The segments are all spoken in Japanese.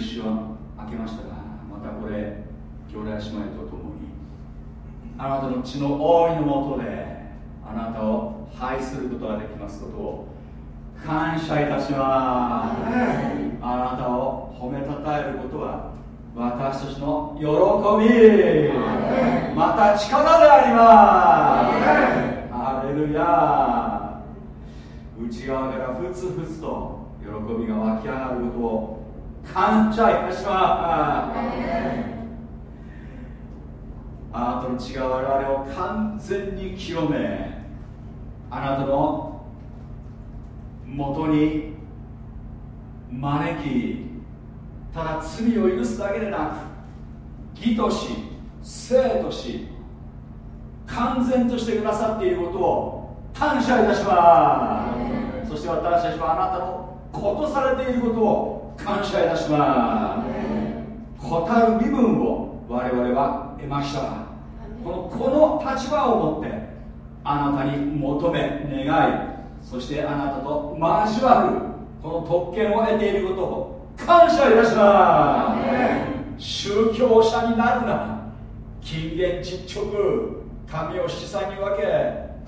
夏休みを一瞬明けましたがまたこれ兄弟姉妹とともにあなたの血の大いのもとであなたを拝することができますことを感謝いたしますあなたを褒めたたえることは私たちの喜びまた力でありますハレルヤ内側からふつふつと喜びが湧き上がることを感謝いたしますあなたの血が我々を完全に清めあなたのもとに招きただ罪を許すだけでな。く義とし生とし完全としてくださっていることを感謝いたします。そして私たちはあなたのことされていることを感謝いたします。こたる身分を我々は得ました。このこの立場を持ってあなたに求め願いそしてあなたと交わるこの特権を得ていることを感謝いたします。宗教者になるな。金言実直髪を七三に分け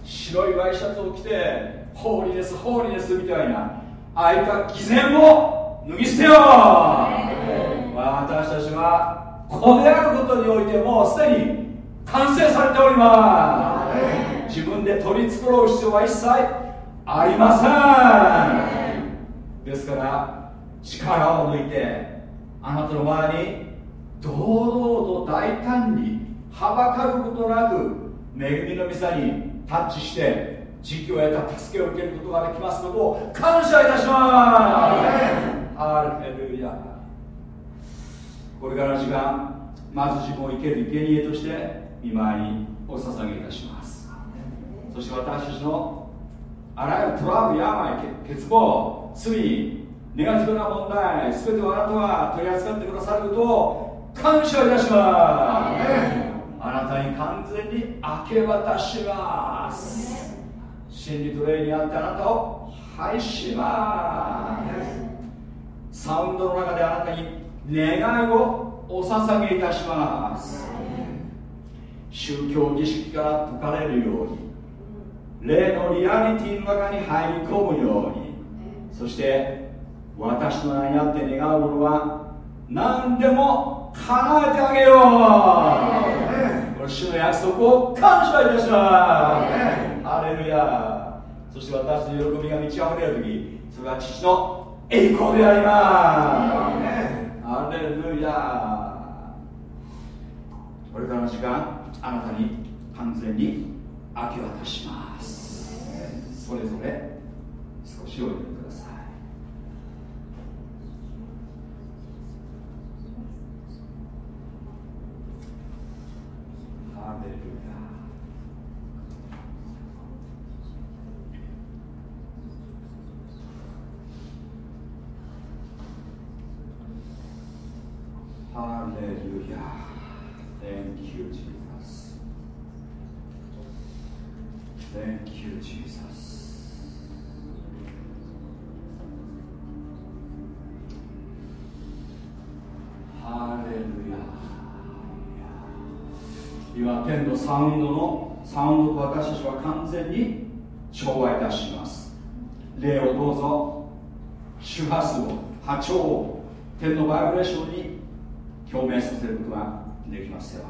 白いワイシャツを着てホーリーネスホーリーネスみたいな。ああいった偽善を脱ぎ捨てよう。私たちは子であることにおいてもうすでに完成されております。自分で取り繕う必要は一切ありません。ですから力を抜いてあなたの前に堂々と大胆にはばかることなく恵みの御座にタッチして時期を得た助けを受けることができますことを感謝いたしますハレルヤこれからの時間まず自分を生ける生贄として見舞いにお捧げいたしますそして私たちのあらゆるトラブル病欠乏罪ネガティブな問題全てをあなたは取り扱ってくださることを感謝いたします。あなたに完全に明け渡します。真理と霊にあってあなたを拝します。サウンドの中であなたに願いをお捧げいたします。宗教儀式から解かれるように霊のリアリティの中に入り込むようにそして私の名にあって願うものは何でも叶えてあげよう。この主の約束を感謝いたします。ハレルヤ。そして私の喜びが満ち溢れる時それは父の栄光であります。ハレルヤ。これからの時間あなたに完全に明け渡します。それぞれ少しおいてくださいハレルヤハレルヤ Thank you, Jesus. Thank you, Jesus. ハレルヤ今天のサウンドのサウンドと私たちは完全に調和いたします。霊をどうぞ。周波数を波長を天のバイブレーションに共鳴させることができますよ。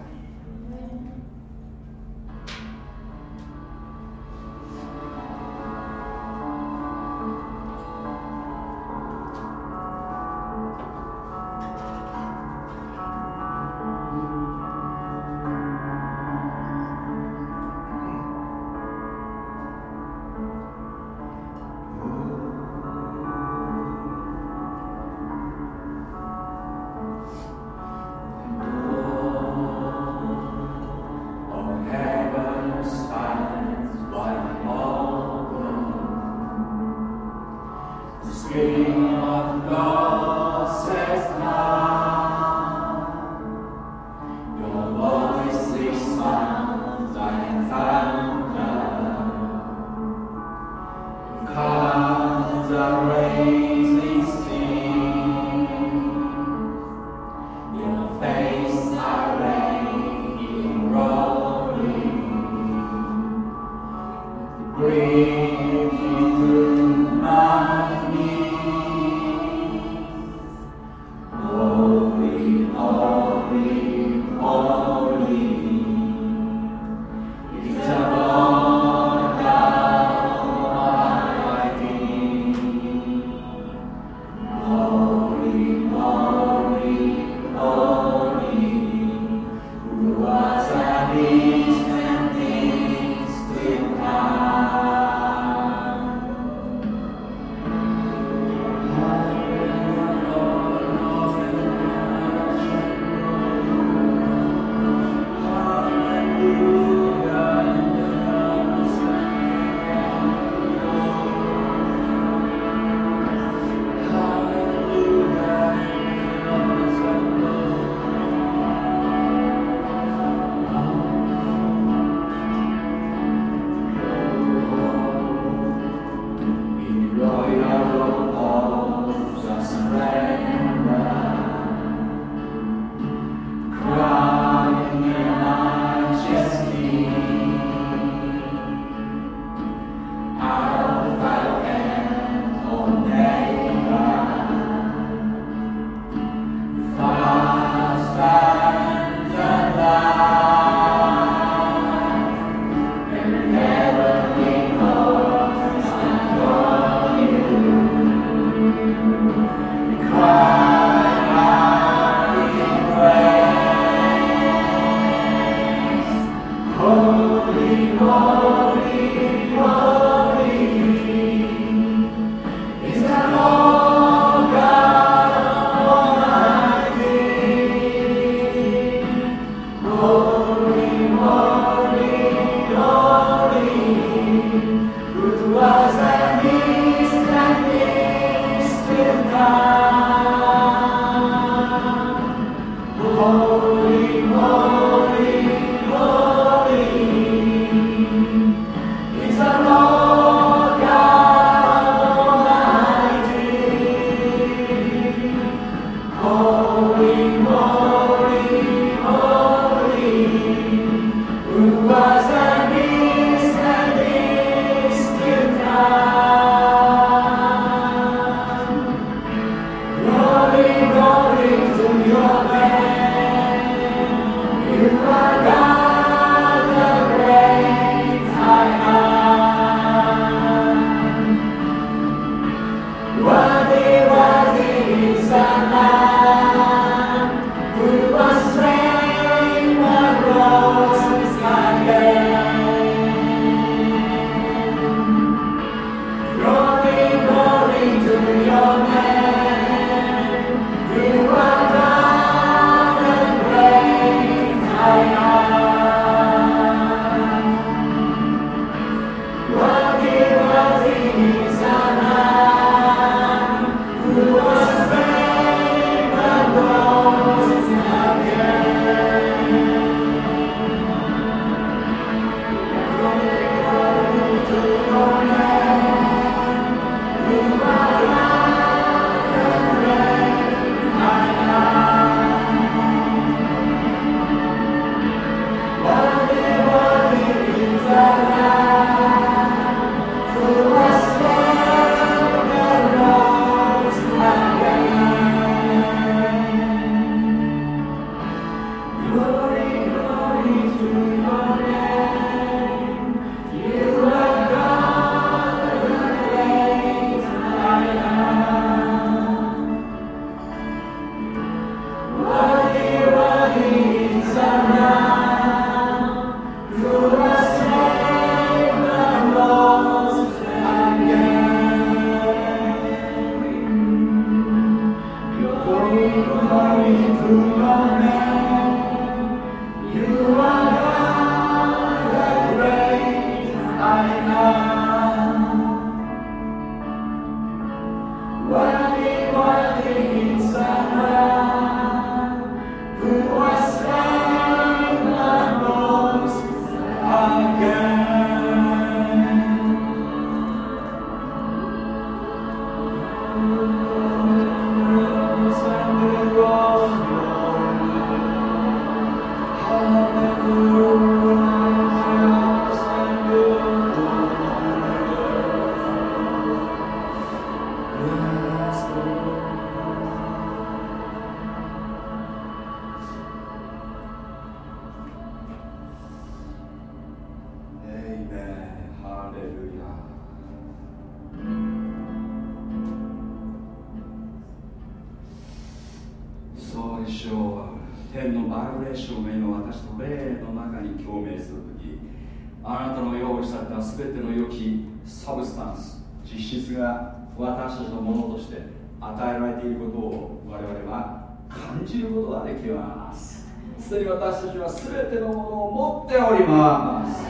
に私たちは全てのものを持っております。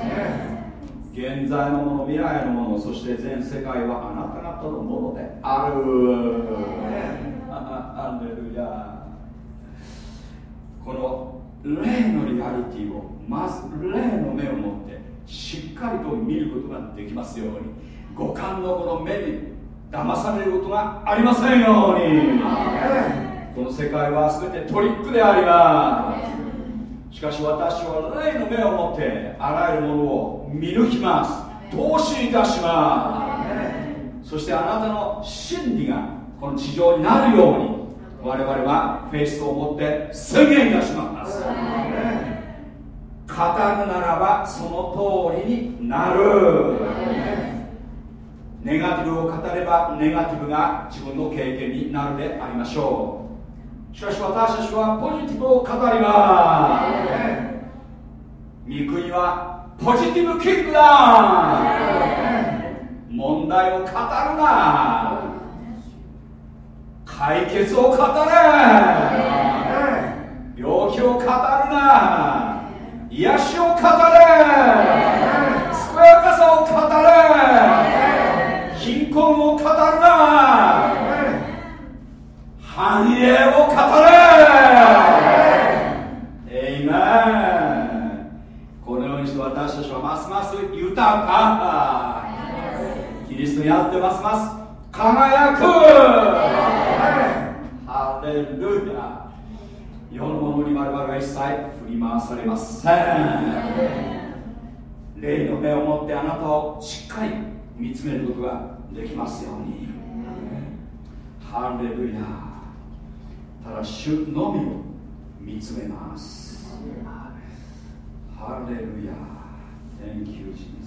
現在のもの未来のものそして全世界はあなた方のものである。アレルヤこの霊のリアリティをまず霊の目を持ってしっかりと見ることができますように。五感のこの目に騙されることがありませんように。この世界は全てトリックでありますしかし私は霊の目を持ってあらゆるものを見抜きます。投資いたします。そしてあなたの真理がこの地上になるように我々はフェイスを持って宣言いたします。語るならばその通りになる。ネガティブを語ればネガティブが自分の経験になるでありましょうしかし私たちはポジティブを語ります。御国はポジティブキングだ。問題を語るな。解決を語れ。病気を語るな。癒しを語れ。健やかさを語れ。貧困を語るな。繁栄を語れ!エイメン!このようにして私たちはますます豊かキリストにあってますます輝く!ハレルヤ!世のものに我々は一切振り回されません。霊の目を持ってあなたをしっかり見つめることができますように。ハレルヤただ主のみを見つめます。ハレルヤ。Thank you, Jesus.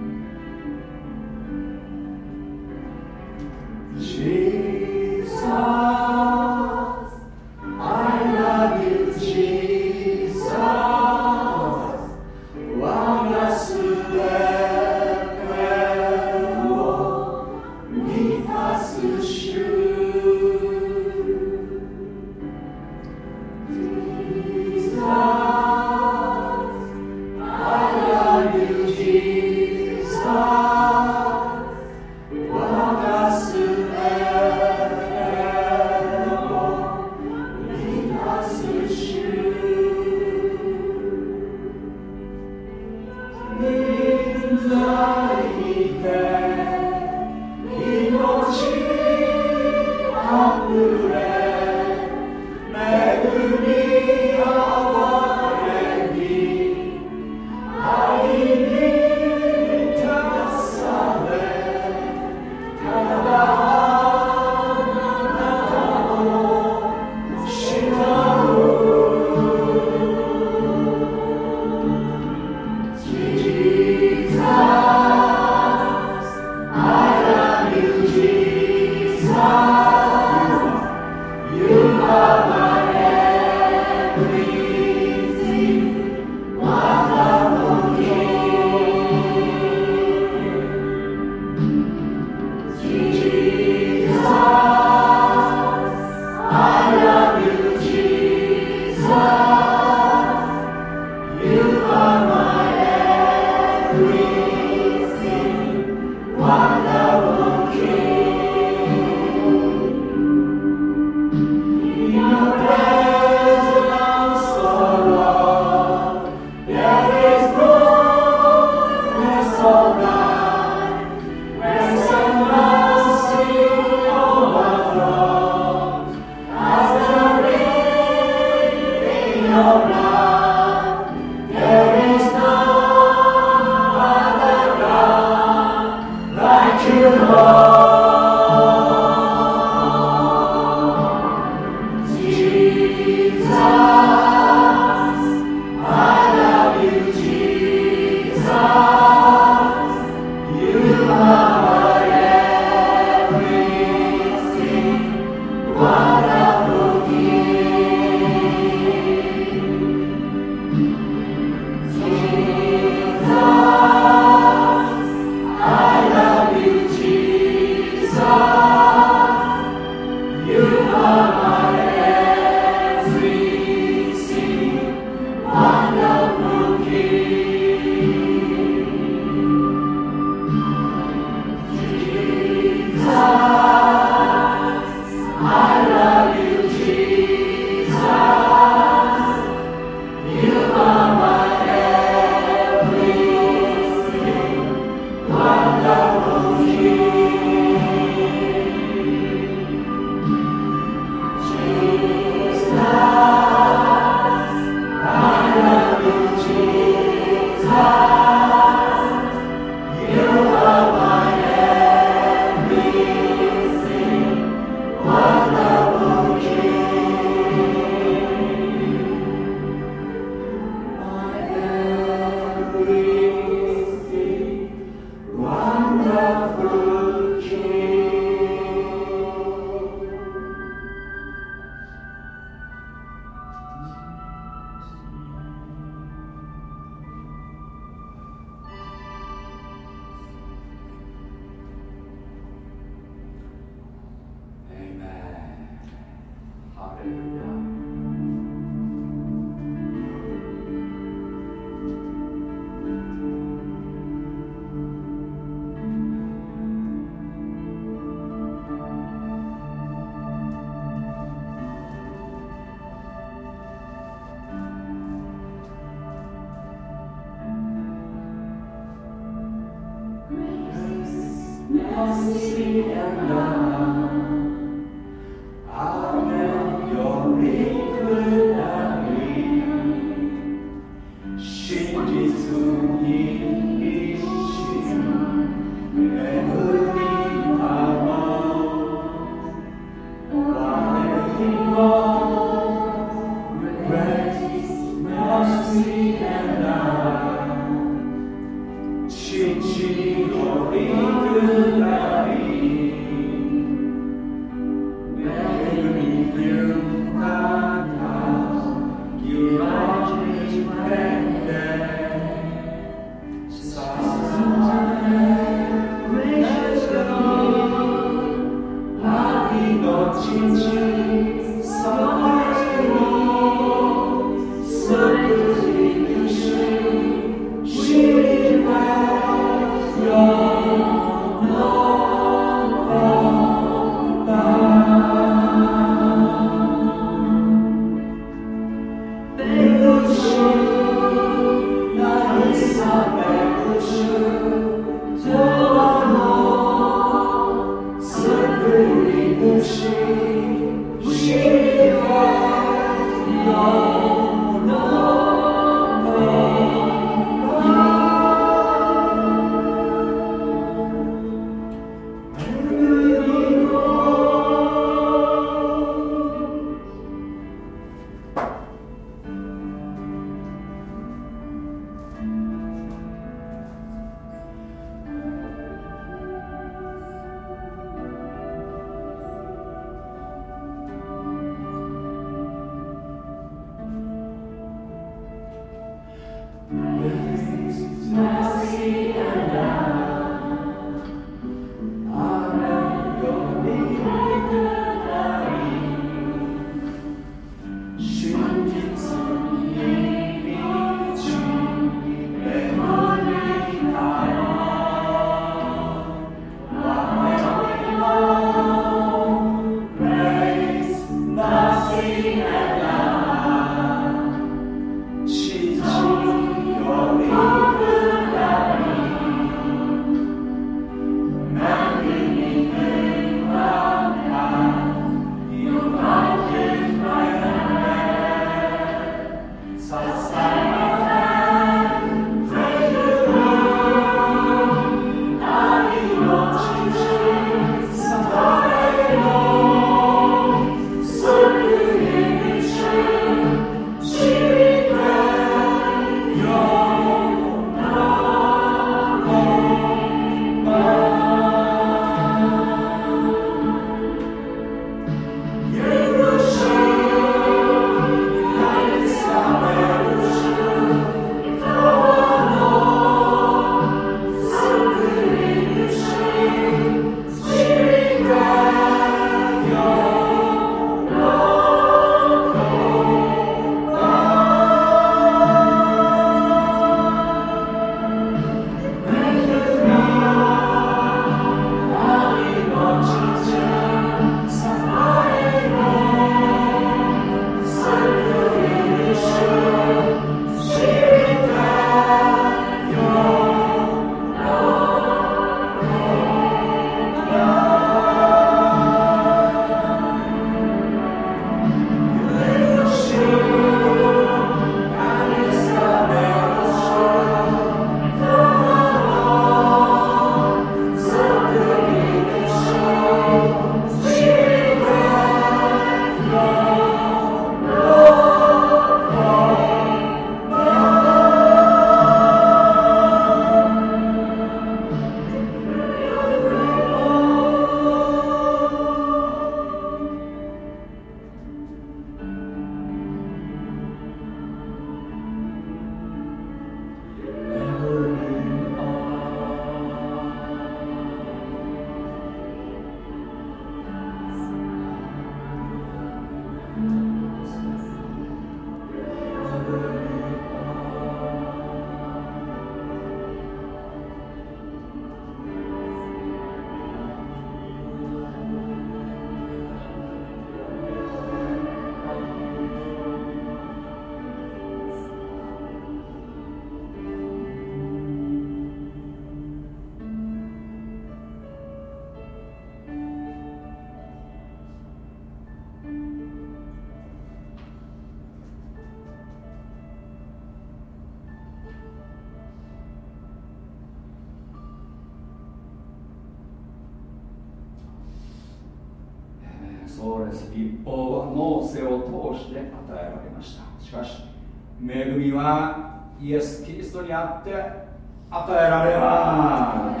えられます。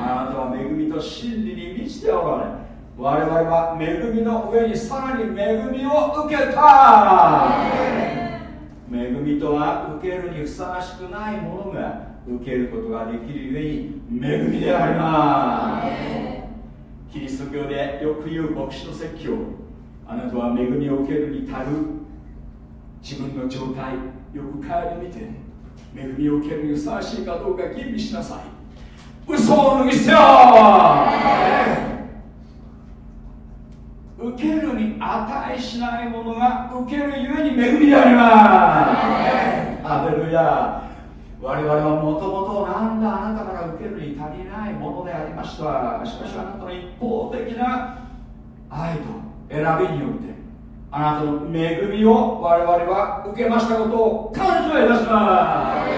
あなたは恵みと真理に満ちておられ。我々は恵みの上にさらに恵みを受けた。恵みとは受けるにふさわしくないものが受けることができるゆえに恵みであります。キリスト教でよく言う牧師の説教。あなたは恵みを受けるに足る自分の状態。よく顧みて。恵みを受けるにふさわしいかどうか吟味しなさい。嘘を脱ぎ捨てよ受けるに値しないものが受けるゆえに恵みであります。アレルヤ。我々はもともとなんだあなたから受けるに足りないものでありました。しかしあなたの一方的な愛と選びによってあなたの恵みを我々は受けましたことを感謝いたします。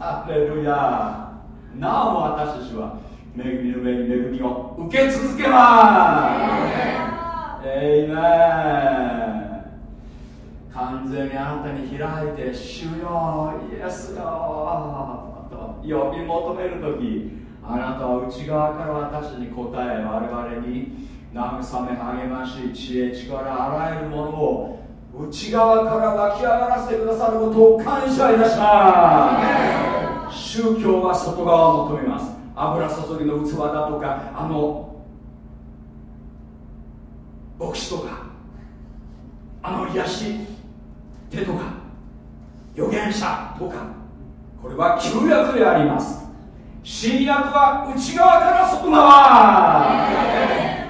アレルヤ。なお私たちは恵みの上に恵みを受け続けます。エイメン完全にあなたに開いて主よイエスよ。と呼び求める時あなたは内側から私に答え我々に慰め励まし知恵力あらゆるものを内側から湧き上がらせてくださることを感謝いたします。宗教は外側を求めます。油注ぎの器だとかあの牧師とかあの癒し手とか預言者とかこれは旧約であります。新約は内側から外側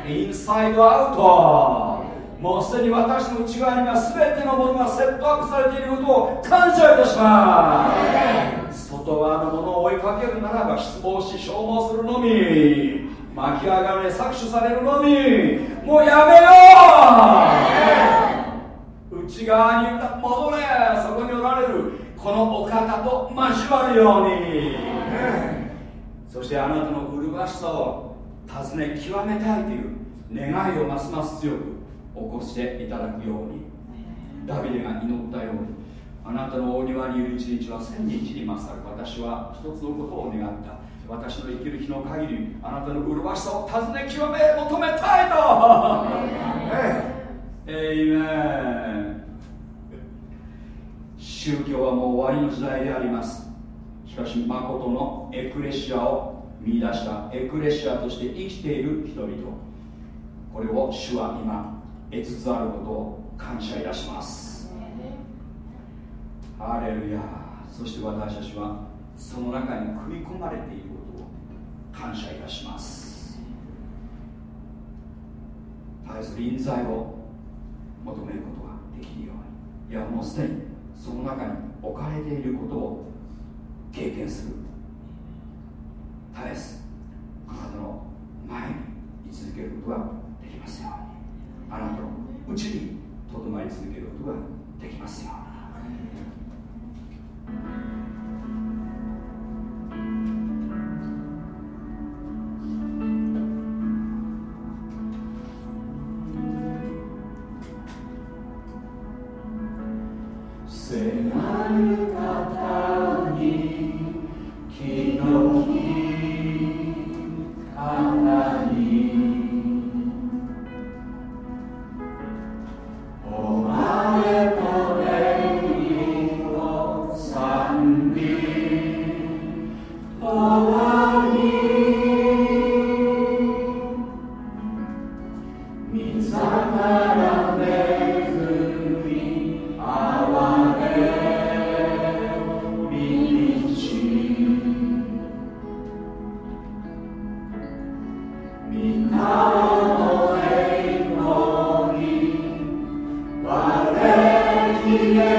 インサイドアウトもうすでに私の内側には全てのものがセットアップされていることを感謝いたします。外側のものを追いかけるならば失望し消耗するのみ。巻き上がれ搾取されるのみ。もうやめよう。内側に戻れ。そこにおられるこのお方と交わるように、そしてあなたの麗しさを尋ね極めたいという願いをますます強く起こしていただくように。ダビデが祈ったように。あなたの大庭にいる一日は千日に勝る。私は一つのことを願った。私の生きる日の限りあなたの麗しさを尋ね極め求めたいと。エイメン。宗教はもう終わりの時代であります。しかし誠のエクレシアを見出したエクレシアとして生きている人々。これを主は今得つつあることを感謝いたします。ハレルヤ。そして私たちはその中に組み込まれていることを感謝いたします。絶えず臨在を求めることができるように。いやもうすでにその中に置かれていることを経験する。絶えずあなたの前に居続けることができますように。あなたのうちにとどまり続けることができますように。Hallelujah.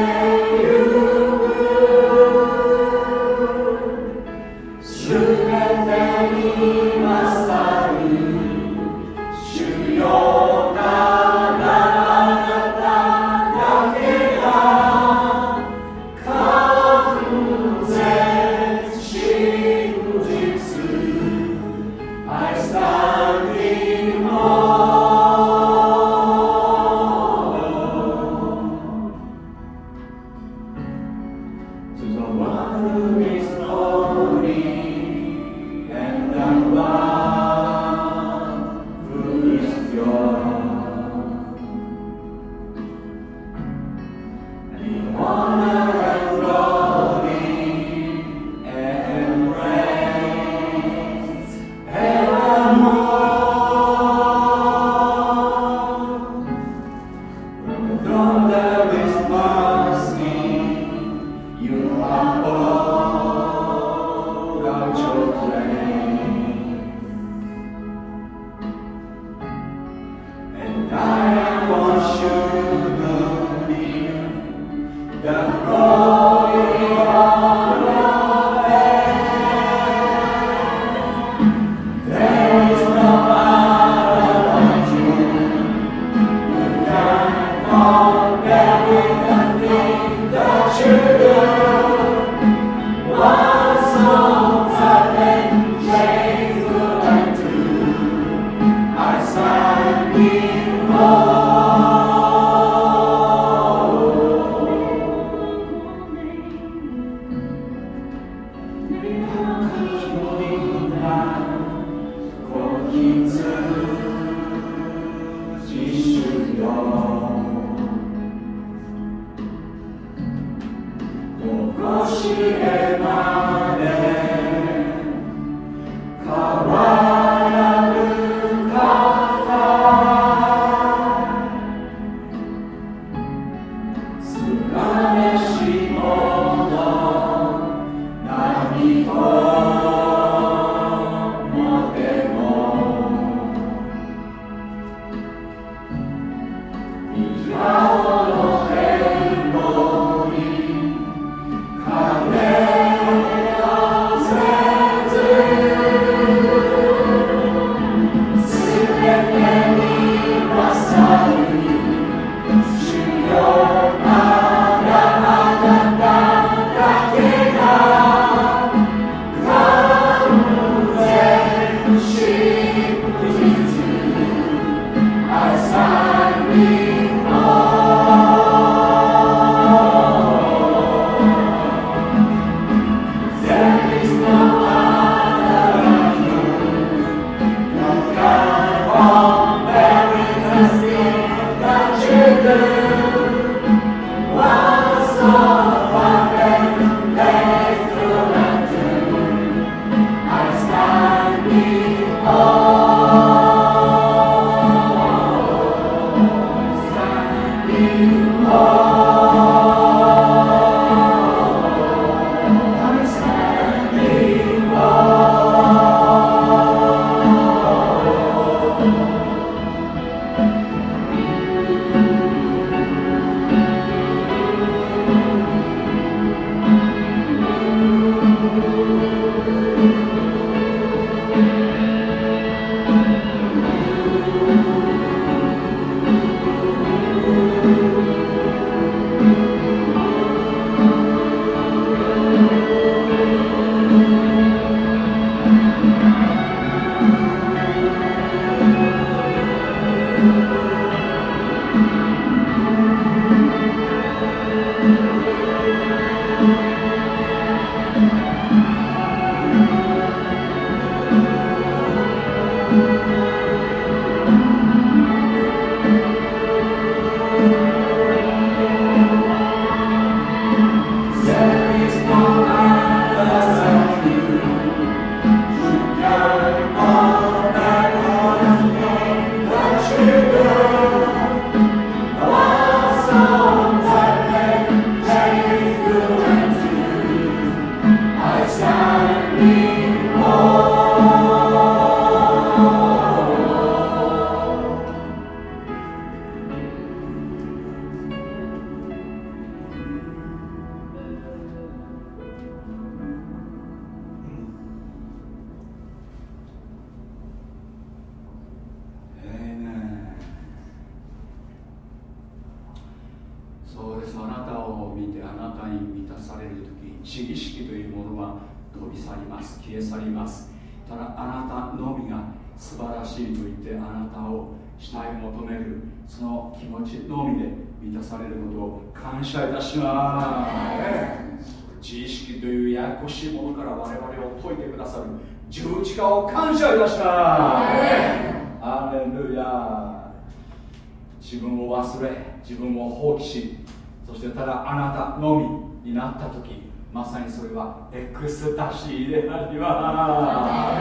入れなりは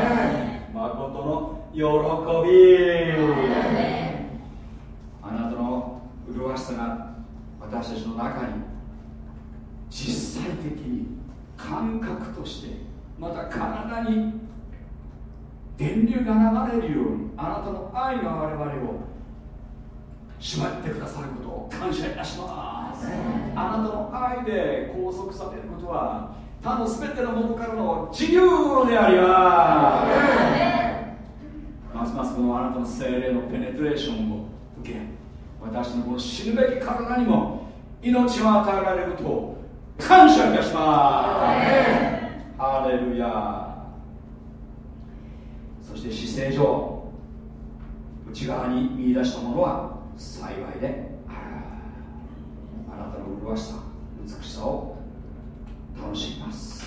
誠の喜びあなたの麗しさが私たちの中に実際的に感覚としてまた体に電流が流れるようにあなたの愛が我々を縛ってくださることを感謝いたします。あなたの愛で拘束されることは他のすべてのものからの自由であります。ますますこのあなたの精霊のペネトレーションを受け私のこの死ぬべき体にも命を与えられることを感謝いたします。ハレルヤ。そして姿勢上内側に見出したものは幸いである。あなたの麗しさ美しさを楽しみます。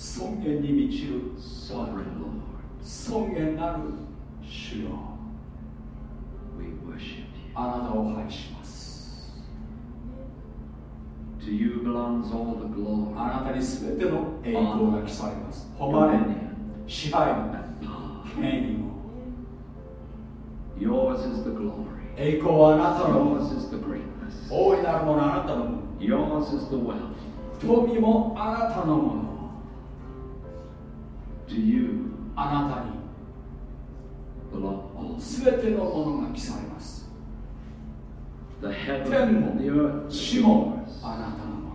尊厳に満ちる尊厳なる主よあなたを拝します To you belongs all the glory. あなたにすべての栄光が記されます。誉れに、支配も、権威も。Yours is the glory. 栄光はあなたのもの。Yours is the greatness. 大いなるものあなたのもの。Yours is the wealth. 富もあなたのもの。To you. あなたに全てのものが記されます。天も地もあなたのも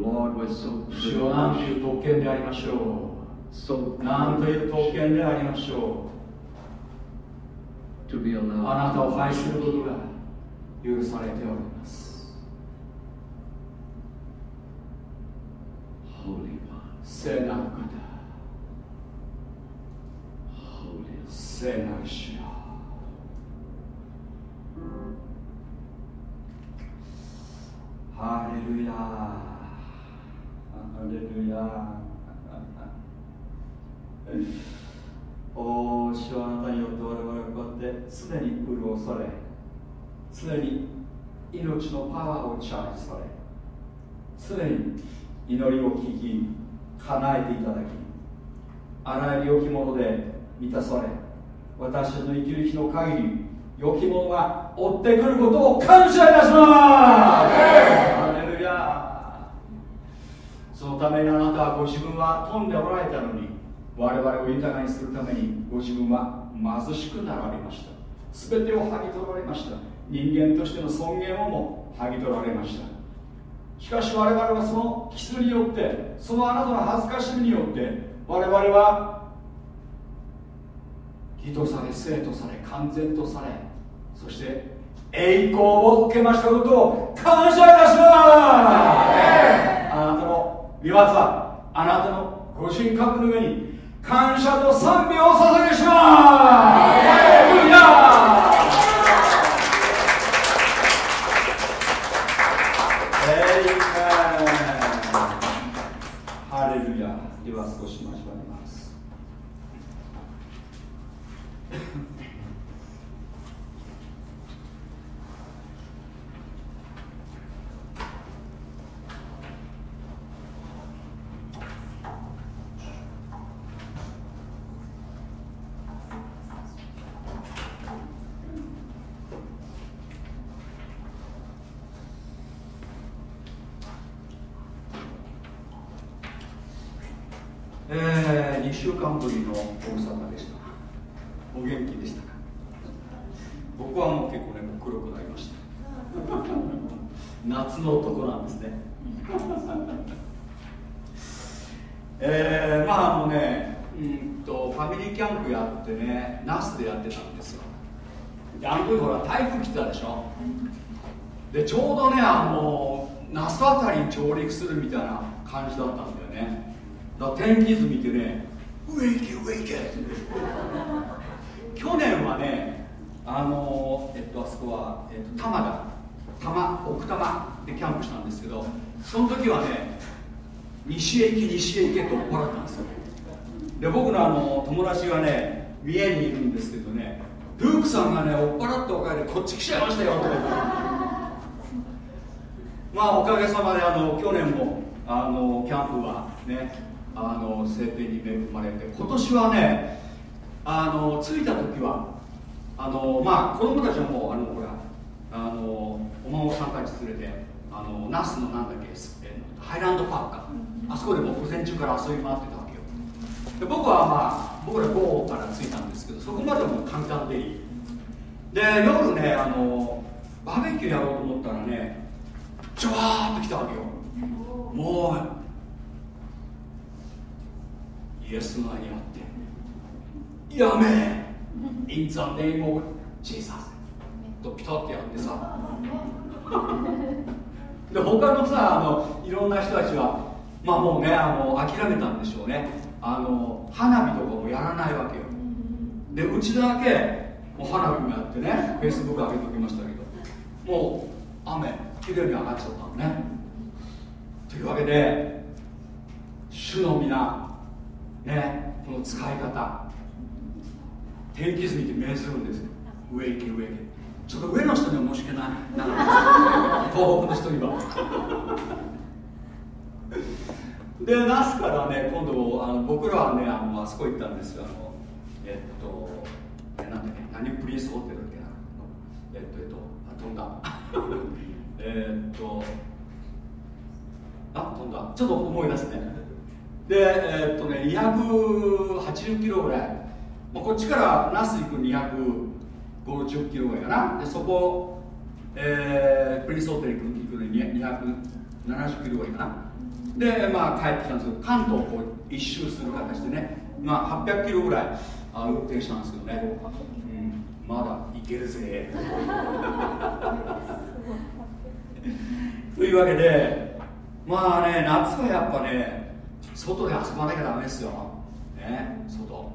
の。Lord, we're so 主なんという特権でありましょう。So、なんという特権でありましょう。To be allowed. あなたを愛することが許されております。聖なる方聖なる主よハレルヤハレルヤおお主はあなたによって我々はこうやって常に潤され常に命のパワーをチャージされ常に祈りを聞き叶えていただきあらゆる良きもので満たされ私たちの生きる日の限り良きものが追ってくることを感謝いたします。ハレルヤそのためにあなたはご自分は富んでおられたのに我々を豊かにするためにご自分は貧しくなられました。全てを剥ぎ取られました。人間としての尊厳をも剥ぎ取られましたしかし我々はその傷によってそのあなたの恥ずかしみによって我々は義とされ生とされ完全とされそして栄光を受けましたことを感謝いたします。あなたの見業あなたのご人格の上に感謝と賛美をお捧げしますやってねナスでやってたんですよ。であの時ほら台風来てたでしょ。でちょうどねあの那須辺りに上陸するみたいな感じだったんだよね。だから天気図見てね上行け上行けって去年はねあのえっとあそこは、えっと、多摩だ。多摩奥多摩でキャンプしたんですけどその時はね西へ行け西へ行けと怒られたんですよ。で僕のあの友達がね三重にいるんですけどねルークさんがね追っ払ったおかげでこっち来ちゃいましたよとか まあおかげさまであの去年もあのキャンプはねあの晴天に恵まれて今年はねあの着いた時はあのまあ子供たちはもうあのほらあのお孫さんたち連れてあの那須のなんだっけハイランドパークか。あそこでも午前中から遊び回ってた。で僕はまあ僕ら午後から着いたんですけどそこまでも簡単でいい。で夜ねあのバーベキューやろうと思ったらねジョワーッと来たわけよ。もうイエスの名にあってやめ In the name of Jesus とピタッてやってさ。で他のさあのいろんな人たちはまあもうねあの諦めたんでしょうね。あの花火とかもやらないわけよ。でうちだけもう花火もやってねフェイスブック上げておきましたけどもう雨綺麗に上がっちゃったのね。というわけで主の皆ねこの使い方天気図見て命ずるんですよ。上行け上行け。ちょっと上の人には申し訳ない。東北の人にはで那須からね今度あの僕らはねあのあそこ行ったんですよあのえっとえなんだっけ何プリンスホテルだっけなえっとえっとあ飛んだ。え、っとあ飛んだ。ちょっと思い出すね。でえ、っとね280キロぐらい。まあ、こっちから那須行く250キロぐらいかな。でそこ、えー、プリンスホテル行く行くのに270キロぐらいかな。でまあ帰ってきたんですけど関東をこう一周する形でね、まあ、800キロぐらいあ運転したんですけどね、うん、まだ行けるぜ。というわけでまあね夏はやっぱね外で遊ばなきゃダメですよ、ね、外。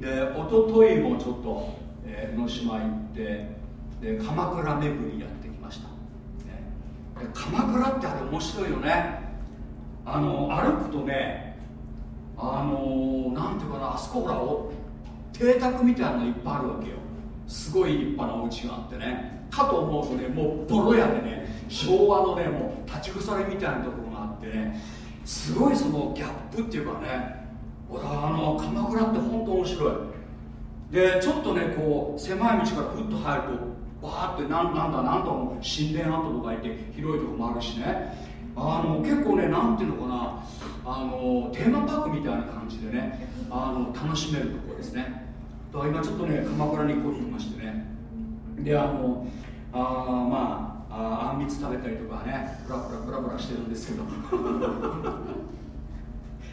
で一昨日もちょっと、えー、江ノ島行ってで鎌倉巡りやってきました、ね、で鎌倉ってあれ面白いよねあの歩くとねあのなんていうかなあそこほら邸宅みたいなのいっぱいあるわけよ。すごい立派なお家があってね。かと思うとねもうボロ屋でね昭和のねもう立ち腐れみたいなところがあってね。すごいそのギャップっていうかね俺はあの鎌倉って本当面白い。でちょっとねこう狭い道からふっと入るとバーってなんなんだなんだも神殿跡とかいて広いとこもあるしね。あの結構ねなんていうのかなあのテーマパークみたいな感じでねあの楽しめるところですね。だから今ちょっとね鎌倉に行こうとましてね。であのあまあああんみつ食べたりとかねプラプラプラプラしてるんですけど。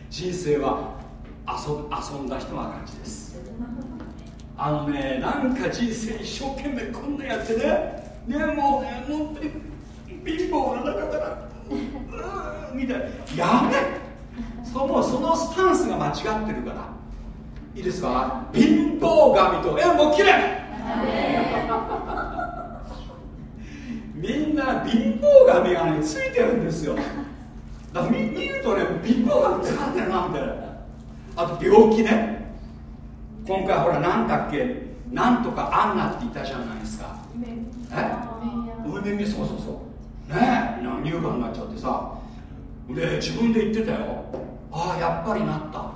人生は遊遊んだ人は感じです。あのねなんか人生一生懸命こんなやってねねもうね本当に貧乏な中から みたいな。やめそのそのスタンスが間違ってるから。いいですか？貧乏神と。えもうきれ。いみんな貧乏神がねついてるんですよ。だから見見るとね貧乏神使ってるなみたいな。あと病気ね。今回ほら何だっけ？なんとかアンナって言ったじゃないですか。え？梅みそうそうそうね乳がんになっちゃってさ。で自分で言ってたよ。ああやっぱりなった。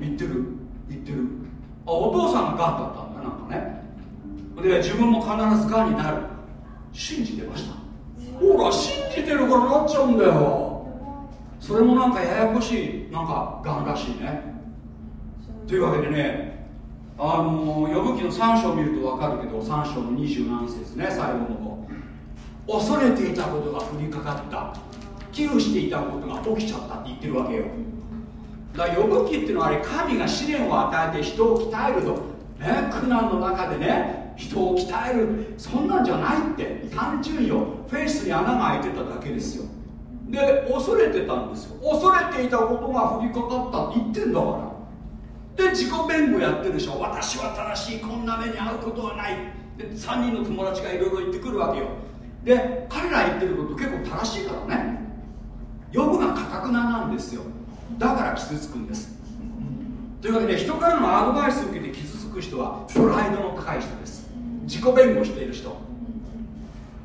言ってる。言ってる。あお父さんががんだったんだなんかね。で自分も必ずがんになる。信じてました。ほら信じてるからなっちゃうんだよ。それもなんかややこしいなんかがんらしいね。というわけでねあの呼ぶ記の3章を見ると分かるけど3章の27節ね最後の方恐れていたことが降りかかった。危惧していたことが起きちゃったって言ってるわけよ。だから呼ぶ記っていうのはあれ神が試練を与えて人を鍛えると、ね、苦難の中でね人を鍛える。そんなんじゃないって。単純よ。フェイスに穴が開いてただけですよ。で恐れてたんですよ。恐れていたことが降りかかったって言ってんだから。で自己弁護やってるでしょ。私は正しいこんな目に遭うことはない。で3人の友達がいろいろ言ってくるわけよ。で彼ら言ってること結構正しいからね。呼ぶがかたくななんですよ。だから傷つくんです。というわけで人からのアドバイスを受けて傷つく人はプライドの高い人です。自己弁護している人。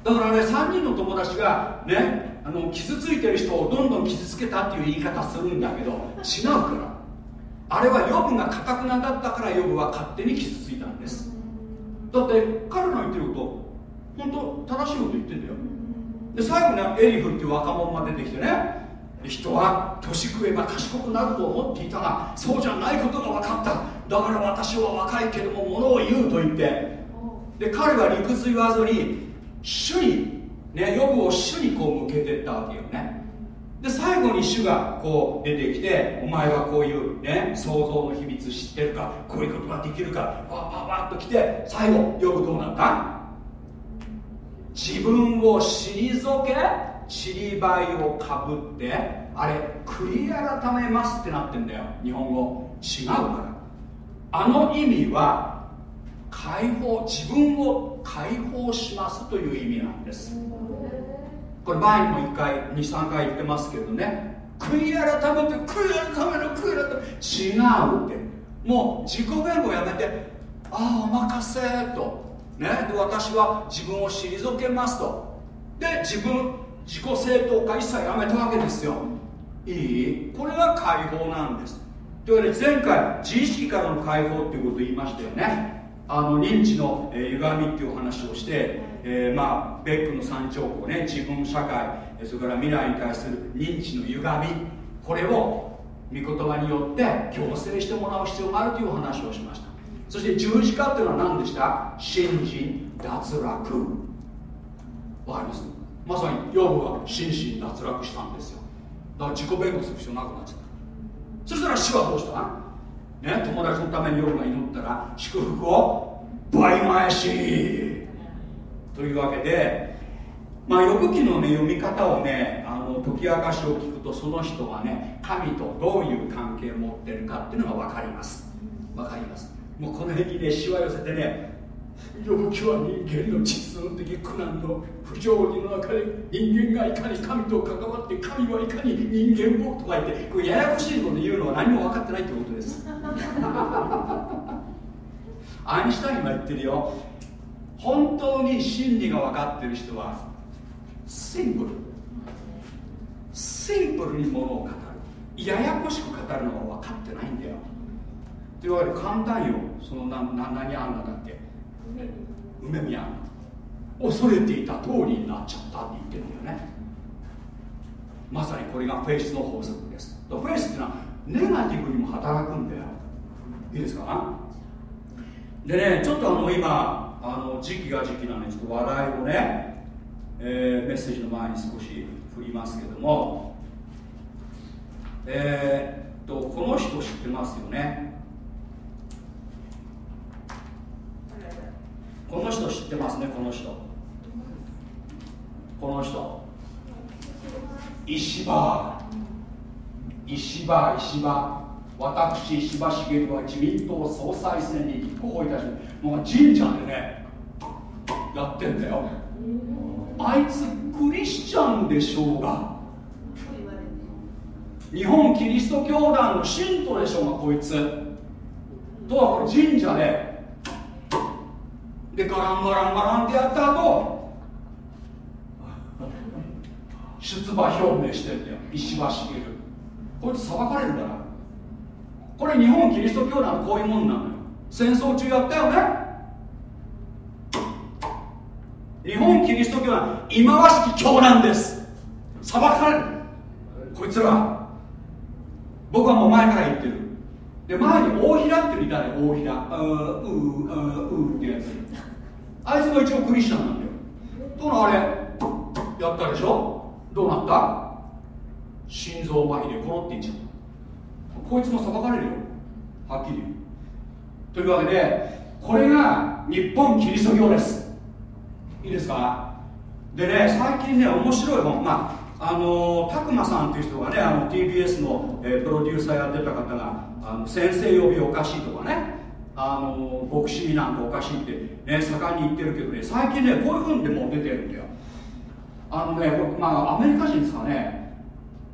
だからね3人の友達がねあの傷ついてる人をどんどん傷つけたっていう言い方するんだけど違うから。あれはヨブがかたくなだったからヨブは勝手に傷ついたんです。だって彼の言ってること本当正しいこと言ってんだよ。で最後にエリフっていう若者が出てきてね。人は年食えば賢くなると思っていたがそうじゃないことが分かった。だから私は若いけどもものを言うと言って。で彼は理屈言わずに主にね予部を主にこう向けてったわけよね。で最後に主がこう出てきてお前はこういうね想像の秘密知ってるかこういうことができるかわわわっと来て最後予部どうなった？自分を退けちりばいをかぶってあれ悔い改めますってなってんだよ。日本語。違うから。あの意味は解放自分を解放しますという意味なんです。これ前にも1回23回言ってますけどね。悔い改めて悔い改める悔い改め違うって。もう自己弁護やめてああお任せと。ね、で私は自分を退けますと。で自分自己正当化一切やめたわけですよ。いい？これが解放なんです。というわけで前回自意識からの解放っていうことを言いましたよね。あの認知の、えー、歪みっていうお話をして、えー、まあベックの三兆候ね自分社会それから未来に対する認知の歪みこれを御言葉によって強制してもらう必要があるという話をしましたそして十字架っていうのは何でした？信心脱落。わかります？まさにヨブは心身脱落したんですよ。だから自己弁護する必要なくなっちゃった。そしたら死はどうした？ね、友達のために夜が祈ったら祝福を倍返し。というわけでまあ予期のね読み方をねあの解き明かしを聞くとその人がね神とどういう関係を持ってるかっていうのが分かります。分かります。もうこの辺にねしわ寄せてね予期は人間の実存的苦難の不条理の中で人間がいかに神と関わって神はいかに人間をとか言ってこれややこしいこと言うのは何も分かってないってことです。アインシュタインが言ってるよ。本当に真理が分かってる人はシンプル。シンプルにものを語る。ややこしく語るのは分かってないんだよ。いわけで簡単よそのなな何あんなだっけ？梅宮恐れていた通りになっちゃったって言ってるんだよね。まさにこれがフェイスの法則です。フェイスっていうのはネガティブにも働くんだよ。いいですか？でねちょっとあの今あの時期が時期なんでちょっと話題をね、えー、メッセージの前に少し振りますけども。えー、っとこの人知ってますよね？この人知ってますねこの人。この人。石破石破石破私石破茂は自民党総裁選に立候補いたしもう神社でねやってんだよ。あいつクリスチャンでしょうが。日本キリスト教団の信徒でしょうがこいつ。とはこれ神社で。でガランガランガランってやった後出馬表明してんだよ。石破茂。こいつ裁かれるからこれ日本キリスト教団のこういうもんなのよ。戦争中やったよね。日本キリスト教団忌まわしき教団です。裁かれる。こいつら。僕はもう前から言ってる。で前に大平っていうのいたね大平。ううううってやつ。あいつも一応クリスチャンなんだよ。どうなあれやったでしょ？どうなった？心臓麻痺でコロっていっちゃった。こいつも裁かれるよ。はっきりというわけでこれが日本キリスト教です。いいですか？でね最近ね面白い本。まああの拓磨さんっていう人がねあの TBS の、え、プロデューサーやってた方がの先生呼びおかしいとかね。あの牧師なんかおかしいって、ね、盛んに言ってるけどね最近ねこういう本でも出てるんだよ。あのねまあアメリカ人ですかね。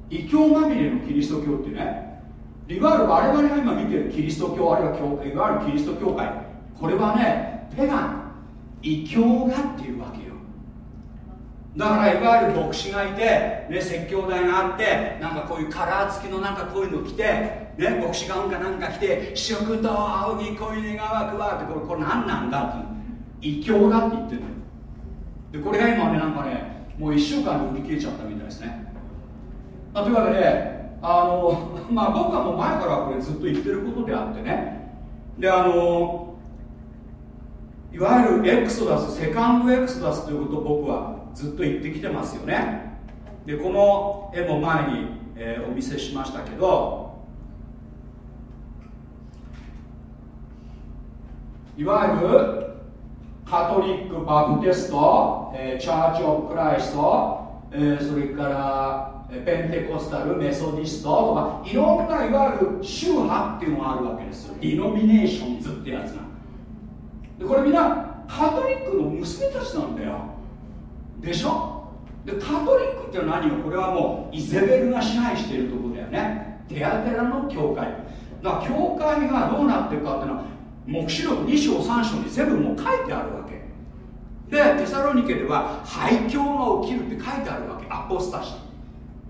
異教まみれのキリスト教ってねいわゆる我々が今見てるキリスト教あるいは教いわゆるキリスト教会。これはねペガン異教がっていうわけよ。だからいわゆる牧師がいて、ね、説教台があってなんかこういうカラー付きのなんかこういうの着て、ね、牧師ガウンかなんか着て食と仰ぎ恋願わくわってこれこれ何なんだって異教だって言ってるのよ。でこれが今ねなんかねもう1週間で売り切れちゃったみたいですね、あ、というわけであの まあ僕はもう前からこれずっと言ってることであってね。であのいわゆるエクソダスセカンドエクソダスということを僕はずっと言ってきてますよね。でこの絵も前に、えー、お見せしましたけどいわゆるカトリックバプテスト、えー、 Church of Christ、えー、それから Pentecostal Methodist とかいろんないわゆる宗派っていうのがあるわけですよ。 denominations ってやつが。でこれみんなカトリックの娘たちなんだよ。でしょ？でカトリックって何よ？これはもうイゼベルが支配しているところだよね。テアテラの教会。だから教会がどうなってるかっていうのは黙示録2章3章に全部もう書いてあるわけ。でテサロニケでは廃墟が起きるって書いてあるわけ。アポスタシー。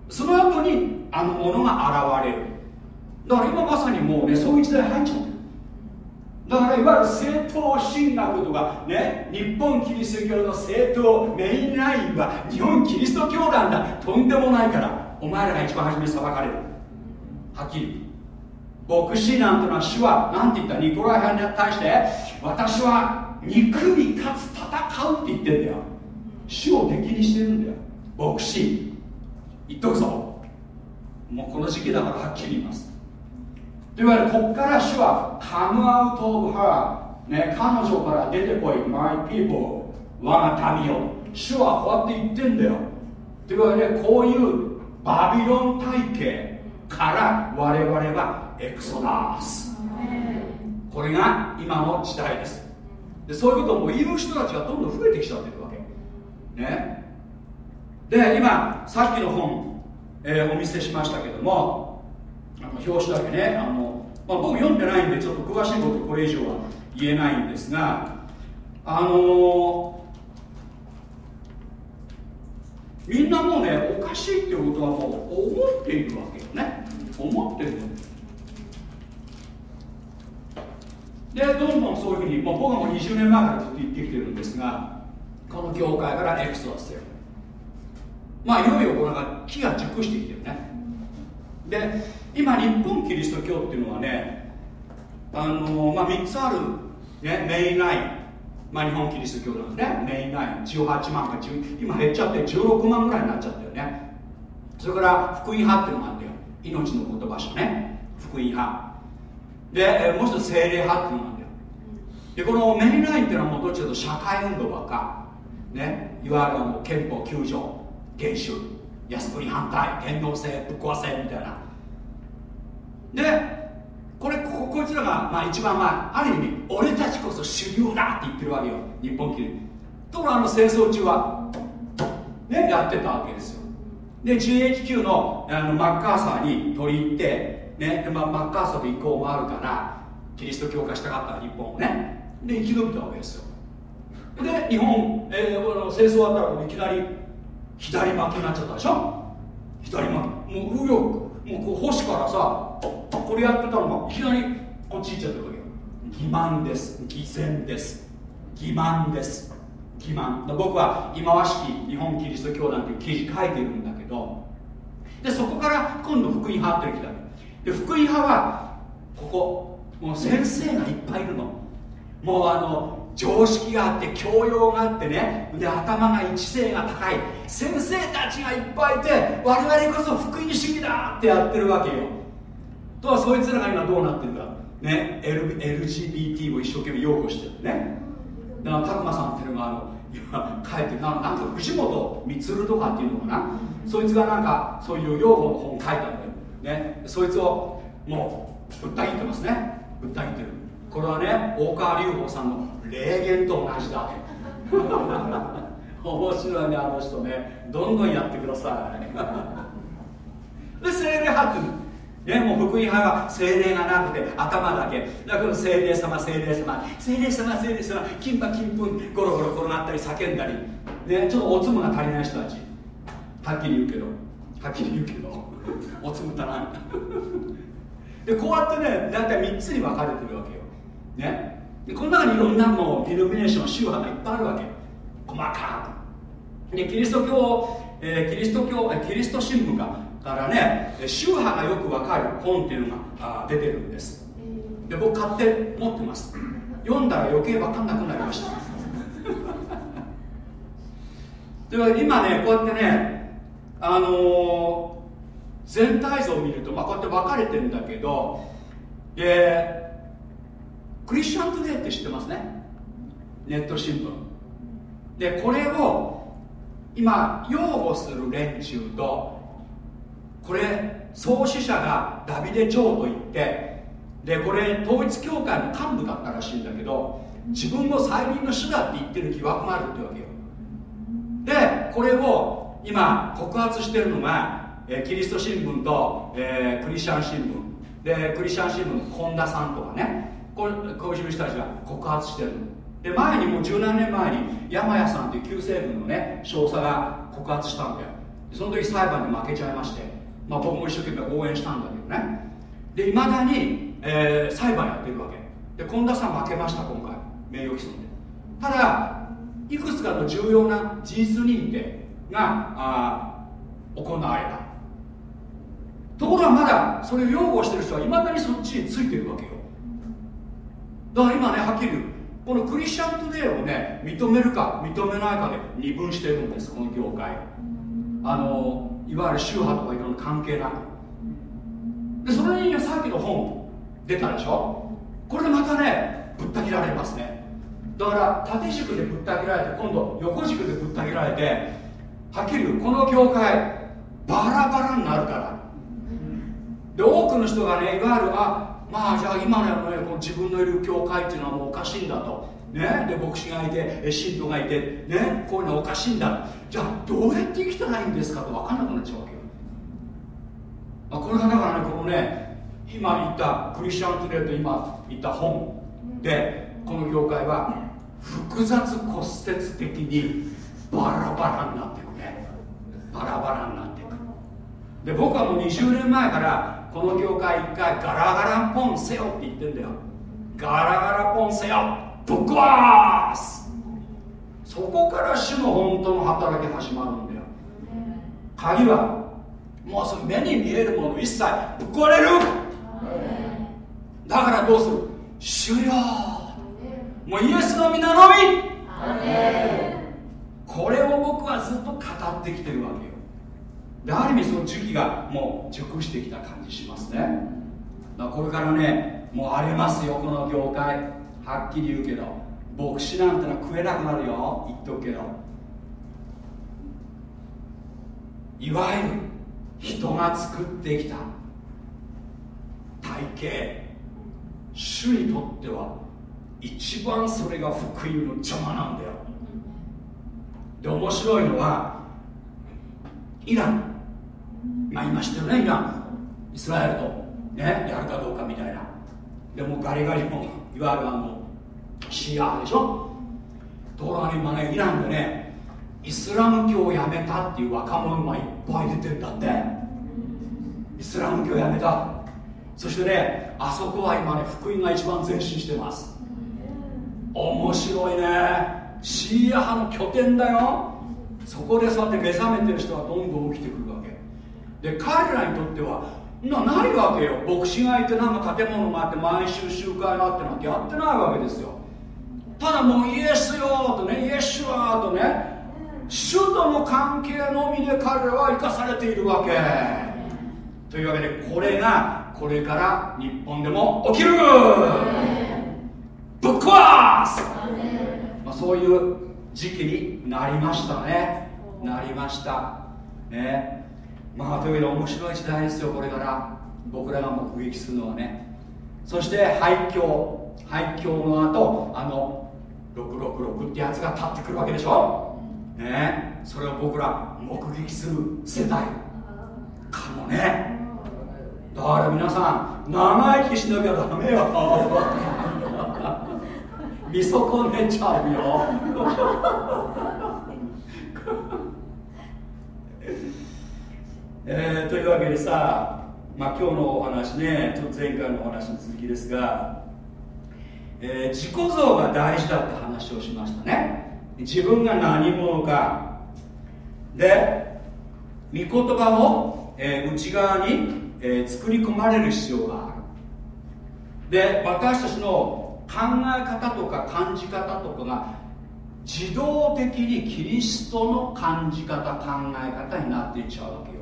その後にあのものが現れる。だから今まさにもうねそういう時代入っちゃってる。だからいわゆる正統神学とかね日本キリスト教の正統メインラインは日本キリスト教団だ。とんでもないからお前らが一番初めに裁かれる。はっきり牧師なんてのは主は何て言った？ニコライ派に対して私は憎みかつ戦うって言ってんだよ。主を敵にしてるんだよ。牧師言っとくぞ。もうこの時期だからはっきり言います。というわけでこっから主は Come out of her、ね、彼女から出てこい My people 我が民よ主はこうやって言ってんだよ。というわけでこういうバビロン体系から我々はエクソダース。これが今の時代です。でそういうことを言う人たちがどんどん増えてきちゃってるわけ。ね。で今さっきの本、えー、お見せしましたけどもあの表紙だけねあの、まあ、僕読んでないんでちょっと詳しいことこれ以上は言えないんですがあのーみんなもうねおかしいっていうことはもう思っているわけよね。思ってるでどんどんそういうふうにもう僕はもう20年前からずっと言ってきてるんですがこの業界からエクソダスよ。まあいよいよこれが木が熟してきてるね。で今日本キリスト教っていうのはねあのまあ3つある、ね、メインライン。まあ日本キリスト教なんですねメインライン。18万か10今減っちゃって16万ぐらいになっちゃったよね。それから福音派っていうのがあるんだよ。命の言葉書ね。福音派。でもう一つ精霊派っていうのがあるんだよ。でこのメインラインっていうのはもうどっちかというと社会運動ばっか。ね。いわゆるあの憲法9条原種靖国反対天皇制ぶっ壊せみたいな。でこれここいつらが、まあ、一番まある意味俺たちこそ主流だって言ってるわけよ。日本企業ところがあの戦争中はねやってたわけですよ。で GHQ のあのマッカーサーに取り入ってね、まあ、マッカーサーと意向もあるからキリスト教化したかった日本をね。で生き延びたわけですよ。で日本、えー、戦争終わったらいきなり左巻きになっちゃったでしょ。左巻き。もう右翼もうこう星からさこれやってたのがいきなりこっち行っちゃったわけよ。欺瞞です。偽善です。欺瞞です。欺瞞。僕は忌まわしき日本キリスト教団という記事書いてるんだけど。でそこから今度福音派っていう記だで福音派はここもう先生がいっぱいいるの。もうあの常識があって教養があってね。で頭が一性が高い。先生たちがいっぱいいて我々こそ福音主義だってやってるわけよ。とはそいつらが今どうなってるか。ね LGBT を一生懸命擁護してるね。だから拓磨さんっていうのがあの今書いてなんか藤本充とかっていうのかな。そいつがなんかそういう擁護の本書いたんだよ。ねそいつをもうぶった切ってますね。ぶった切ってる。これはね大川隆法さんの霊言と同じだ。面白いねあの人ね。どんどんやってください。で精霊派ってね、もう福音派は精霊がなくて頭だけ。だから精霊様精霊様。精霊様精霊様。金馬金粉。ゴロゴロ転がったり叫んだり、ね、ちょっとおつむが足りない人たち。はっきり言うけど。はっきり言うけど。おつむ足ら。んでこうやってね大体3つに分かれてるわけよ。ね？でこの中にいろんなもうディノミネーション宗派がいっぱいあるわけ。細かく。でキリスト教、えー、キリスト教、えー、キリスト新聞がからね宗派がよくわかる本っていうのが出てるんです。で僕買って持ってます。読んだら余計わかんなくなりました。で今ねこうやってねあの、全体像を見ると、まあ、こうやって分かれてるんだけどでクリスチャントデーって知ってますね？ネット新聞。でこれを今擁護する連中とこれ創始者がダビデ・ジョーといってでこれ統一教会の幹部だったらしいんだけど自分を再臨の主だって言ってる疑惑があるってわけよ。でこれを今告発してるのが、えキリスト新聞と、えー、クリスチャン新聞。でクリスチャン新聞の本田さんとかねこうこういう人たちが告発してるで前にもう十何年前に山谷さんという旧西軍のね少佐が告発したんだよその時裁判で負けちゃいましてまあ、僕も一生懸命応援したんだけどね。でいまだに、えー、裁判やってるわけ。で近田さん負けました今回。名誉毀損で。ただいくつかの重要な事実認定があ行われた。ところがまだそれを擁護してる人はいまだにそっちについてるわけよ。だから今ねはっきり言う。このクリスチャントデーをね認めるか認めないかで二分してるんですこの業界あのいわゆる宗派とかいろんな関係なく。でそれにさっきの本出たでしょ？これでまたねぶった切られますね。だから縦軸でぶった切られて今度横軸でぶった切られてはっきり言うこの業界バラバラになるから。で多くの人がねいわゆる。あまあじゃあ今の、ね、この自分のいる教会っていうのはもうおかしいんだと。ね、で牧師がいて信徒がいて、ね、こういうのはおかしいんだ。じゃあどうやって生きたらいいんですかと分かんなくなっちゃうわけよ、まあ、これがだからねこのね今言ったクリスチャントゥデーと今言った本でこの業界は複雑骨折的にバラバラになっていくね。バラバラになっていく。で僕はもう20年前からこの業界一回ガラガラポンせよって言ってんだよ。ガラガラポンせよ。ぶっ壊す。そこから主の本当の働き始まるんだよ。鍵はもうその目に見えるもの一切ぶっ壊れる。だからどうする？終了。もうイエスの皆のみ。これを僕はずっと語ってきてるわけよである意味その時期がもう熟してきた感じしますね。だからこれからねもう荒れますよこの業界。はっきり言うけど牧師なんてのは食えなくなるよ言っとくけど。いわゆる人が作ってきた体系。主にとっては一番それが福音の邪魔なんだよ。で面白いのはイラン。まあ今知ってるねイラン。イスラエルと。ねやるかどうかみたいな。でもガリガリもいわゆるあのシーアでしょ。ところが今ねイランでねイスラム教をやめたっていう若者がいっぱい出てんだって。イスラム教をやめた。そしてねあそこは今ね福音が一番前進してます。面白いね。シーア派の拠点だよ。そこでそうやって目覚めてる人がどんどん起きてくるわけ。で彼らにとってはなないわけよ。牧師がいてなんか建物があって毎週集会があってなんてやってないわけですよ。ただもうイエスよとねイエスはとね主との関係のみで彼らは生かされているわけ。というわけでこれがこれから日本でも起きる。ぶっ壊す、まあ、そういう時期になりましたね。なりました。ね。まあというわけで面白い時代ですよこれから。僕らが目撃するのはね。そして廃墟。廃墟の後あの666ってやつが立ってくるわけでしょ。ね。それを僕ら目撃する世代。かもね。だから皆さん長生きしなきゃダメよ。見損ねちゃうよえー、というわけでさ、まあ、今日のお話ねちょっと前回のお話の続きですがえー、自己像が大事だって話をしましたね自分が何者かで御言葉を、えー、内側に、えー、作り込まれる必要があるで私たちの考え方とか感じ方とかが自動的にキリストの感じ方考え方になっていっちゃうわけよ。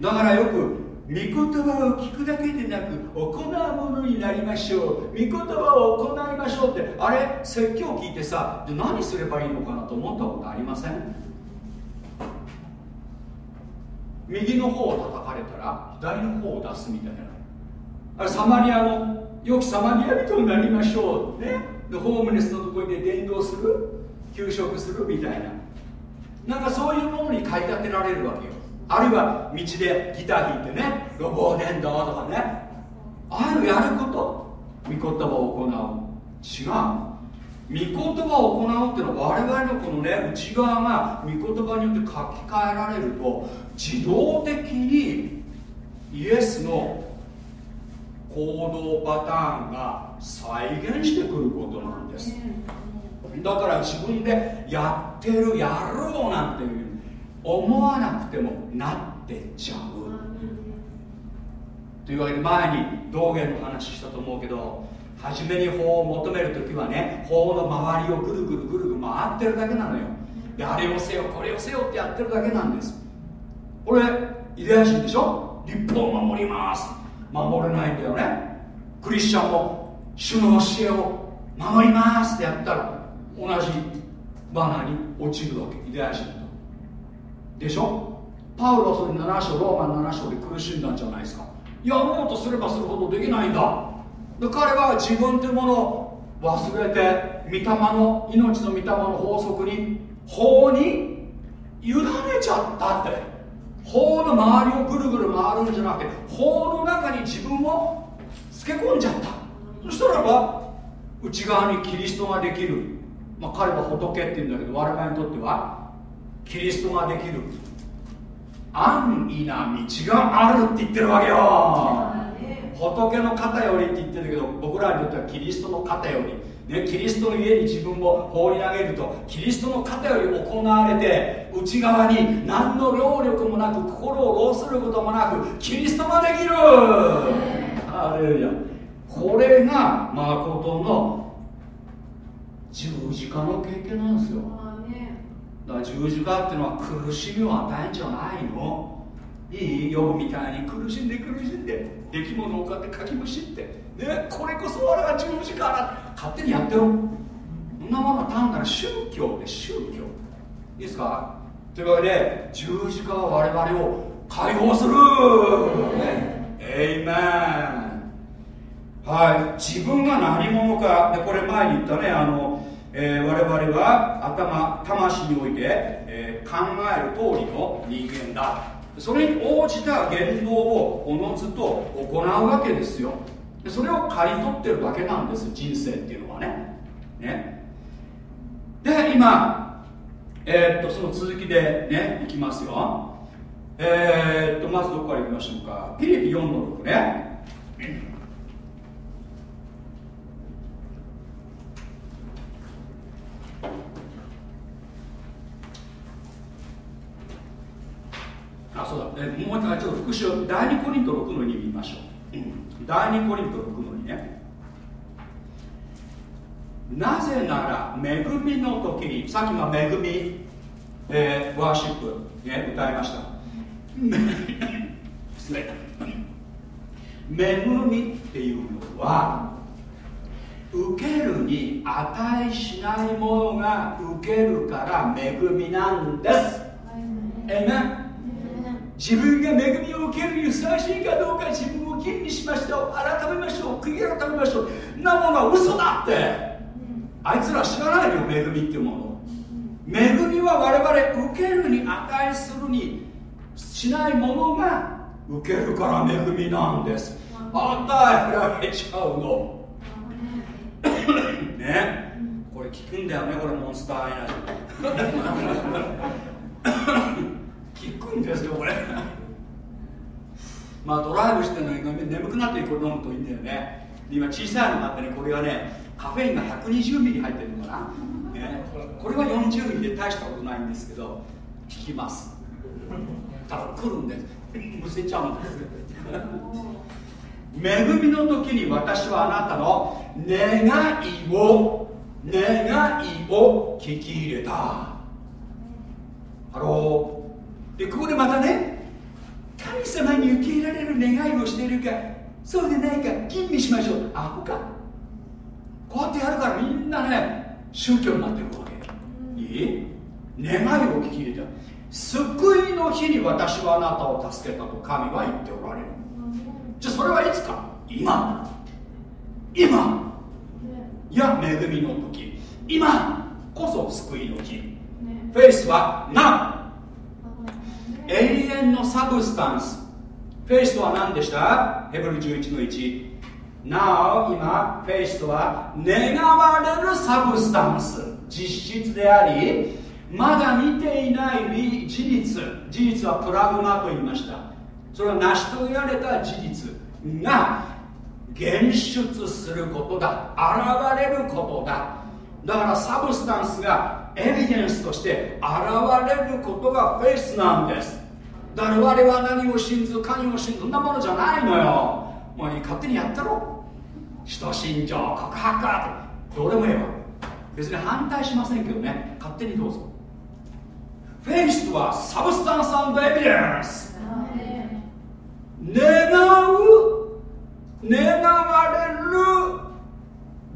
だからよく御言葉を聞くだけでなく行うものになりましょう。御言葉を行いましょうってあれ？説教聞いてさで何すればいいのかなと思ったことありません？右の方を叩かれたら左の方を出すみたいな。あれサマリアの良きサマリア人になりましょうね。でホームレスのところで伝道する給食するみたいな。なんかそういうものに駆り立てられるわけよ。あるいは道でギター弾いてねロボ伝道とかね。ああいうやること。御言葉を行う。違う。御言葉を行うっていうのは我々のこのね内側が御言葉によって書き換えられると自動的にイエスの行動パターンが再現してくることなんです。だから自分でやってるやろうなんていう思わなくてもなってっちゃう。というわけで前に道元の話したと思うけど初めに法を求める時はね法の周りをぐるぐるぐるぐる回ってるだけなのよ。であれをせよこれをせよってやってるだけなんです。これユダヤ人でしょ？立法を守ります守れないんだよね。クリスチャンも主の教えを守りますってやったら同じバナーに落ちるわけ。ユダヤ人と。でしょ？パウロはそれ7章ローマン7章で苦しんだんじゃないですか。やろうとすればするほどできないんだ。で彼は自分というものを忘れて御霊の命の御霊の法則に法に委ねちゃったって。法の周りをぐるぐる回るんじゃなくて法の中に自分をつけ込んじゃった。そしたらば内側にキリストができる、まあ、彼は仏って言うんだけど我々にとってはキリストができる。安易な道があるって言ってるわけよ。仏の肩よりって言ってるけど僕らにとってはキリストの肩より。ね、キリストの家に自分を放り投げるとキリストの肩より行われて内側に何の労力もなく心を労することもなくキリストができる!あれやこれが誠の十字架の経験なんですよ。だから十字架っていうのは苦しみを与えんじゃないの。いいヨブみたいに苦しんで苦しんで出来物を買ってかきむしってねこれこそ我が十字架だ勝手にやってろ。そんなものは単なる宗教で宗教。いいですか？というわけで十字架は我々を解放する、ね、エイメン。はい。自分が何者か。でこれ前に言ったねあのえー、我々は頭魂において、えー、考える通りの人間だ。それに応じた言動をおのずと行うわけですよ。それを刈り取ってるだけなんです人生っていうのはね。ね。で今えー、っとその続きでねいきますよ。えー、っとまずどこからいきましょうか。ピリピ4の6ね。あそうだ、えもう一回ちょっと復習。第2コリント6の2見ましょう、うん、第2コリント6の2ね。なぜなら恵みの時にさっきの恵み、えー、ワーシップ、ね、歌いました。失礼。恵みっていうのは受けるに値しないものが受けるから恵みなんです。えめ自分が恵みを受けるにふさわしいかどうか自分を吟味しましょう改めましょう。悔い改めましょう。なものは嘘だって、あいつら知らないよ恵みっていうもの。恵みは我々受けるに値するにしないものが受けるから恵みなんです。与えられちゃうの。ね。これ聞くんだよねこれモンスターエナジー。聞くんですよこれまあドライブしてるのに眠くなってこれ飲むといいんだよね。今小さいのがあってねこれはねカフェインが120ミリ入ってるのかな、ね、これは40ミリで大したことないんですけど効きます。ただ来るんです。むせちゃうんです。恵みの時に私はあなたの願いを願いを聞き入れた。 Hello。でここでまたね神様に受け入れられる願いをしているかそうでないか吟味しましょう。アホか。こうやってやるからみんなね宗教になってるわけ。いい？願いを聞き入れた。救いの日に私はあなたを助けたと神は言っておられる。じゃあそれはいつか？今。今。いや恵みの時。今こそ救いの日。 Faith は何永遠の substance。フェイスとは何でした？ヘブル11の1なお今フェイスとは願われる substance。実質でありまだ見ていない事実。事実は pragma と言いました。それは成し遂げられた事実が現出することだ。現れることだ。だから substance がエビデンスとして現れることがフェイスなんです。だから我は何を信ず神を信ずそんなものじゃないのよ。もう勝手にやったら。使徒信条告白どうでもいいわ。別に反対しませんけどね。勝手にどうぞ。Faith とは substance evidence。願う。願われる。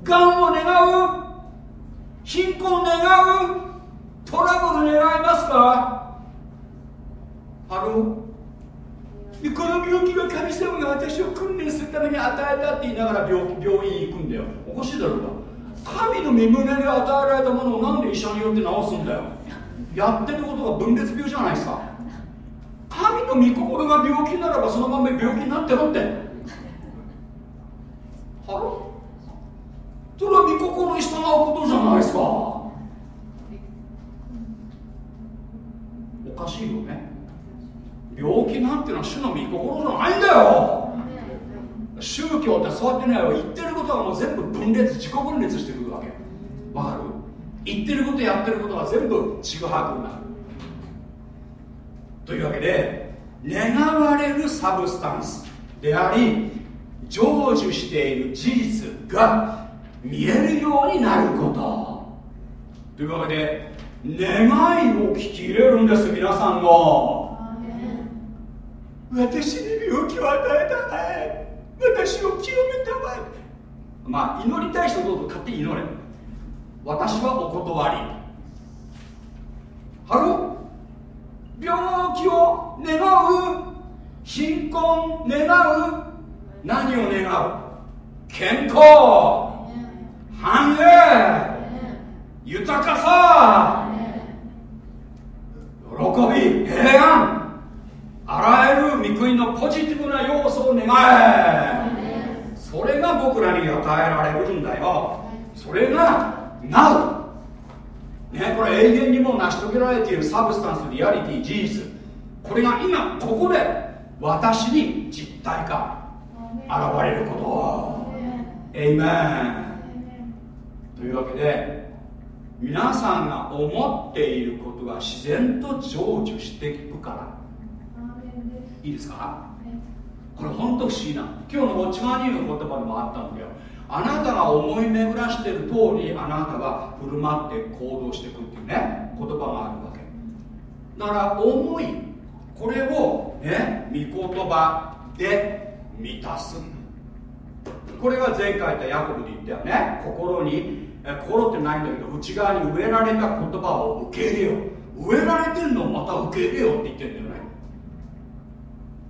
がんを願う貧困願うトラブル願いますか？ハローこの病気は神様が私を訓練するために与えたって言いながら病病院行くんだよ。おかしいだろうか神の身胸で与えられたものをなんで医者によって治すんだよ。やってることが分裂病じゃないですか。神の御心が病気ならばそのまま病気になってろって。ハロそれは御心に従うことじゃないですか。おかしいよね。病気なんていうのは主の御心じゃないんだよ。宗教ってそうやってね言ってることはもう全部分裂自己分裂してくるわけ。わかる？言ってることやってることは全部ちぐはぐになる。というわけで願われるサブスタンスであり成就している事実が見えるようになること。というわけで願いを聞き入れるんです皆さんが私に病気を与えたまえ。私を清めたまえ。まあ祈りたい人どうぞ勝手に祈れ。私はお断り。ハロ病気を願う。貧困願う。何を願う。健康繁栄豊かさ。喜び。平安あらゆる御国のポジティブな要素を願え。それが僕らに与えられるんだよ。それがなうねこれ永遠にも成し遂げられているサブスタンスリアリティ事実。これが今ここで私に実体化。現れることエイメンというわけで皆さんが思っていることが自然と成就していくから。いいですか？これ本当不思議な。今日のウォッチマニーの言葉でもあったんだよ。あなたが思い巡らしてる通りあなたが振る舞って行動していくっていうね言葉があるわけ。だから思いこれをね御言葉で満たす。これが前回言ったヤコブで言ったよね。心に心ってないんだけど内側に植えられた言葉を受け入れよう。植えられてんのをまた受け入れようって言ってるんだよね。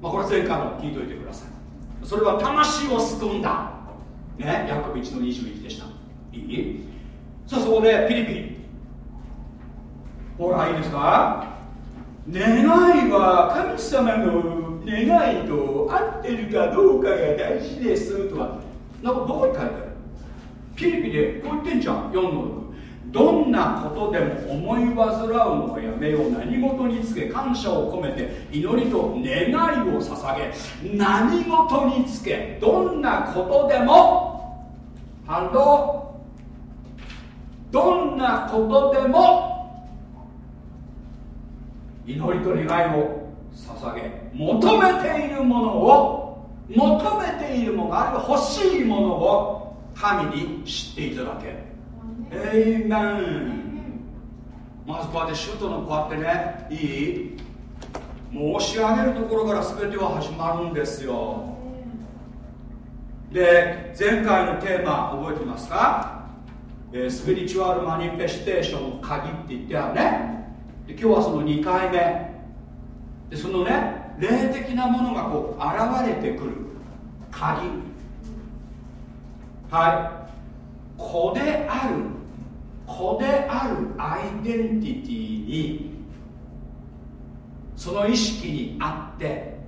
まあ、これ前回も聞いといてください。それは魂を救うんだ。ねヤコブ1の21でした。いい？さあそこでピリピリほらいいですか？願いは神様の願いと合ってるかどうかが大事です。とはなんかどこに書いてある？ピリピリでこう言ってんじゃん4の6どんなことでも思い煩うのをやめよう何事につけ感謝を込めて祈りと願いを捧げ。何事につけどんなことでも。ハロどんなことでも祈りと願いを捧げ。求めているものを求めているものあるいは欲しいものを神に知っていただけ。エイメンまずこうやってシュートのこうやってねいい申し上げるところから全ては始まるんですよ。で前回のテーマ覚えてますか、えー、スピリチュアルマニフェステーションの鍵って言ってあるね。で今日はその2回目。でそのね霊的なものがこう現れてくる鍵はい。子である子であるアイデンティティにその意識にあって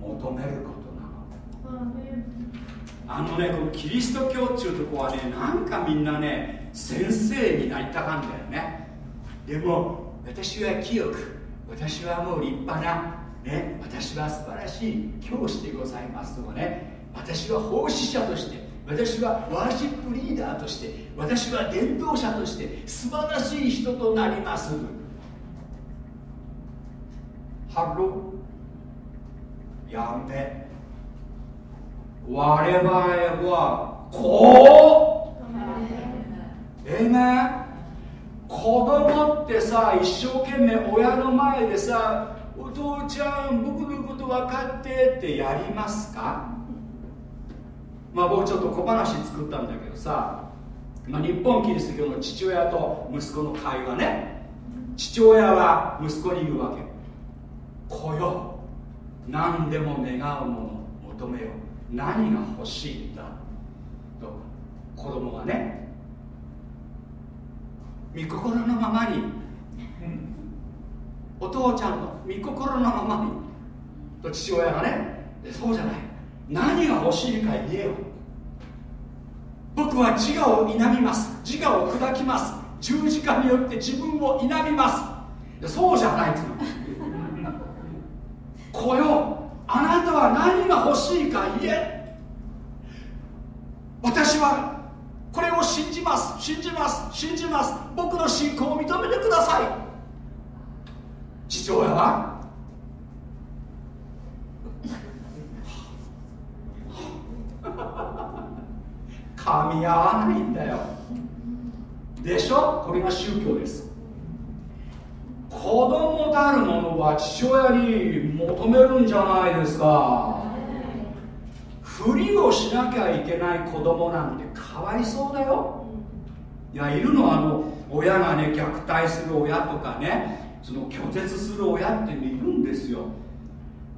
求めることなの。あのねこのキリスト教っていうとこはねなんかみんなね先生になりたがんだよね。でも私は清く私はもう立派なね私は素晴らしい教師でございますとかね私は奉仕者として私はワーシップリーダーとして私は伝道者として素晴らしい人となります。ハロやめ。我々はこう。ええね子供ってさ一生懸命親の前でさお父ちゃん僕のこと分かってってやりますか？まあ僕ちょっと小話作ったんだけどさ、まあ、日本キリスト教の父親と息子の会話ね。父親は息子に言うわけ。子よ。何でも願うもの求めよ何が欲しいんだ。と子供がね。御心のままに。お父ちゃんの御心のままに。と父親がね。そうじゃない。何が欲しいか言えよ。僕は自我を否みます。自我を砕きます。十字架によって自分を否みます。そうじゃないっての。子よあなたは何が欲しいか言え。私はこれを信じます。信じます。信じます。僕の信仰を認めてください。父親は噛み合わないんだよ。でしょ？これが宗教です。子供たるものは父親に求めるんじゃないですか。ふりをしなきゃいけない子供なんてかわいそうだよ。いやいるのはあの親がね虐待する親とかねその拒絶する親っているんですよ。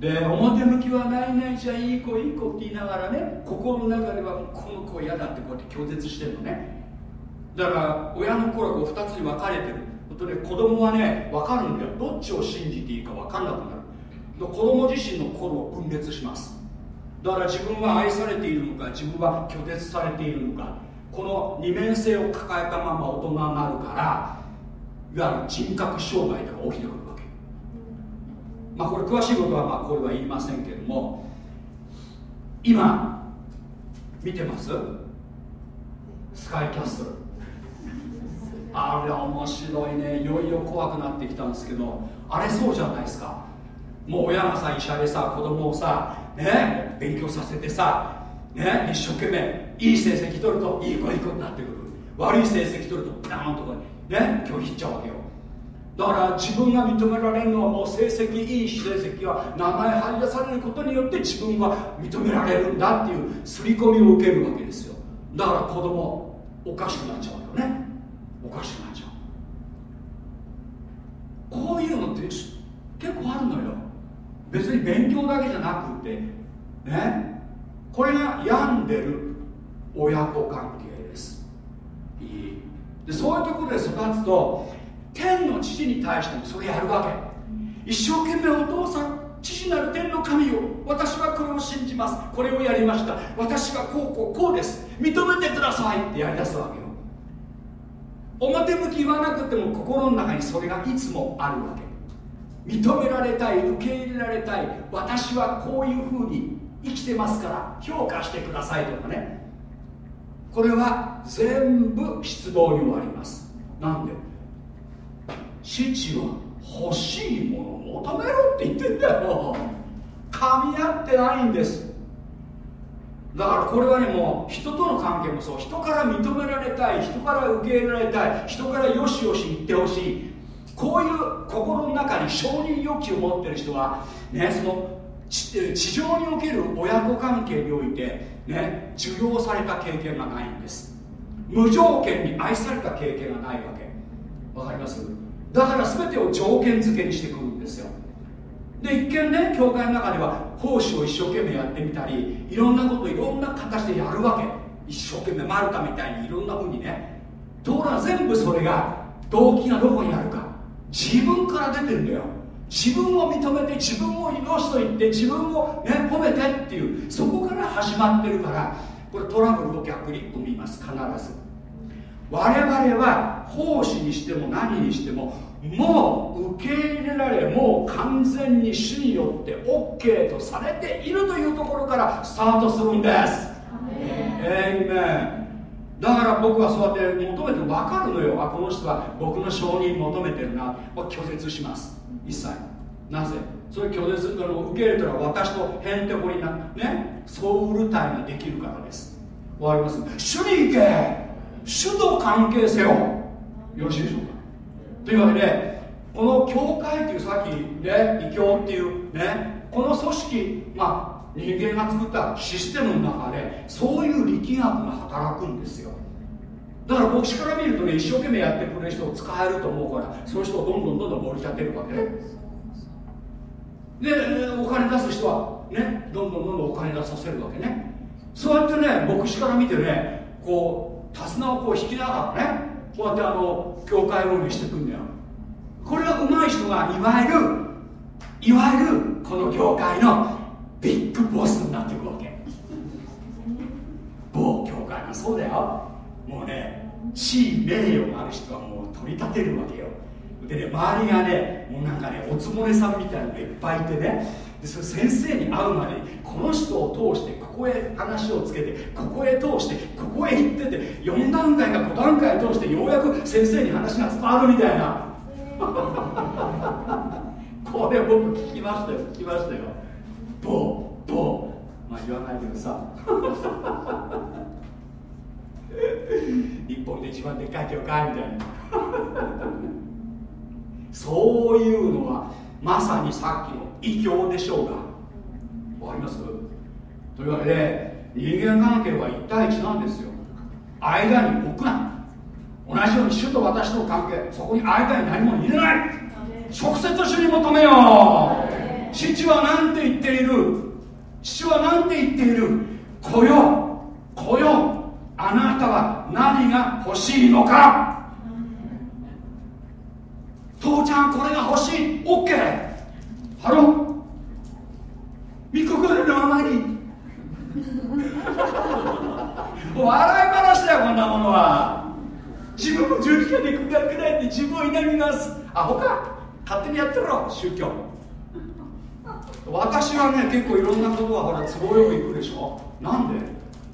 で表向きはないないじゃいい子いい子って言いながらね心の中ではこの子嫌だってこうやって拒絶してるのね。だから親の子はこう2つに分かれてる。とで子供はね分かるんだよ。どっちを信じていいか分かんなくなる。子供自身の心を分裂します。だから自分は愛されているのか自分は拒絶されているのかこの二面性を抱えたまま大人になるからいわゆる人格障害とか起きてくる。まあこれ詳しいことはまあこれは言いませんけども今見てます？スカイキャッスルあれ面白いね。いよいよ怖くなってきたんですけどあれそうじゃないですか。もう親がさ医者でさ子供をさね勉強させてさね一生懸命いい成績取るといい子いい子になってくる。悪い成績取るとピャーンとかね拒否っちゃうわけよ。だから自分が認められるのはもう成績いい成績は名前張り出されることによって自分が認められるんだっていう刷り込みを受けるわけですよ。だから子供おかしくなっちゃうよね。おかしくなっちゃう。こういうのって結構あるのよ。別に勉強だけじゃなくてね。これが病んでる親子関係です。いい。でそういうところで育つと天の父に対してもそれやるわけ。一生懸命お父さん父なる天の神を私はこれを信じます。これをやりました。私はこうこうこうです。認めてくださいってやりだすわけよ。表向き言わなくても心の中にそれがいつもあるわけ。認められたい受け入れられたい。私はこういうふうに生きてますから評価してくださいとかね。これは全部失望に終わります。なんで？父は欲しいものを求めろって言ってんだよ。噛み合ってないんです。だからこれはねもう人との関係もそう。人から認められたい人から受け入れられたい人からよしよし言ってほしい。こういう心の中に承認欲求を持ってる人はねその地上における親子関係においてね受容された経験がないんです。無条件に愛された経験がないわけ。わかります？だから全てを条件付けにしてくるんですよ。で一見ね教会の中では奉仕を一生懸命やってみたりいろんなこといろんな形でやるわけ。一生懸命マルタみたいにいろんなふうにね。ところが全部それが動機がどこにあるか。自分から出てるんだよ。自分を認めて自分をよしと言って自分を、ね、褒めてっていうそこから始まってるからこれトラブルを逆に生みます。必ず。我々は奉仕にしても何にしてももう受け入れられもう完全に主によって OK とされているというところからスタートするんです。えいめだから僕はそうやって求めて分かるのよ。あこの人は僕の承認求めてるな。拒絶します。一切。なぜ？それ拒絶あの受け入れたら私とへんてこになね？ソウル体ができるからです。わかります？主に行け主と関係せよよろしいでしょうか。というわけでこの教会っていうさっきね異教っていうねこの組織まあ人間が作ったシステムの中でそういう力学が働くんですよ。だから牧師から見るとね一生懸命やってくれる人を使えると思うからそういう人をどんどんどんどん盛り立てるわけでお金出す人はねどんどんどんどんお金出させるわけね。そうやってね牧師から見てねこう手綱をこう引きながらねこうやってあの教会運営していくんだよ。これが上手い人がいわゆるいわゆるこの業界のビッグボスになっていくわけ。某教会がそうだよ。もうね地位名誉がある人はもう取り立てるわけよ。でね周りがねもうなんかねおつぼねさんみたいなのがいっぱいいてね。でそれ先生に会うまでにこの人を通してここへ話をつけてここへ通してここへ行ってて4段階か5段階通してようやく先生に話が伝わるみたいな。これ僕聞きましたよ聞きましたよ。ボーボーまあ言わないけどさ。一本で一番でっかい教会みたいな。そういうのはまさにさっきの異教でしょうが。わかります？というわけで人間関係は1対1なんですよ。間に置くな。同じように主と私との関係。そこに間に何も入れない。直接主に求めよう。父は何て言っている。父は何て言っている。来よ来よあなたは何が欲しいのか。父ちゃんこれが欲しい。OK ハロ見くくるのあまり 笑い話だよこんなものは。自分も十字架でくだくだって自分を否みます。アホか。勝手にやってろ宗教。私はね結構いろんなことがほら都合よくいくでしょ。なんで？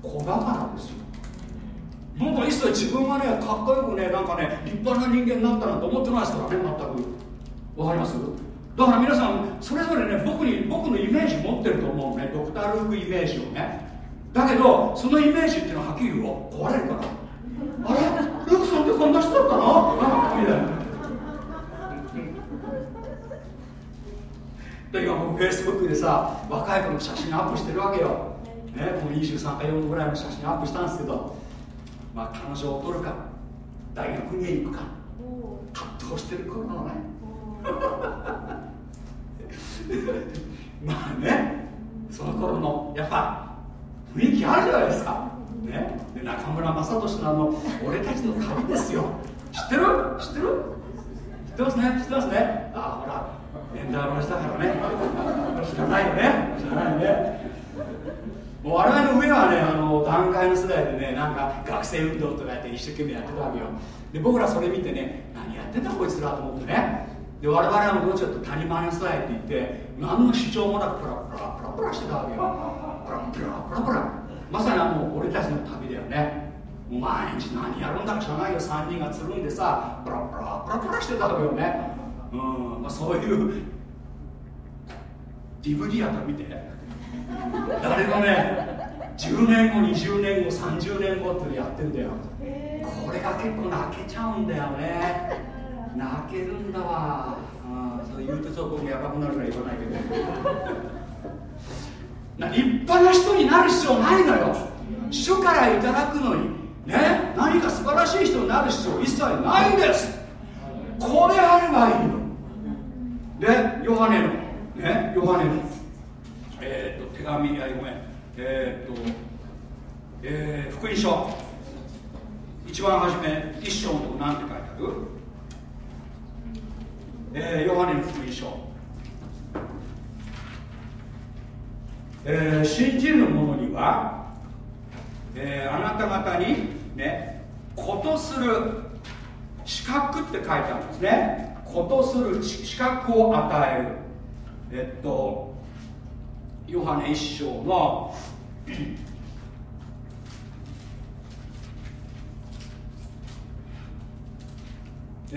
子だからですよ。なんか一切自分がねかっこよくねなんかね立派な人間になったなんて思ってないですからね全く。わかります？だから皆さんそれぞれね僕に僕のイメージ持ってると思うね。ドクター・ルークイメージをね。だけどそのイメージっていうのははっきり言うよ壊れるからあれ？ルークさんってこんな人だったの？みたいな。で今僕フェイスブックでさ若い子の写真アップしてるわけよ、ね、もう23か4ぐらいの写真アップしたんですけどまあ彼女を取るか？大学に行くか？葛藤してる頃なのね。まあねその頃のやっぱ雰囲気あるじゃないですか、ね、で中村雅俊のあの俺たちの旅ですよ。知ってる？知ってる？知ってますね。知ってますね。あほら年代話だからね。知らないよね。知らないよね。もう我々の上はねあの段階の世代でねなんか学生運動とかやって一生懸命やってたわけよ。で僕らそれ見てね何やってんだこいつらと思ってね。で我々はどっちかと谷間の世代って言って何の主張もなくプラプラプラプラしてたわけよ。プラプラプラプラまさにあの俺たちの旅だよね。毎日何やるんだか知らないよ。3人がつるんでさプラプラプラプラしてたわけよね。うん、まあ、そういう DVD やった見て。誰がね10年後20年後30年後ってやってんだよ。これが結構泣けちゃうんだよね。泣けるんだわ。あそれ言うとちょっと僕やばくなるから言わないけど。立派な人になる必要ないのよ。主からいただくのに。ね何か素晴らしい人になる必要一切ないんです。これあればいいの。でヨハネの。ねヨハネの。えー、っと手紙やごめん。えー、っと、えー、福音書。一番初め一章のとこ何て書いてある？えー、ヨハネの福音書、えー、信じる者には、えー、あなた方にねことする資格って書いてあるんですね。ことする資格を与える。えっとヨハネ一章の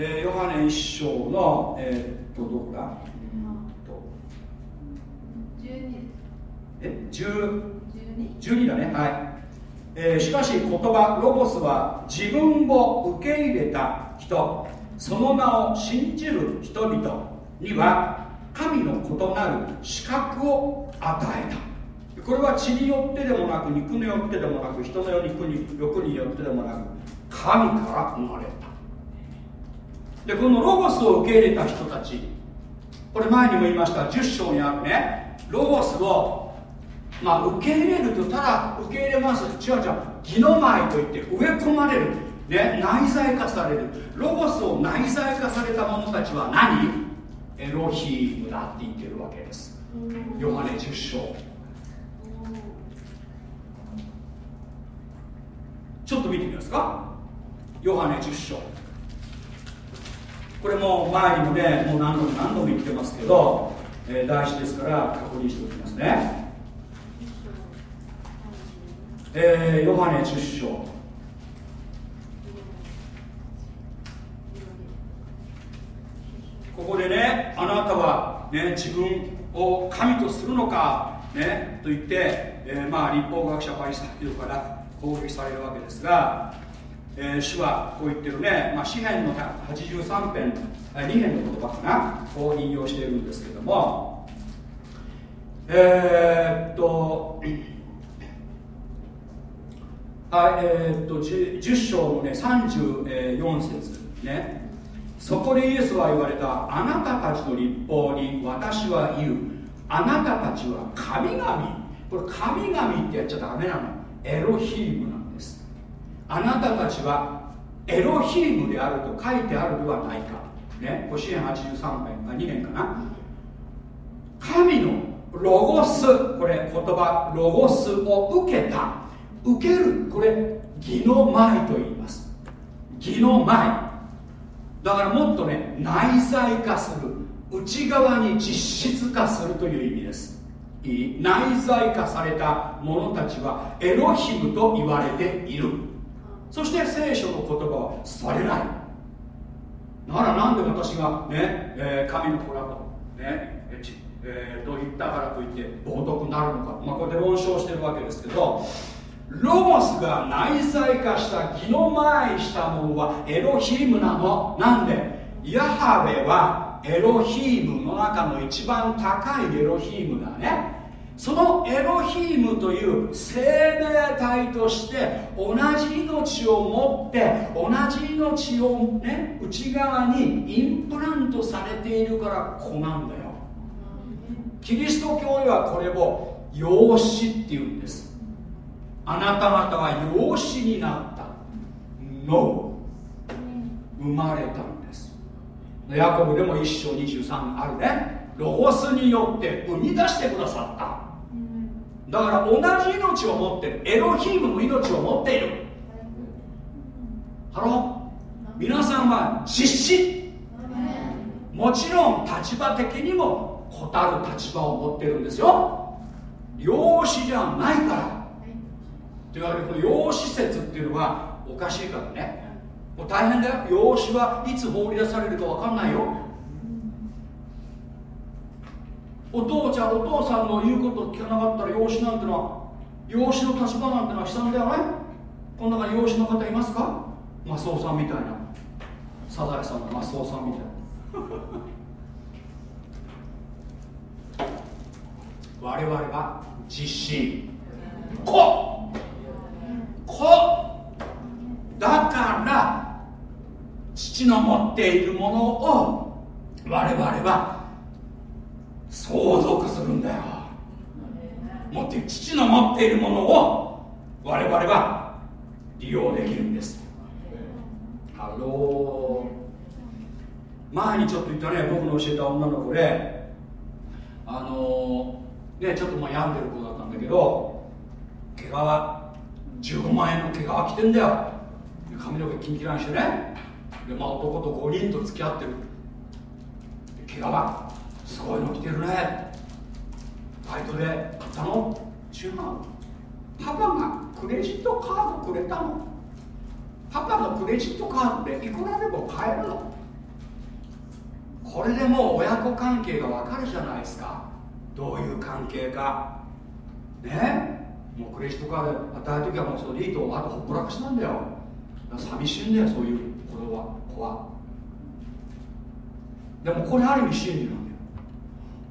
えー、ヨハネ一章の、えー、っとどこだ、え？12だね。はい。えー、しかし言葉ロゴスは自分を受け入れた人。その名を信じる人々には神の異なる資格を与えた。これは血によってでもなく肉によってでもなく人の肉に欲によってでもなく神から生まれたでこのロゴスを受け入れた人たちこれ前にも言いました10章にあるね。ロゴスをまあ、受け入れるとただ受け入れます。違う違う。義の舞といって植え込まれる、ね、内在化される。ロゴスを内在化された者たちは何？エロヒームだって言ってるわけです。ヨハネ10章。ちょっと見てみますか。ヨハネ10章。これも前にもねもう何度も何度も言ってますけど、えー、大事ですから確認しておきますね。えー、ヨハネ10章。ここでねあなたは、ね、自分を神とするのか、ね、と言って、えー、まあ、立法学者パリサイ人から攻撃されるわけですが、えー、主はこう言ってるね、まあ、詩篇の83編2編の言葉かな。こう引用しているんですけども。えー、っとはいえー、っと 10, 10章のね34節ね。そこでイエスは言われたあなたたちの立法に私は言う。あなたたちは神々。これ神々ってやっちゃダメなの。エロヒームなんですあなたたちはエロヒームであると書いてあるではないか。ね、5支援83年あ2年かな。神のロゴスこれ言葉ロゴスを受けた。受けるこれ義の前と言います。義の前。だからもっとね内在化する。内側に実質化するという意味です。いい？内在化された者たちはエロヒムと言われている。そして聖書の言葉はされない。だからなんで私がね、えー、神の子だとねえー、と言ったからといって冒涜になるのか、まあ、これで論証してるわけですけどロゴスが内在化した義の前したものはエロヒームなの。なんで？ヤハベはエロヒームの中の一番高いエロヒームだね。そのエロヒームという生命体として同じ命を持って同じ命を、ね、内側にインプラントされているから子なんだよ。キリスト教ではこれを養子っていうんです。あなた方は養子になった。の。生まれたんです。ヤコブでも一章23あるね。ロゴスによって生み出してくださった。だから同じ命を持ってる。エロヒームの命を持っている。 Hello。皆さんは実子。もちろん立場的にも異る立場を持ってるんですよ。養子じゃないから。というわけでこの養子説っていうのはおかしいからね。もう大変だよ。養子はいつ放り出されるか分かんないよ。お父ちゃんお父さんの言うこと聞かなかったら養子なんてのは養子の立場なんてのは悲惨だよね。この中に養子の方いますか？マスオさんみたいな。サザエさんのマスオさんみたいな。我々は実子子。子。だから父の持っているものを我々は相続するんだよ。持って父の持っているものを我々は利用できるんです。ハロー前にちょっと言ったね僕の教えた女の子で。あのー、ねちょっとまあ病んでる子だったんだけど毛皮15万円の毛皮着てんだよ。髪の毛キンキランしてね。で、まあ、男と5人と付き合ってる。毛皮すごいの着てるね。バイトで買ったの？違う。パパがクレジットカードくれたの。パパのクレジットカードでいくらでも買えるの。これでもう親子関係がわかるじゃないですか。どういう関係か。ね？もうクレジットカード与える時はもうそのリートあとほっぽらかしなんだよ。寂しいんだよそういう子は。子はでもこれある意味真理なんだよ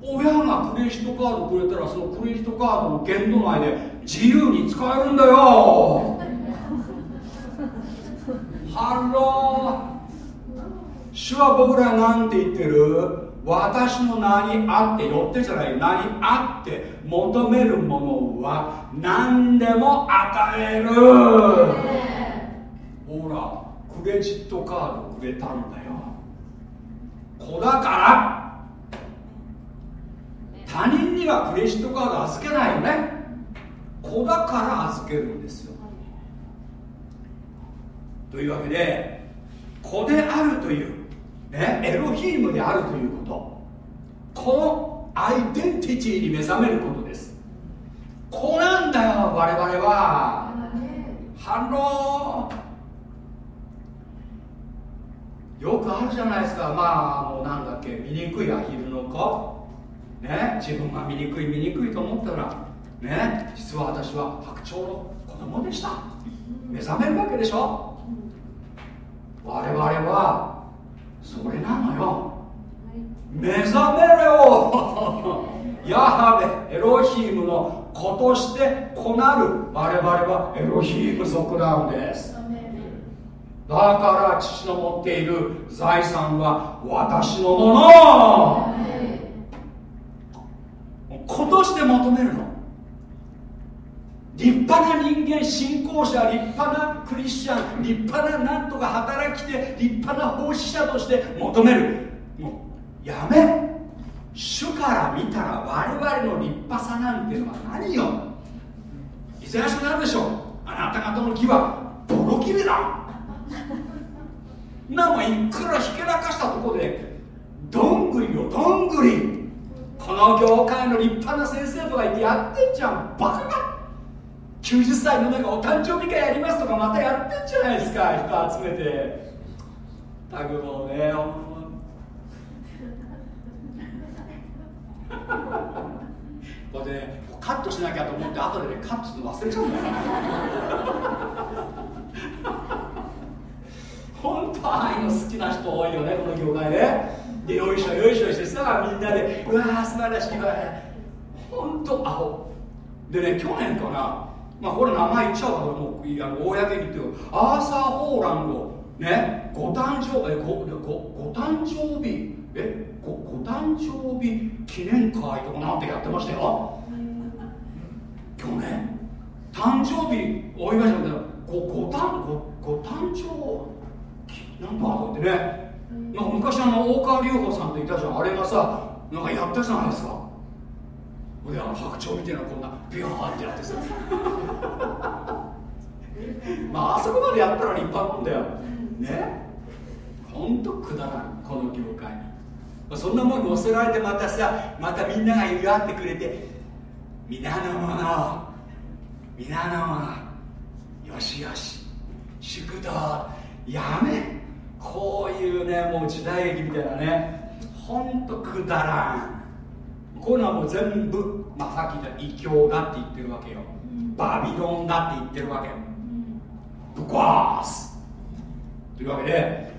親がクレジットカードくれたらそのクレジットカードの限度内で自由に使えるんだよ。 Hello。主は僕らなんて言ってる？私の名にあってよってじゃない。名にあって求めるものは何でも与える。ほらクレジットカードくれたんだよ。子だから。他人にはクレジットカード預けないよね。子だから預けるんですよ。というわけで子であるというね、エロヒームであるということ。このアイデンティティに目覚めることです。こうなんだよ我々は。反応よくあるじゃないですか。まあもうなんだっけ醜いアヒルの子。ね自分が醜い醜いと思ったらね実は私は白鳥の子供でした。目覚めるわけでしょ。我々はそれなのよ。目覚めろヤハベエロヒームの子として子なる。我々はエロヒーム族なんです。だから父の持っている財産は私のもの。子として求めるの。立派な人間信仰者立派なクリスチャン立派ななんとか働きて立派な奉仕者として求める。もうやめ。主から見たら我々の立派さなんていうのは何よ。いずれしなるでしょう。あなた方の木はボロ切れだ。なもいくらひけらかしたところでどんぐりよどんぐり。この業界の立派な先生とか言ってやってんじゃん。バカか90歳の中お誕生日会やりますとかまたやってんじゃないですか。人集めて。たくもうね これ、ね、カットしなきゃと思って後でねカットするの忘れちゃうんだよ。本当ああいうの好きな人多いよねこの業界ででよいしょよいしょしてさみんなでうわー素晴らしいわ本当アホ。でね去年かな。まあこれ名前言っちゃうからもうあの公に言ってアーサー・ホーランド。ねご誕生えごごご誕生日。えごご誕生日記念会とかなんてやってましたよ。去年。誕生日お祝いしたんだよごご誕ごご誕生なんだってね。なんか昔あの大川隆法さんっていたじゃん。あれがさなんかやったじゃないですか。であの白鳥みたいなこんなビヨーンってやってさ。まああそこまでやったら立派なんだよ。ね。ほんとくだらんこの業界に。そんなもん乗せられてまたさまたみんなが祝ってくれて皆のもの皆のものよしよし祝祷やめ。こういうねもう時代劇みたいなね。ほんとくだらん。こういうのはもう全部、まあ、さっき言った異教だって言ってるわけよ、バビロンだって言ってるわけ、ブワース。というわけで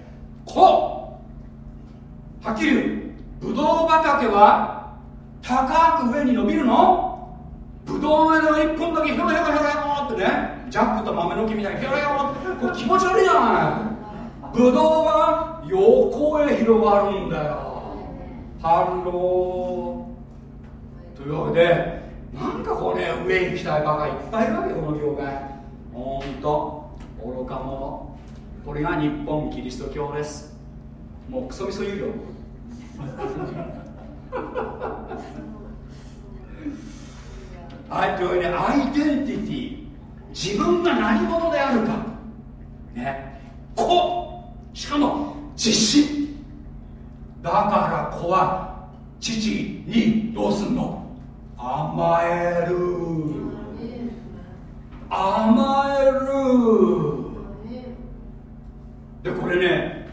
こうはっきり言う。ブドウ畑は高く上に伸びるの？ブドウの枝が1本だけヒョロヒョロヒョロヒョロってね。ジャックと豆の木みたいにヒョロヒョロって。これ気持ち悪いじゃないブドウは横へ広がるんだよ。ハローというわけでなんかこうね上に行きたいバカいっぱいいるわけこの業界。ほんと。愚か者。これが日本キリスト教です。もうクソみそ言うよ。はいというわけでアイデンティティ。自分が何者であるか。ね。しかも実子だから子は父にどうすんの？甘える。甘える。でこれね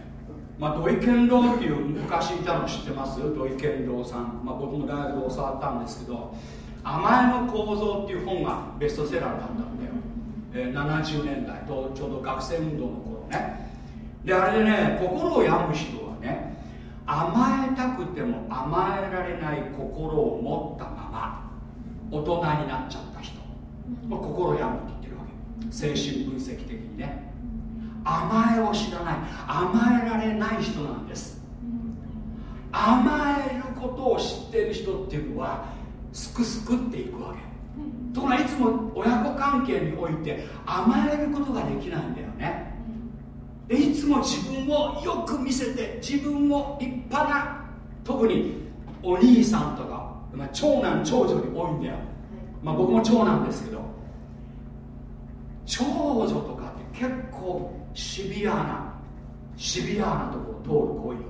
まあ、土井健郎っていう昔いたの知ってます？土井健郎さん、まあ、僕も大学で教わったんですけど「甘えの構造」っていう本がベストセラーだったんだよ、えー、70年代とちょうど学生運動の頃ね。であれでね心を病む人はね甘えたくても甘えられない心を持ったまま大人になっちゃった人、まあ、心病むって言ってるわけ。精神分析的にね。甘えを知らない甘えられない人なんです。甘えることを知っている人っていうのはすくすくっていくわけ。ところがいつも親子関係において甘えることができないんだよねでいつも自分をよく見せて自分を立派な特にお兄さんとか、まあ、長男長女に多いんだよ、まあ、僕も長男ですけど長女とかって結構シビアなシビアなところを通る子多いよ、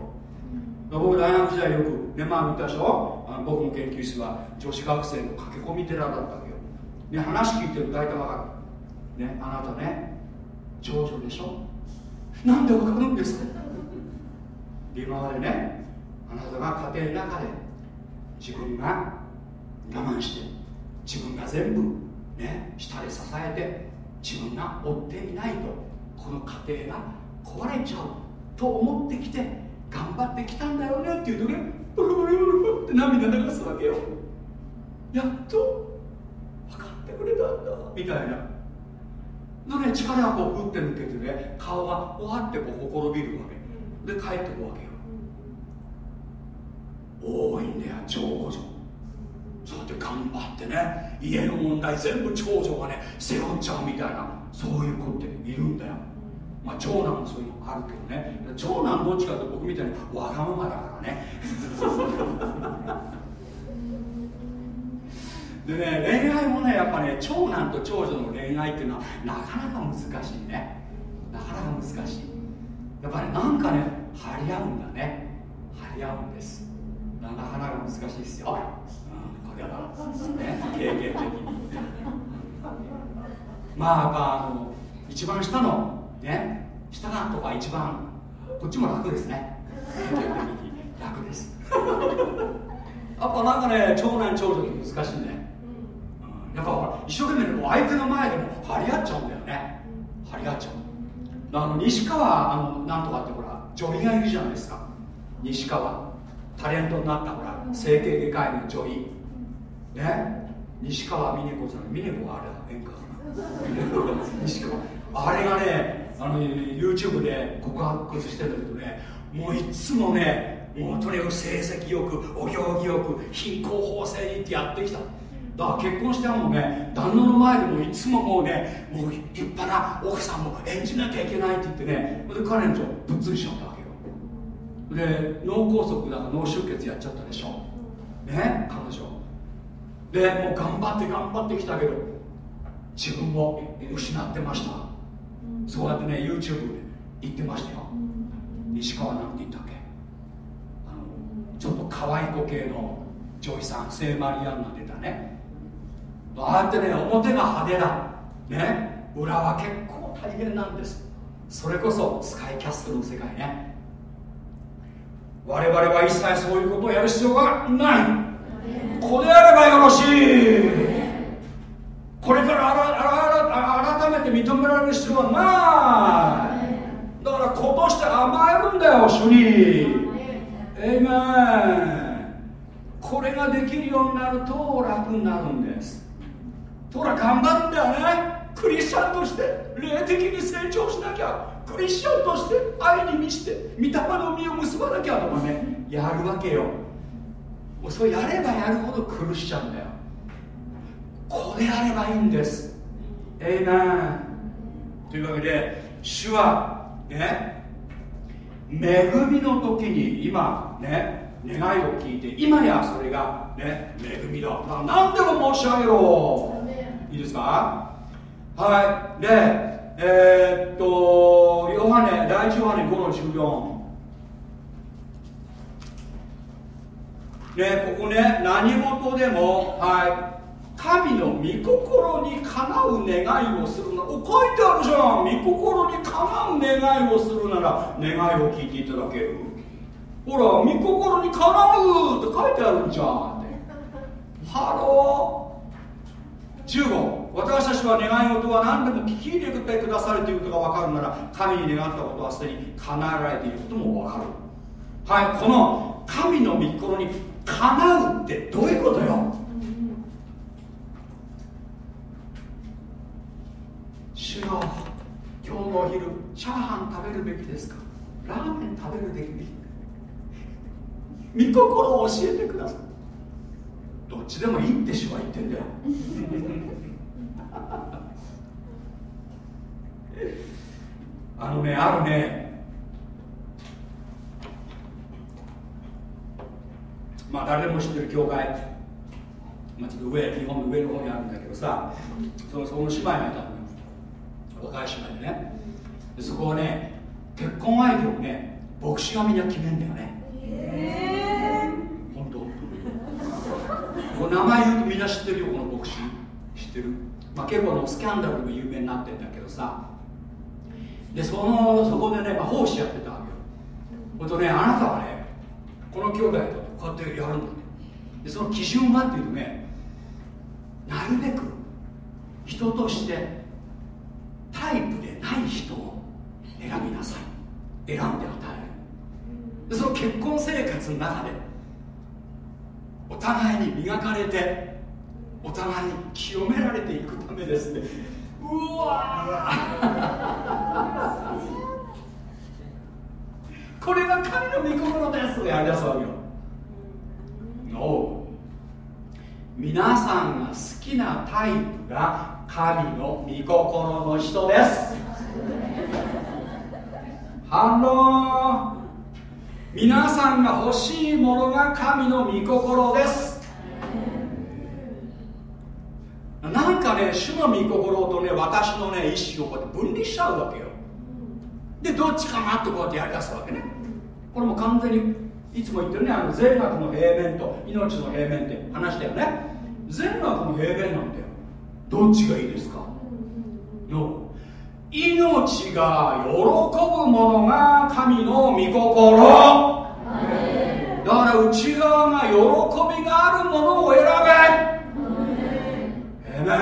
僕大学時代よくねまあ見たでしょ？あの僕の研究室は女子学生の駆け込み寺だったわけよ、ね、話聞いてる大体わかる。ねあなたね長女でしょ？なんでわかるんですか？今までねあなたが家庭の中で自分が我慢して自分が全部ね下で支えて自分が追っていないとこの家庭が壊れちゃうと思ってきて頑張ってきたんだよねっていう時にブルブルブルブルって涙流すわけよ。やっと分かってくれたんだみたいな。のね力がこう振って抜けてね顔が終わってこうほころびるわけ。で帰ってくわけよ。多いんだよ長女。そうやって頑張ってね家の問題全部長女がね背負っちゃうみたいなそういう子っているんだよ。まあ、長男もそういうのあるけどね。長男どっちかって僕みたいにわがままだからね でね恋愛もねやっぱね長男と長女の恋愛っていうのはなかなか難しいね。なかなか難しい。やっぱり、ね、なんかね張り合うんだね。張り合うんです。なかなか難しいですよ、うん、これはね。経験的に。まあやっぱあの一番下のね下がとか一番こっちも楽ですね。楽です。やっぱなんかね長男長女って難しいね、うん、やっぱ一生懸命相手の前でも張り合っちゃうんだよね。張り合っちゃう。あの西川あのなんとかってほら女医がいるじゃないですか。西川。タレントになったほら整形外科医の女医ね。西川峰子さん峰子はあれ演歌かな西川。あれがねあの YouTube で告白してるけどねもういつもねもうとにかく成績よくお行儀よく貧困法制にってやってきた。だから結婚してもね旦那の前でもいつももうねもう立派な奥さんも演じなきゃいけないって言ってねで彼女ぶっつりしちゃったわけよ。で脳梗塞だから脳出血やっちゃったでしょ。ね彼女。でもう頑張って頑張ってきたけど自分も失ってました。そうやってね YouTube で言ってましたよ。西川なんて言ったっけ？あのちょっと可愛い子系の女医さん聖マリアンナ出たね。ああやってね表が派手だ。ね。裏は結構大変なんです。それこそスカイキャスルの世界ね。我々は一切そういうことをやる必要がない。これあればよろしい。これから改めて認められる必要はない。だから子として甘えるんだよ主に。えいめこれができるようになると楽になるんです。とら頑張るんだよね。クリスチャンとして霊的に成長しなきゃ。クリスチャンとして愛に満ちて御霊の実を結ばなきゃとかねやるわけよ。もうそれやればやるほど苦しちゃうんだよ。これあればいいんです。えいなというわけで主はね恵みの時に今ね願いを聞いて今やそれがね恵みだ。何でも申し上げろ。いいですか？はい。でえー、っとヨハネ第1ヨハネ5の14ねここね何事でもはい。神の御心にかなう願いをするな。お書いてあるじゃん。御心にかなう願いをするなら願いを聞いていただける。ほら御心にかなうって書いてあるんじゃん。って Hello。15私たちは願い事は何でも聞き入れてくださるということが分かるなら神に願ったことはすでに叶えられていることも分かる。はいこの神の御心にかなうってどういうことよ。主よ今日のお昼チャーハン食べるべきですか？ラーメン食べるべき御心を教えてください。どっちでもいいって主は言ってんだよ。あのねあるね。まあ誰でも知ってる教会、まあ、ちょっと上日本の上の方にあるんだけどさそのその姉妹がいたの若い姉妹でね。でそこはね結婚相手をね牧師がみんな決めんだよね。えー、こ名前言うとみんな知ってるよこの牧師。知ってる、まあ、結構のスキャンダルでも有名になってんだけどさ。でそのそこでね、まあ、奉仕やってたわけよ。ほんとねあなたはねこの兄弟とこうやってやるんだね。でその基準はっていうとねなるべく人としてタイプでない人を選びなさい。選んで与える。でその結婚生活の中でお互いに磨かれてお互いに清められていくためですね。うわ これが神の御心ですやりだすわけよ。No 皆さんが好きなタイプが神の御心の人です。反論。皆さんが欲しいものが神の御心です。なんかね主の御心とね私のね意思をこうやって分離しちゃうわけよ。でどっちかなってこうやってやりだすわけね。これも完全にいつも言ってるねあの善悪の平面と命の平面って話したよね。善悪の平面なんだよ。どっちがいいですか？命が喜ぶものが神の御心。だから内側が喜びがあるものを選べ。えめま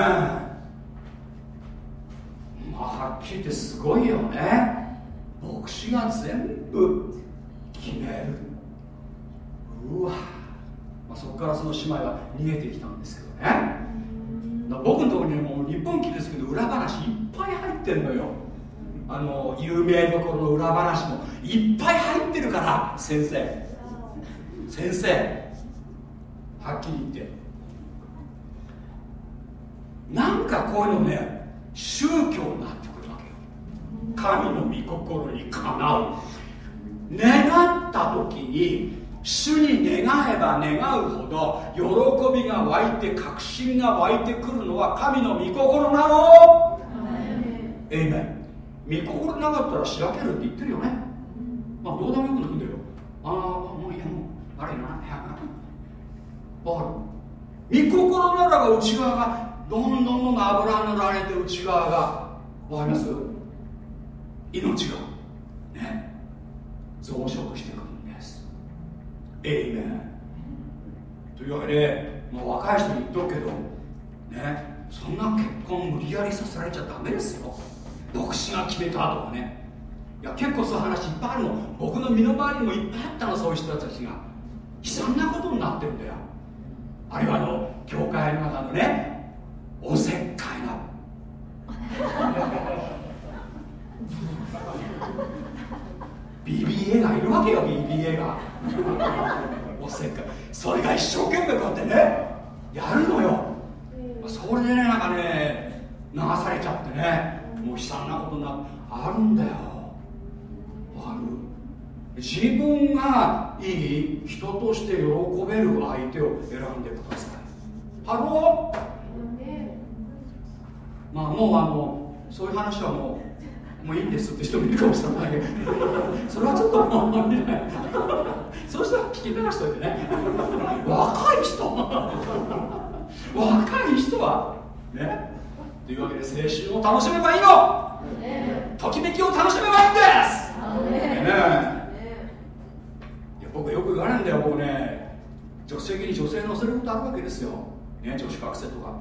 あはっきり言ってすごいよね。牧師が全部決める。うわ、まあ、そこからその姉妹は逃げてきたんですけどね。僕のところにもう日本記ですけど裏話いっぱい入ってんのよ。あの有名どころの裏話も。いっぱい入ってるから先生。先生。はっきり言って。なんかこういうのね宗教になってくるわけよ。神の御心にかなう。願った時に主に願えば願うほど喜びが湧いて確信が湧いてくるのは神の御心なの。えい。め御心なかったらしらけるって言ってるよね。まあどうでもよくなるんだよ。ああもういやもうあれなわかる。御心ならば内側がどんどんどん油塗られて内側がわかります？命が。ね。増殖してくるエイメンというわけで、まあ、若い人に言っとくけどねそんな結婚無理やりさせられちゃダメですよ。牧師が決めたとかね。いや結構そういう話いっぱいあるの。僕の身の回りにもいっぱいあったのそういう人たちが。悲惨なことになってるんだよ。あるいはあの教会の中のねおせっかいな ババアがいるわけよ ババアが。おせっかいそれが一生懸命こうやってねやるのよ。それでねなんかね流されちゃってねもう悲惨なことになあるんだよ。ある？自分がいい人として喜べる相手を選んでください。 Hello？まあもうあのそういう話はもうもういいんですって人もいるかもしれない。け どそれはちょっともう見ない。そうしたら聞き流しといてね。若い人。若い人はね。というわけで青春を楽しめばいいの。ときめきを楽しめばいいんです。ね。いや僕よく言われるんだよ。僕ね助手席に女性乗せることあるわけですよ、ね、女子学生とか。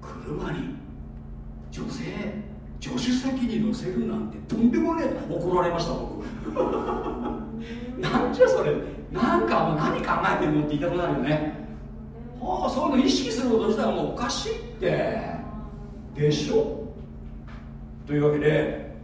車に女性助手席に乗せるなんてとんでもねえ怒られました僕。なんじゃそれ。なんかもう何考えてんのって言いたくなるよね。ああそういうの意識すること自体はもうおかしいって。でしょ。というわけで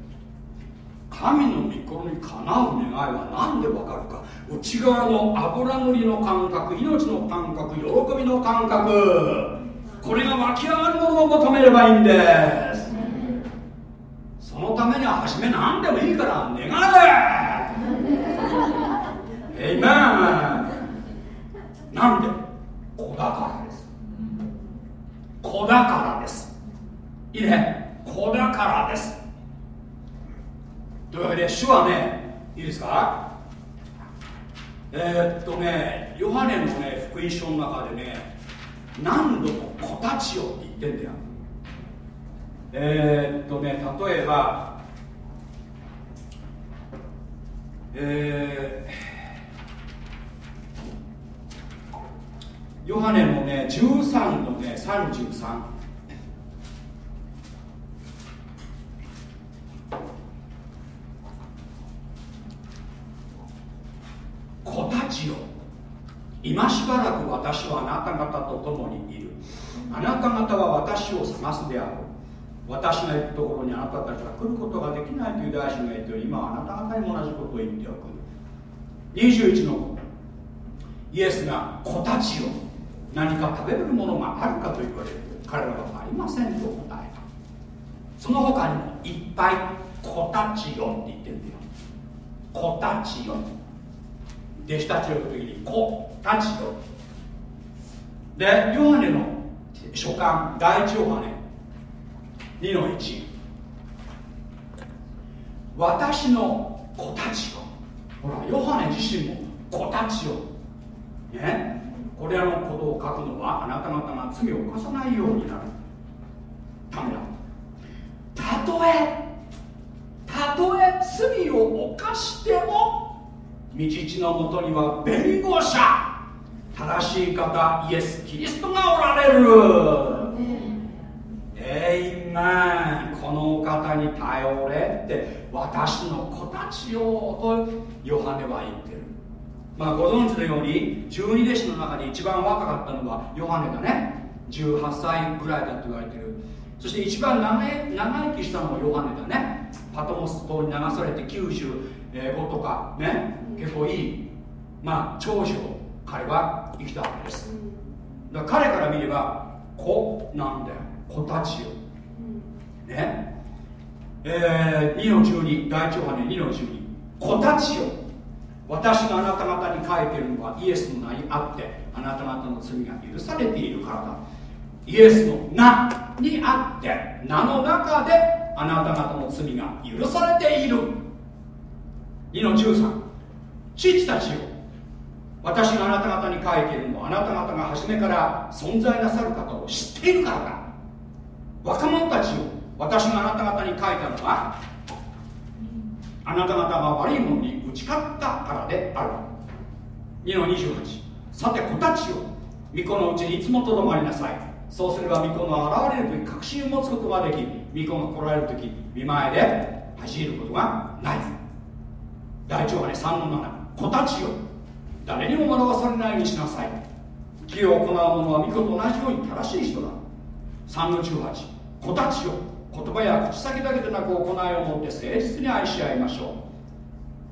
神の御心にかなう願いは何でわかるか。内側の油塗りの感覚命の感覚喜びの感覚。これが湧き上がるものを求めればいいんです。何でもいいから願ええいめなんで子だからです。子だからです。いいね。子だからです。というわけで主はねいいですか？えー、っとねヨハネのね福音書の中でね何度も子たちよって言ってんだよ。えー、っとね例えばえー、ヨハネのね13のね33子たちよ。今しばらく私はあなた方と共にいる。あなた方は私を探すであろう。私が行くところにあなたたちは来ることができないという大臣が言っており今あなた方にも同じことを言っておく。21のイエスが子たちを何か食べるものがあるかと言われる彼らはありませんと答えた。その他にもいっぱい子たちよって言ってるんだよ。子たちよ。弟子たちを呼ぶ時に子たちよ。でヨハネの書簡第一ヨハネ。2の1私の子たちよほらヨハネ自身も子たちよね。これらのことを書くのはあなた方が罪を犯さないようになる。ためだ。たとえたとえ罪を犯しても道地のもとには弁護者正しい方イエス・キリストがおられる。エイメンこのお方に頼れって私の子たちよとヨハネは言ってる。まあご存知のように十二弟子の中で一番若かったのはヨハネだね。18歳ぐらいだと言われてる。そして一番長生きしたのもヨハネだね。パトモス島に流されて95とかね結構いいまあ長寿を彼は生きたわけです。だから彼から見れば子なんだよ。子たちよ、ね。えー、2の12第一ヨハネ2の12子たちよ。私があなた方に書いているのはイエスの名にあってあなた方の罪が許されているからだ。イエスの名にあって名の中であなた方の罪が許されている。2の13父たちよ。私があなた方に書いているのはあなた方が初めから存在なさる方を知っているからだ。若者たちを私があなた方に書いたのはあなた方が悪いものに打ち勝ったからである。2の28さて子たちよ御子のうちにいつもとどまりなさい。そうすれば御子の現れる時確信を持つことができ御子が来られる時見前で走ることがない。第一話ね3の7子たちよ誰にも惑わされないようにしなさい。義を行う者は御子と同じように正しい人だ。3の18子たちよ言葉や口先だけでなく行いをもって誠実に愛し合いましょ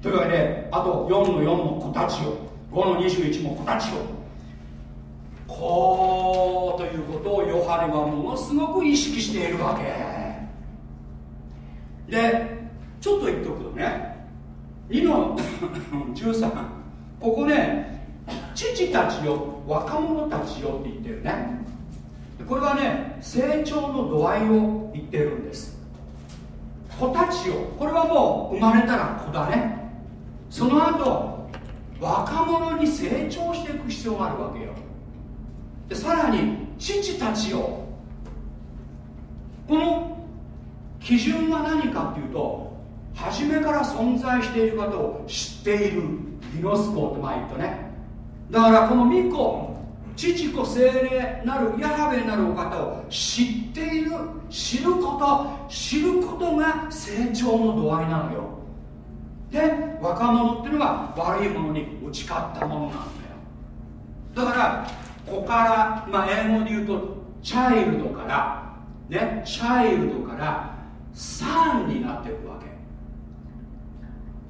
う。というわけであと4の4の子たちよ5の21も子たちよこうということをヨハネはものすごく意識しているわけ。でちょっと言っておくとね2の13ここね父たちよ若者たちよって言ってるね。これはね成長の度合いを言っているんです。子たちを。これはもう生まれたら子だね。その後若者に成長していく必要があるわけよ。でさらに父たちよこの基準は何かっていうと初めから存在している方を知っているギノスコって前言ったね。だからこの巫女父子精霊なるヤハベなるお方を知っている知ること知ることが成長の度合いなのよ。で若者っていうのは悪いものに打ち勝ったものなんだよ。だからここから、まあ、英語で言うとチャイルドからねチャイルドからサンになっていくわけ。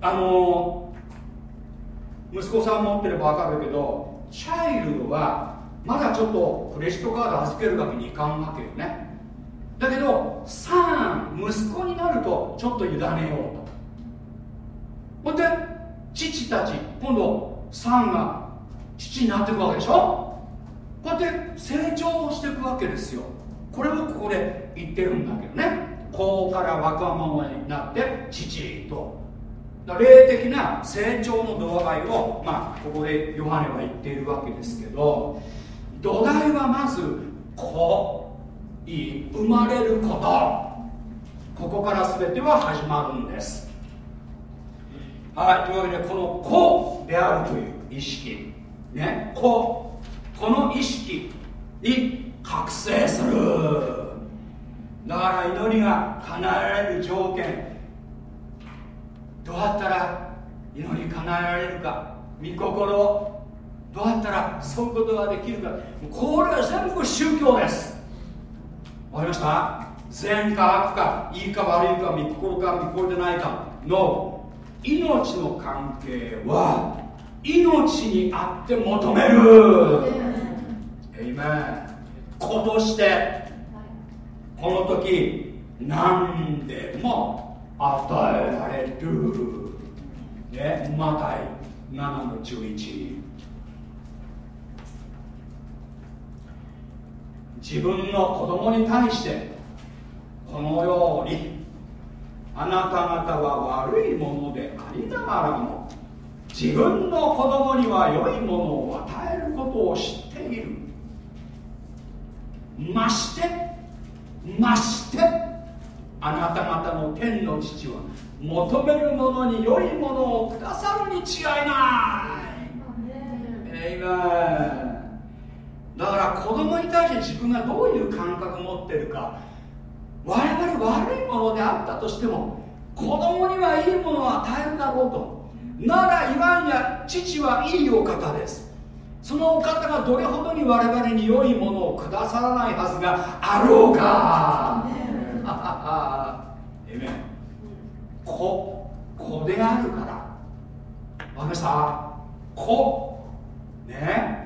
あの息子さん持ってれば分かるけどチャイルドはまだちょっとクレジットカード預けるわけにいかんわけよね。だけどサン息子になるとちょっと委ねようと。ほんで父たち今度サンが父になっていくわけでしょ？こうやって成長していくわけですよ。これをここで言ってるんだけどね。子から若者になって父と。霊的な成長の度合いを、まあ、ここでヨハネは言っているわけですけど。土台はまず子いい生まれること。ここから全ては始まるんです。はいというわけでこの子であるという意識。ね子。この意識に覚醒する。だから祈りが叶えられる条件。どうやったら祈り叶えられるか。御心をどうやったらそういうことができるか。これは全部宗教です。わかりました？善か悪かいいか悪いか見心か見心でないか。の命の関係は命にあって求める。エイメン子としてこの時何でも与えられる。ねマタイ7の11自分の子供に対してこのようにあなた方は悪いものでありながらも自分の子供には良いものを与えることを知っている。ましてましてあなた方の天の父は求めるものに良いものをくださるに違いないだから子供に対して自分がどういう感覚を持ってるか我々悪いものであったとしても子供にはいいものを与えるだろうと。なら言わんや父はいいお方です。そのお方がどれほどに我々に良いものをくださらないはずがあろうかえめ子。子であるから。わかりました？子。ね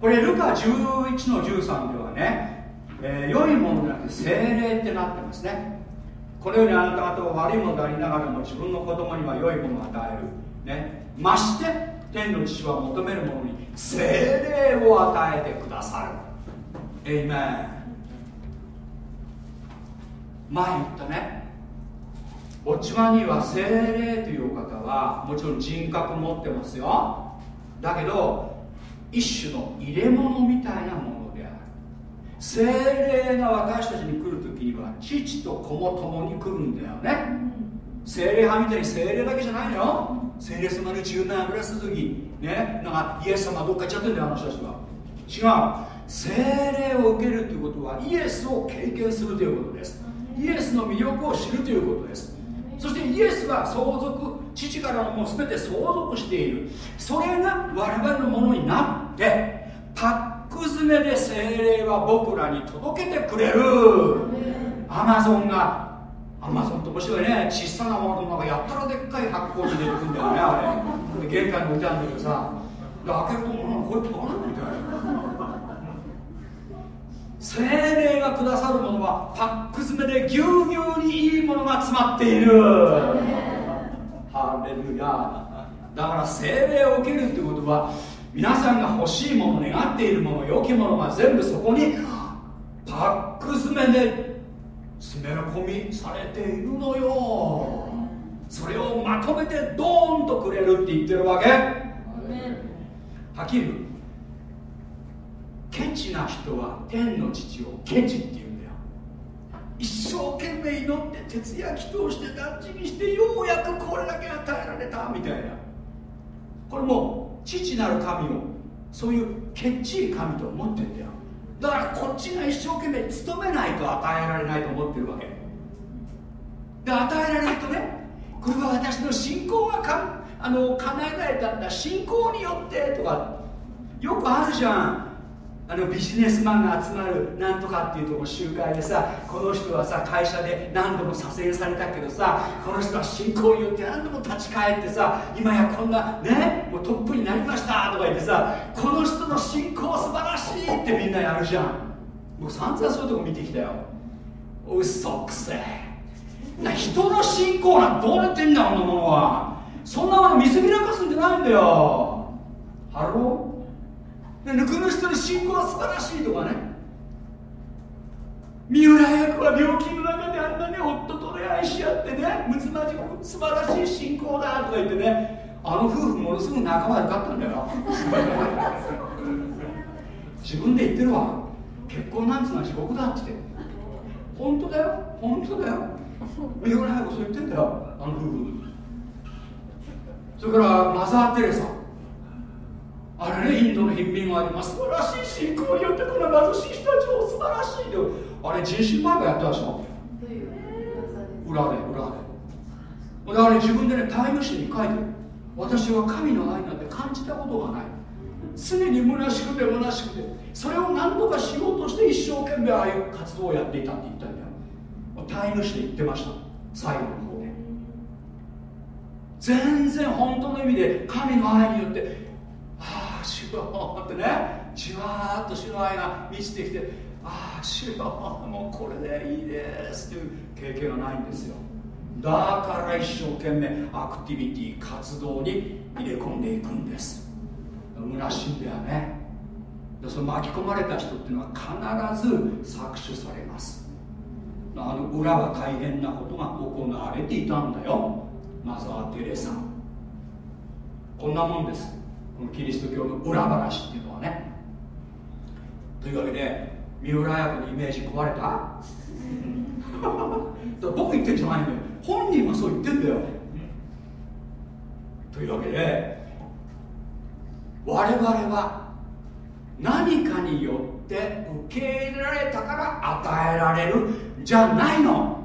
これルカ11の13ではね、えー、良いものじゃなくて精霊ってなってますね。このようにあなた方は悪いものでありながらも自分の子供には良いものを与える、ね、まして天の父は求めるものに精霊を与えてくださる。エイメン前言ったね。おちまには精霊というお方はもちろん人格持ってますよ。だけど一種の入れ物みたいなものである。精霊が私たちに来る時には父と子も共に来るんだよね。精霊派みたいに精霊だけじゃないのよ。精霊様の柔軟油すずぎね。なんかイエス様どっか行っちゃってんだよあの人たちは。違う。精霊を受けるということはイエスを経験するということです。イエスの魅力を知るということです。そしてイエスは相続父からもう全て相続している。それが我々のものになってパック詰めで精霊は僕らに届けてくれる。アマゾンがアマゾンって面白いね。小さなものなんかやったらでっかい発酵に出てくんだよねあれ。玄関に置いてあるんだけどさ。開けるともうこれバナみたいな精霊がくださるものはパック詰めでぎゅうぎゅうにいいものが詰まっている。ハレルヤだから精霊を受けるってことは皆さんが欲しいもの願っているもの良きものが全部そこにパック詰めで詰め込みされているのよ。それをまとめてドーンとくれるって言ってるわけ。はっきりケチな人は天の父をケチって言う一生懸命祈って徹夜祈祷して断食してようやくこれだけ与えられたみたいな。これもう父なる神をそういうけっちり神と思ってんだよ。だからこっちが一生懸命努めないと与えられないと思ってるわけ。で与えられるとねこれは私の信仰がかあの叶えられたんだ。信仰によってとかよくあるじゃん。あのビジネスマンが集まるなんとかっていうところ集会でさこの人はさ会社で何度も左遷されたけどさこの人は信仰によって何度も立ち返ってさ今やこんなねもうトップになりましたとか言ってさこの人の信仰素晴らしいってみんなやるじゃん。僕散々そういうとこ見てきたよ。嘘くせえ。な人の信仰なんてどうなってんだこんなものは。そんなもの見せびらかすんじゃないんだよ。 Hello？でこの人の信仰は素晴らしいとかね。三浦綾子は病気の中であんなに夫と恋愛し合ってねむつまじく素晴らしい信仰だとか言ってねあの夫婦ものすごく仲悪かったんだよ。自分で言ってるわ。結婚なんつうのは地獄だって。本当だよ。本当だよ。三浦役そう言ってんだよ。あの夫婦。それからマザー・テレサ。あれねインドの貧民はあります。素晴らしい信仰によってこの貧しい人たちを素晴らしいよ。あれ人心バイブやったでしょ裏で裏で。だから自分でねタイム誌に書いてる。私は神の愛なんて感じたことがない。常に虚しくて虚しくて。それを何とかしようとして一生懸命ああいう活動をやっていたって言ったんだよ。タイム誌で言ってました。最後の方で。全然本当の意味で神の愛によって主よってねじわーっと主の愛が満ちてきてああ主よもうこれでいいですっていう経験がないんですよ。だから一生懸命アクティビティ活動に入れ込んでいくんです。虚しいんだよね。でその巻き込まれた人っていうのは必ず搾取されます。あの裏は大変なことが行われていたんだよ。マザー・テレサ。こんなもんです。このキリスト教の裏話っていうのはね。というわけで三浦綾子のイメージ壊れた？僕言ってんじゃないんだよ。本人はそう言ってんだよ。というわけで我々は何かによって受け入れられたから与えられるじゃないの。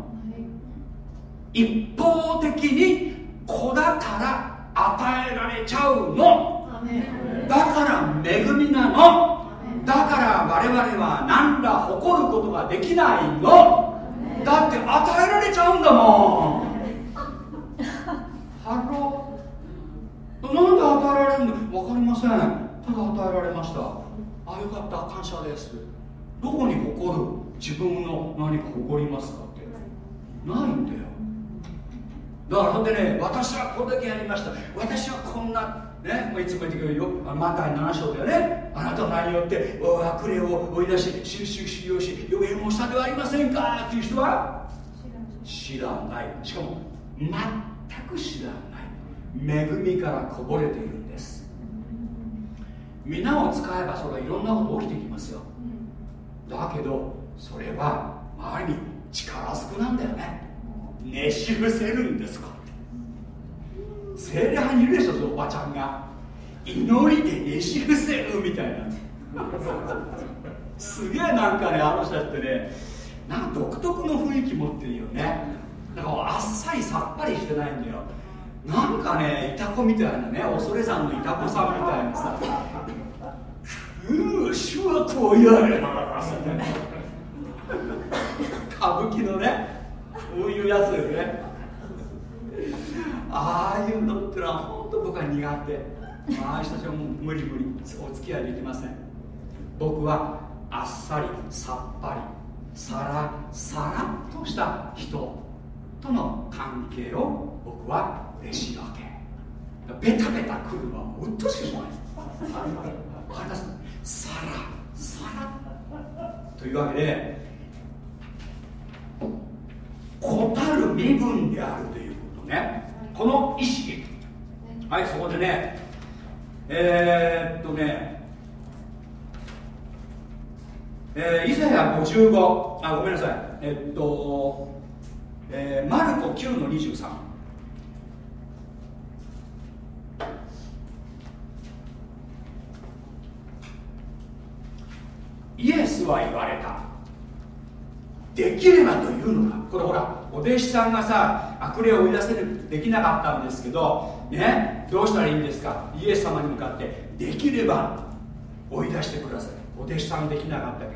一方的に子だから与えられちゃうのだから恵みなの。だから我々は何ら誇ることができないの。だって与えられちゃうんだもん。 Hello。なんで与えられるの？分かりません。ただ与えられました。あよかった。感謝です。どこに誇る？自分の何か誇りますかって。ないんだよ。だからほんでね私はこれだけやりました。私はこんなね、もういつも言ってくれるよマタイ7章だよね。あなたは何によって悪霊を追い出し収集修行し予言をしたではありませんかっていう人は。知らない。しかも全く知らない。恵みからこぼれているんです。皆を使えばそれはいろんなこと起きてきますよ。だけどそれはある意味力ずくなんだよね。ねし伏せるんですか。精霊派にいるでしょそのおばちゃんが。祈りでねし伏せるみたいな。すげえなんかねあの人ってねなんか独特の雰囲気持ってるよね。だからあっさりさっぱりしてないんだよ。なんかねいた子みたいなね恐山のいた子さんみたいなさ。うー主はこう言われ歌舞伎のねこういうやつですね。ああいうのってのは本当僕は苦手。ああいう人たちはもう無理無理。お付き合いできません。僕はあっさりさっぱりさらさらっとした人との関係を僕は嬉しいわけ。ベタベタくるのはうっとしくしない。わかります。さらさらというわけでこたる身分であるということね。この意識。はいそこでねえー、っとねえー、イザヤ55あごめんなさい。えっと、えー、マルコ9の23イエスは言われた。できればというのか。これほらお弟子さんがさ悪霊を追い出せるできなかったんですけどねどうしたらいいんですか？イエス様に向かってできれば追い出してください。お弟子さんできなかったけど。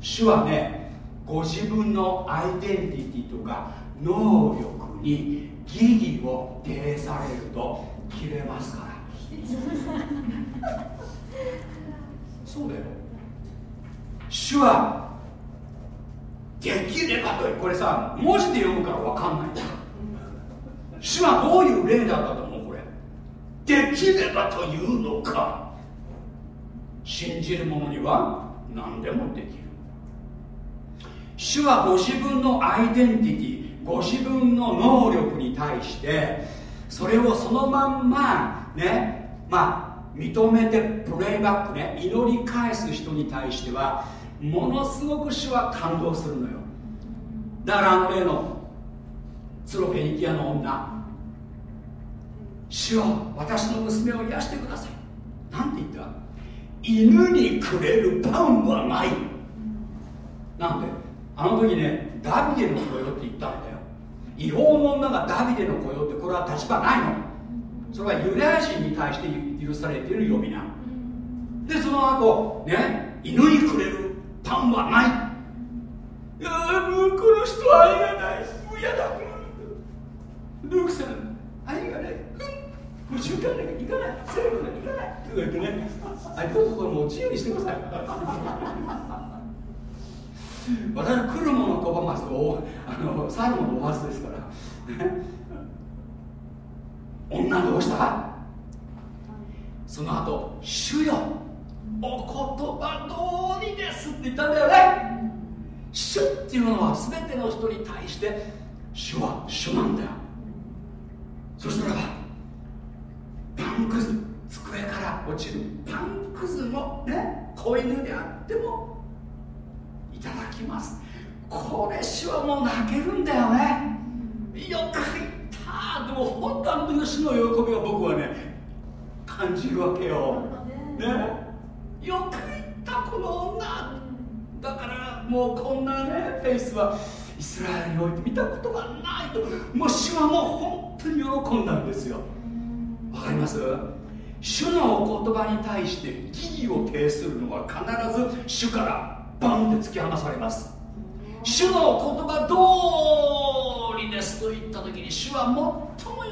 主はねご自分のアイデンティティとか能力に疑義を呈されると切れますから。そうだよ。主はできればとこれさ文字で読むから分かんない。主はどういう例だったと思うこれ。できればというのか。信じる者には何でもできる。主はご自分のアイデンティティご自分の能力に対してそれをそのまんまねまあ認めてプレイバックね祈り返す人に対してはものすごく主は感動するのよ。だからあの例のツロフェニキアの女。主よ私の娘を癒してください。なんて言った？犬にくれるパンはない。なんで？あの時ねダビデの子よって言ったんだよ。違法の女がダビデの子よってこれは立場ないの。それはユダヤ人に対して許されている呼び名。でその後ね犬にくれるパンはないいやもうこの人は愛がない。もう嫌だ。ルークさん愛がない。もう習慣だけ行かない。セレブが行かない。とか言ってね。あどうぞもう自由にしてください。私は来るもの拒ますとあの去るものおはずですから。女どうした？その後主よお言葉通りですって言ったんだよね。主っていうのは全ての人に対して主は主なんだよ。そしたらばパンくず机から落ちるパンくずもね子犬であってもいただきます。これ主はもう泣けるんだよね。よく言った。でも本当あの時の主の喜びは僕はね感じるわけよ。ねよく言ったこの女だからもうこんなねフェイスはイスラエルにおいて見たことがないともう主はもう本当に喜んだんですよ。わかります？主のお言葉に対して疑義を呈するのは必ず主からバンって突き放されます。主の言葉通りですと言った時に主は最も喜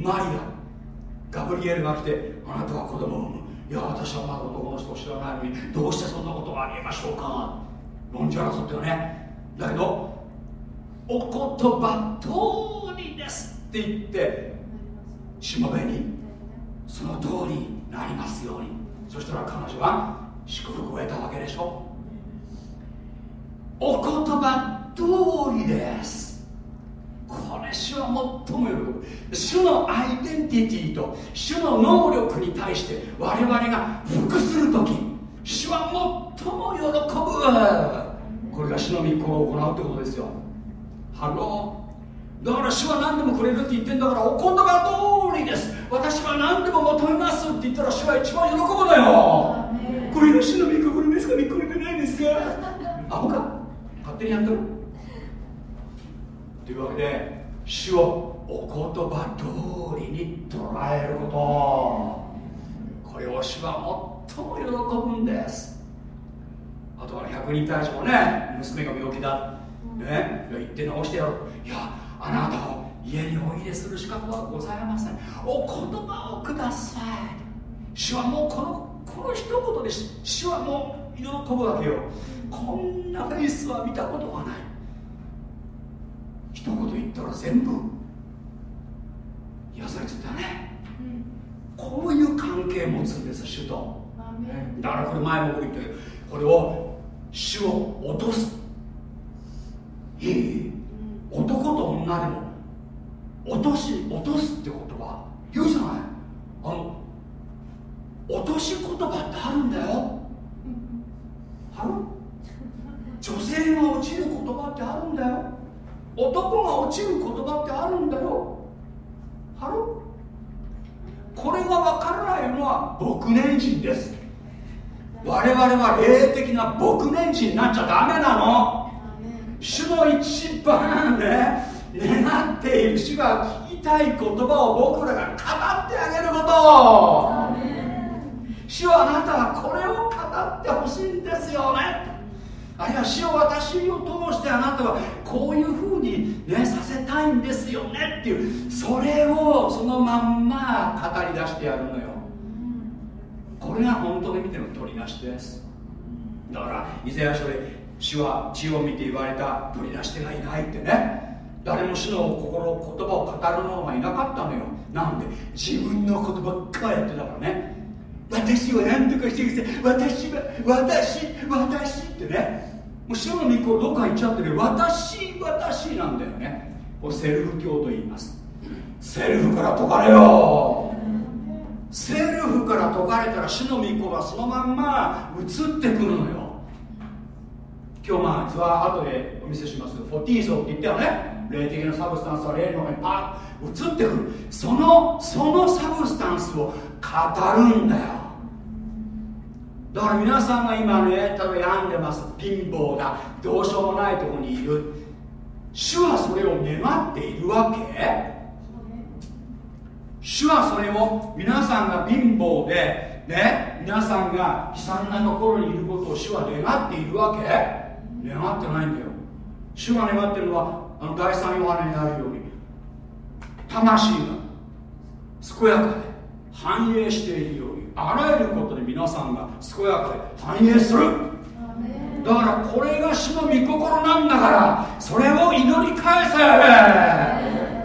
ぶ。マリア。ガブリエルが来てあなたは子供を産む。いや私はまだ男の人を知らないのにどうしてそんなことがありえましょうか。論じ争ってよね。だけどお言葉通りですって言ってしもべにその通りになりますように。そしたら彼女は祝福を得たわけでしょ。お言葉通りです。これ主は最も喜ぶ主のアイデンティティと主の能力に対して我々が服する時主は最も喜ぶこれが主の御心を行うってことですよハローだから主は何でもくれるって言ってんだからお言葉通りです私は何でも求めますって言ったら主は一番喜ぶのよこれが主の御心ですか御心でないですかアホか勝手にやってるというわけで主をお言葉通りに捉えること。これを主は最も喜ぶんです。あとは100人隊長もね娘が病気だ。ね言って直してやろう。いやあなたを家にお入れする資格はございません。お言葉をください。主はもうこのこの一言で主はもう喜ぶわけよ。こんなフェイスは見たことがない。言言ったら全部癒されちゃったね、うん、こういう関係持つんです主と。だからこれ前も僕言ったけどこれを主を落とす。いい、うん、男と女でも落とし落とすって言葉。言うじゃない。あの落とし言葉ってあるんだよ。ある？女性が落ちる言葉ってあるんだよ男が落ちる言葉ってあるんだよ。あるこれが分からないのは牧年人です。我々は霊的な牧年人になっちゃダメなの。主の一番ね願っている主が聞きたい言葉を僕らが語ってあげること。主はあなたはこれを語ってほしいんですよねあるいは主を私を通してあなたはこういうふうに、ね、させたいんですよねっていう。それをそのまんま語り出してやるのよ。これが本当で見ての取り出しですだからイザヤ書で主は地を見て言われた取り出し手がいないってね。誰も主の心言葉を語る者がいなかったのよ。なんで？自分のことばっかりやってたからね。私は何とかしてください。私は私私ってね。もう主の御子どっか行っちゃってる私私なんだよね。これセルフ教と言います。セルフから解かれよ。セルフから解かれたら主の御子がそのまんま移ってくるのよ。今日まあ図は後でお見せします。φωτίζωって言ったよね。霊的な substance は霊の中にパッ移ってくる。そのその substance を語るんだよ。だから皆さんが今ね例えば病んでます貧乏だどうしようもないところにいる。主はそれを願っているわけ。主はそれを皆さんが貧乏でね皆さんが悲惨なところにいることを主は願っているわけ。願ってないんだよ。主が願ってるのはあの第三ヨハネにあるように魂が健やかで繁栄しているようにあらゆることで皆さんが健やかで繁栄する。だからこれが主の御心なんだからそれを祈り返せ。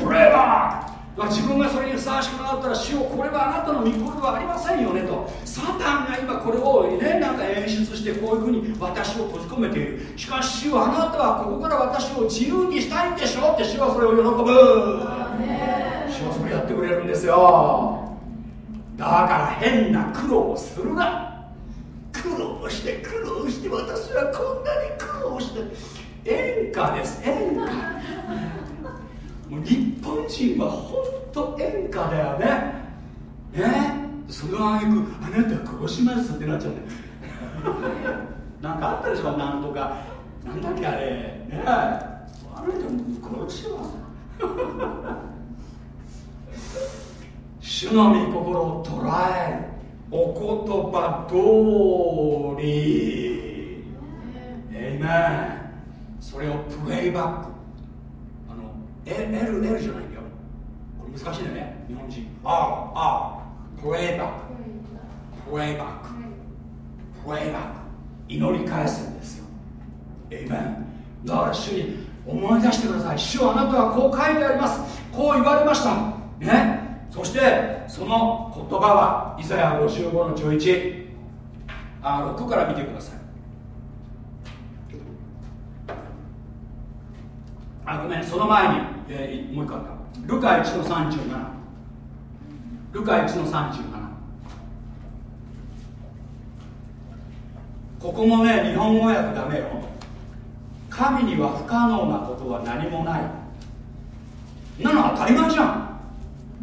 プレーバ自分がそれにふさわしくなかったら主をこれはあなたの御心はありませんよねと。サタンが今これをねなんか演出してこういうふうに私を閉じ込めている。しかし主はあなたはここから私を自由にしたいんでしょって主はそれを喜ぶ。主はそれやってくれるんですよ。だから変な苦労をするな。苦労して苦労して私はこんなに苦労して。演歌です演歌。日本人は本当演歌だよね。ね？そのあげくあなた殺しますってなっちゃうね。なんかあったでしょなんとか。なんだっけあれ。ね？あれでも殺します。主の御心を捉えるお言葉通り。エイメンそれをプレイバック L, L, L じゃないんだよ。これ難しいんだよね。日本人。R R プレイバック。プレイバック。プレイバック。祈り返すんですよ。エイメンだから主に思い出してください。主はあなたはこう書いてあります。こう言われました。ね。そしてその言葉はイザヤ55の11あ6から見てください。あごめんその前に、えー、もう一個あった。ルカ1の37ルカ1の37ここもね日本語訳ダメよ。神には不可能なことは何もない。なの当たり前じゃん。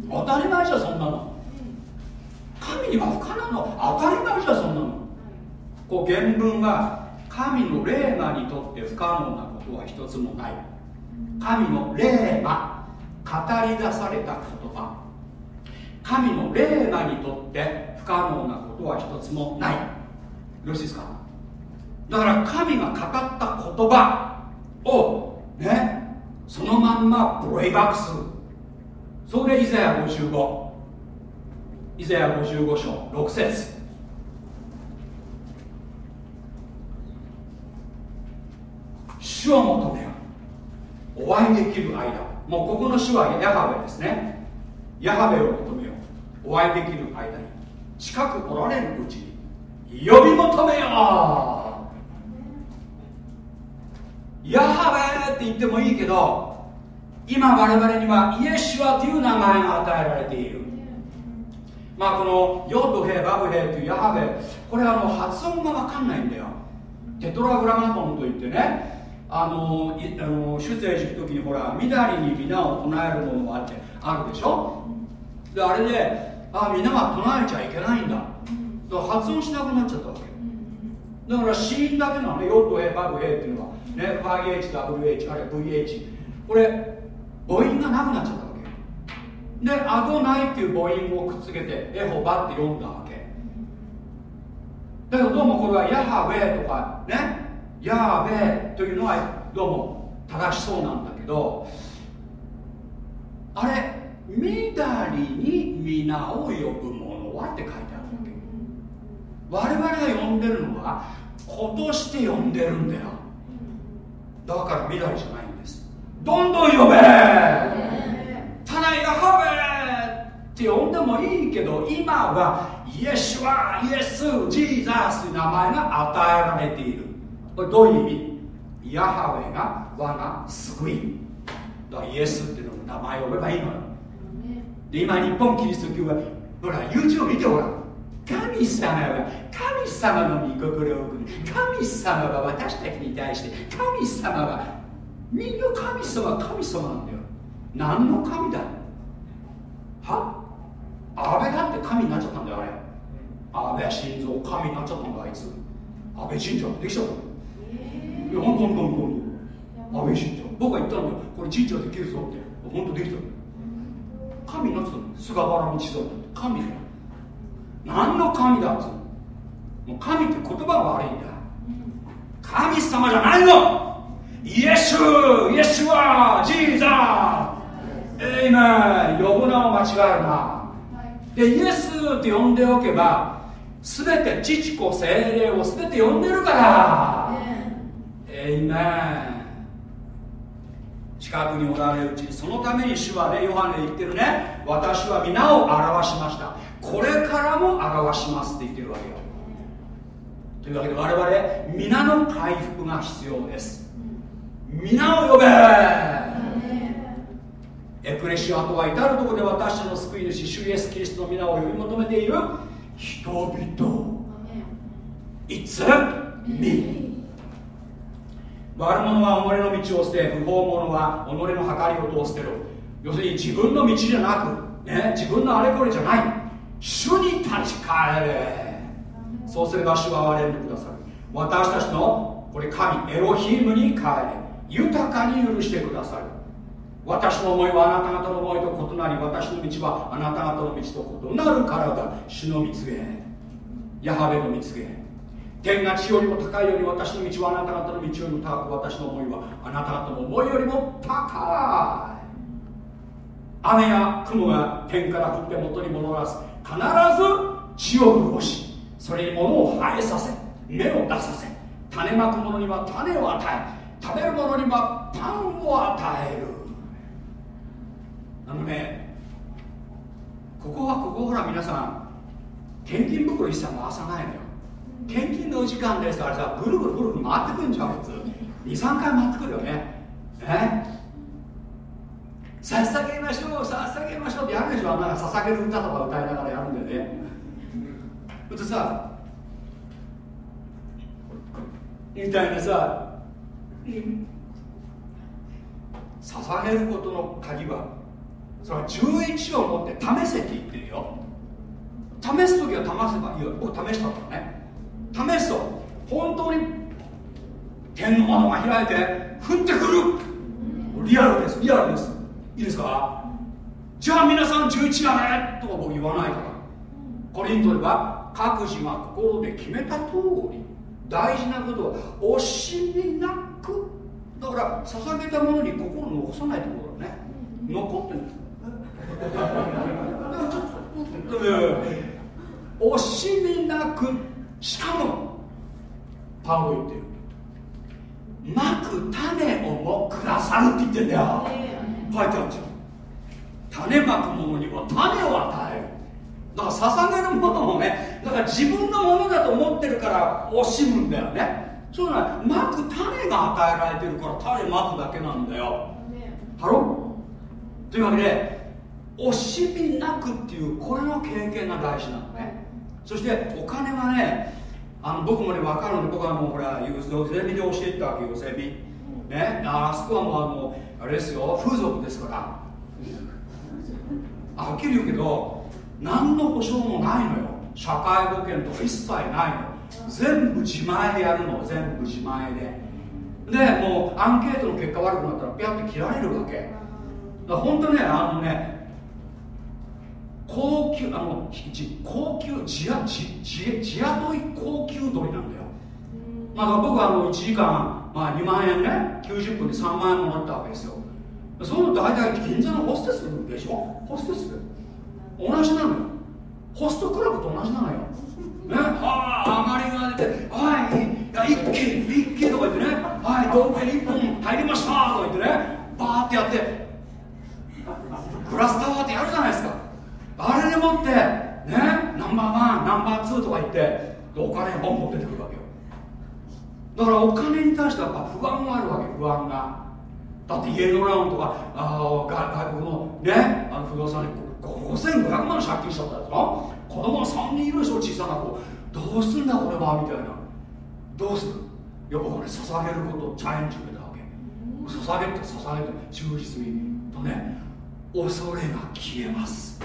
当たり前じゃんそんなの。神には不可能の。当たり前じゃんそんなの。こう原文は神の霊魔にとって不可能なことは一つもない。神の霊魔語り出された言葉。神の霊魔にとって不可能なことは一つもない。よろしいですか？だから神が語った言葉をねそのまんまブレイバックする。それでイザヤ55イザヤ55章6節。主を求めよ。お会いできる間。もうここの主はヤハベですね。ヤハベを求めよう。お会いできる間に近くおられるうちに呼び求めよう。ヤハベって言ってもいいけど今我々にはイエシュアという名前が与えられている。まあこのヨッドヘイバブヘイというヤハベこれあの発音が分かんないんだよ。テトラグラマトンといってね。あのあの出エジプト時にほら緑に皆を唱えるものがあってあるでしょ？であれであ皆は唱えちゃいけないんだ。だから発音しなくなっちゃったわけ。だから死因だけなのね。ヨッドヘバブヘっていうのは。ね YHWH あるいは VH これ母音がなくなっちゃったわけ。でアドナイっていう母音をくっつけてエホバって読んだわけ。だけどどうもこれはヤハウェとかねヤーベというのはどうも正しそうなんだけどあれ緑に皆を呼ぶものはって書いてあるわけ。我々が呼んでるのは子として呼んでるんだよ。だから緑じゃないんです。どんどん呼べ！ただヤハベって呼んでもいいけど今はイエスはイエスジーザスという名前が与えられている。これどういう意味？ヤハウェが我が救い。だからイエスっていうのも名前を呼べばいいのよ。で今日本キリスト教はほら YouTube 見てごら神様は神様の御心を送る。神様は私たちに対して神様はみんな神様は神様なんだよ。何の神だ？は？安倍だって神になっちゃったんだよあれ。安倍晋三神になっちゃったんだあいつ。安倍晋三できちゃったいや本当本当本当安倍晋三僕が言ったんだよこれ神社できるぞって。本当できたんだよ神になってたんだ菅原道真神だよ何の神だっつもう神って言葉が悪いんだ。神様じゃないの。イエスイエスはジーザー。エイメン。呼ぶ名を間違えるな。でイエスって呼んでおけば全て父子精霊を全て呼んでるからエイメン近くにおられるうちにそのために主はねヨハネ言ってるね。私は皆を表しました。これからも表しますって言ってるわけよ。というわけで我々皆の回復が必要です。皆を呼べ。エクレシアとは至るところで私たちの救い主主イエスキリストの皆を呼び求めている人々。It's me 悪者は己の道を捨て不法者は己の計り事を通してる要するに自分の道じゃなく、ね、自分のあれこれじゃない。主に立ち返れ。そうすれば主は憐れんでくださる。私たちのこれ神エロヒームに帰れ。豊かに許してくださる。私の思いはあなた方の思いと異なり私の道はあなた方の道と異なるからだ。主の蜜げヤハベの蜜げ天が地よりも高いように私の道はあなた方の道よりも高く私の思いはあなた方の思い。よりも高い雨や雲が天から降って元に戻らず必ず地を潤しそれに物を生えさせ芽を出させ種まく者には種を与え食べる。者にはパンを与えるあのねここはここほら皆さん献金袋一切回さないのよ。献金のお時間ですからさぐるぐるぐるぐる回ってくるんじゃん普通。23回回ってくるよね。ね捧げましょう捧げましょうってやるでしょ。あんな捧げる歌とか歌いながらやるんだよね。そしてさみたいなさ捧げることの鍵はそれは11を持って試せって言ってるよ。試す時は試せばいいよ。僕試したからね試すと本当に天の窓が開いて降ってくる。リアルです。リアルです。いいですか？じゃあ皆さん11だねとか僕言わないから。コリントでは各自が心で決めた通り大事なことは惜しみなくだから捧げたものに心を残さないところだね。残ってるんです。惜しみなくしかもパウロ言ってる。まく種をもくださるって言ってんだよ。書いてあるじゃん種まく者には種を与える。だから捧げるものもねだから自分のものだと思ってるから惜しむんだよね。そういうのはまく種が与えられてるから種まくだけなんだよ。ハロというわけで惜しみなくっていうこれの経験が大事なのねそしてお金はねあの僕もね分かるんで僕はもうほらユーゼミで教えたわけよゼミ。ね。あそこはもうあのあれですよ風俗ですから。はっきり言うけど何の保証もないのよ。社会保険とか一切ないの全部自前でやるの全部自前で。でもうアンケートの結果悪くなったらピャッて切られるわけ。だから本当ねあのね高級あの高級地雇い高級鳥なんだよ。まあ僕はあの1時間、まあ、2万円ね。90分で3万円もらったわけですよ。そういうの大体銀座のホステスでしょ？ホステス？同じなのよ。ホストクラブと同じなのよ。ね、はあ、上がりが出て、はい、いや一気、一気とか言ってね、はい、道具に1本入りましたとか言ってね、バーってやって、クラスタワーってやるじゃないですか。あれでもって、ね、ナンバーワン、ナンバーツーとか言って、お金がボンボン出てくるわけよ。だからお金に対してはやっぱ不安があるわけ、不安が。だってイエローラウンとかあ外国のねあの不動産で5500万借金しちゃったでしょ。子供が3人いるでしょ小さな子。どうすんだこれはみたいな。どうする？いや僕はね捧げることチャレンジ受けたわけ。捧げて捧げて忠実に。とね恐れが消えます。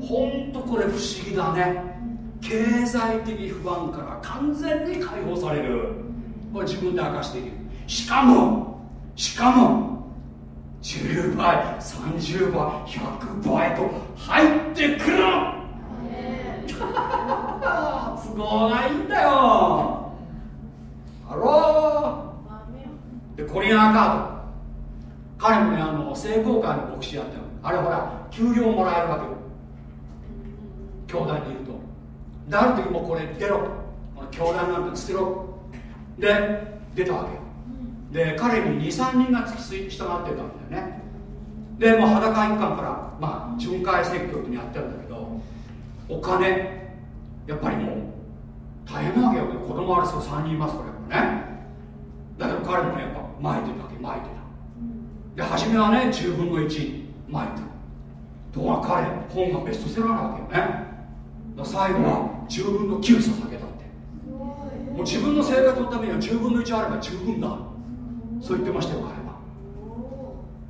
ほんとこれ不思議だね。経済的不安から完全に解放される。これ自分で明かしている。しかもしかも10倍30倍100倍と入ってくる都合がいいんだよ。ハローでコリアンカード彼もねあの成功会の牧師やったよあれほら給料もらえるわけよ兄弟でいると。である時もこれ出ろこの兄弟なんて捨てろで出たわけで彼に23人が付き従ってたんだよね。でもう裸一貫からまあ巡回説教ってやってるんだけどお金やっぱりもう大変なわけよ。子供ある人3人いますからね。だけど彼もねやっぱ巻いてたわけ巻いてた。で初めはね10分の1巻いた。ところが彼本がベストセラーなわけよね。最後は10分の9捧げたって。もう自分の生活のためには10分の1あれば十分だ。そう言ってましたよ彼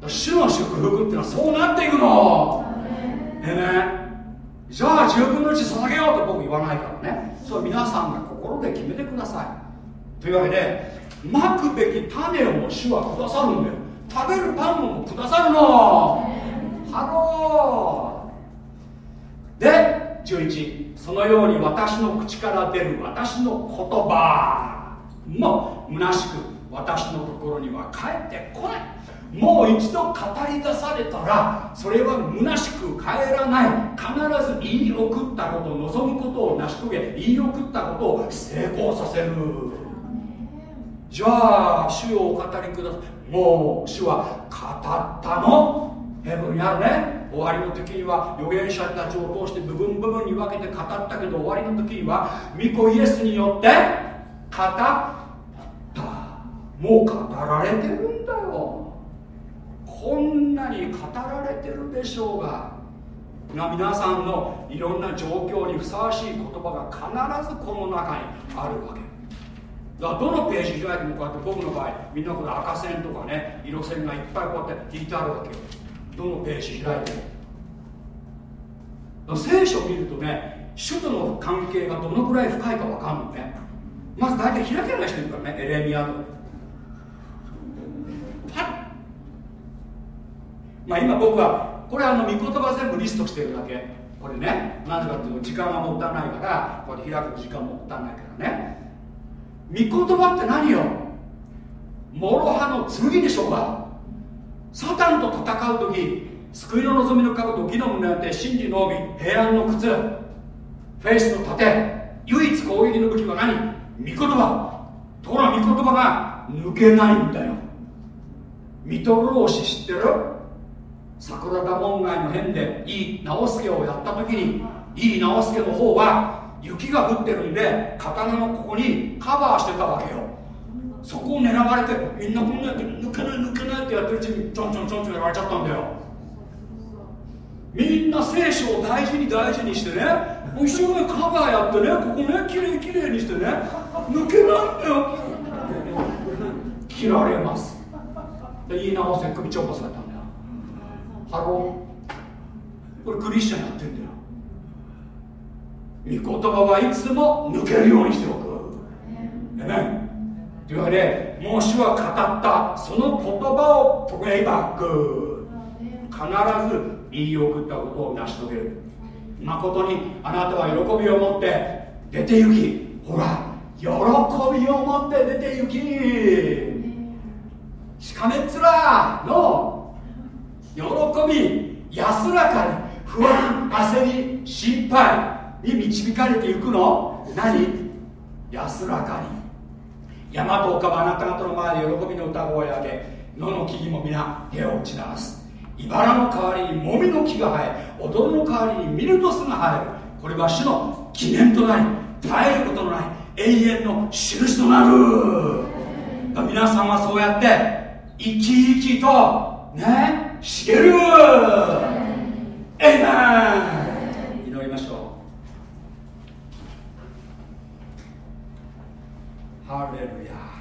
は。主の祝福っていうのはそうなっていくの。でねじゃあ10分の1捧げようと僕言わないからね。そう皆さんが心で決めてください。というわけでまくべき種をも主はくださるんだよ。食べるパンもくださるの。Hello。で11そのように私の口から出る私の言葉。も虚しく私のところには帰ってこない。もう一度語り出されたらそれは虚しく帰らない。必ず言い送ったこと望むことを成し遂げ言い送ったことを成功させる。じゃあ主をお語りください。もう主は語ったの。ヘブンにあるね。終わりの時には預言者たちを通して部分部分に分けて語ったけど終わりの時には御子イエスによって語った。もう語られてるんだよ。こんなに語られてるでしょうが。皆さんのいろんな状況にふさわしい言葉が必ずこの中にあるわけ。だからどのページ開いてもこうやって僕の場合みんなこれ赤線とかね色線がいっぱいこうやって引いてあるわけよ。どのページ開いても。聖書を見るとね主との関係がどのくらい深いか分かんのね。まず大体開けない人いるからねエレミアと。まあ今僕はこれあの御言葉全部リストしてるだけ。これねなぜかっていうと時間がもったいないからこうやって開く時間もったいないからね。御言葉って何よ？諸刃の剣でしょうが。サタンと戦う時救いの望みの兜義の胸当て真理の帯平安の靴。フェイスの盾唯一攻撃の武器は何？御言葉。ところが御言葉が抜けないんだよ。見とろうし知ってる？桜田門外の辺でいい直輔をやった時にいい直輔の方は雪が降ってるんで刀のここにカバーしてたわけよ。そこを狙われてみんなこんなやって抜けない抜けないってやってるうちにちょんちょんちょんちょんやられちゃったんだよ。御みんな聖書を大事に大事にしてね一生懸命カバーやってねここねきれいきれいにしてね抜けないんだよ。切られます。で言い直せ首ちょっぱされたんだよ。 Hello。これクリスチャンやってんだよ。御言葉はいつでも抜けるようにしておく。ねというわけでもう主は語ったその言葉をプレイバック必ず言い送ったことを成し遂げる。誠にあなたは喜びを持って出て行きほら喜びを持って出て行き。しかめっ面の喜び安らかに不安焦り心配に導かれていくの？何？安らかに。山と丘はあなた方の前で喜びの歌声を上げ野の木々も皆手を打ち鳴らす。茨の代わりにもみの木が生え踊りの代わりにミルトスが生える。これは主の記念となり絶えることのない永遠の印となる。皆さんはそうやって生き生きとね茂る。エイメン祈りましょうハレルヤ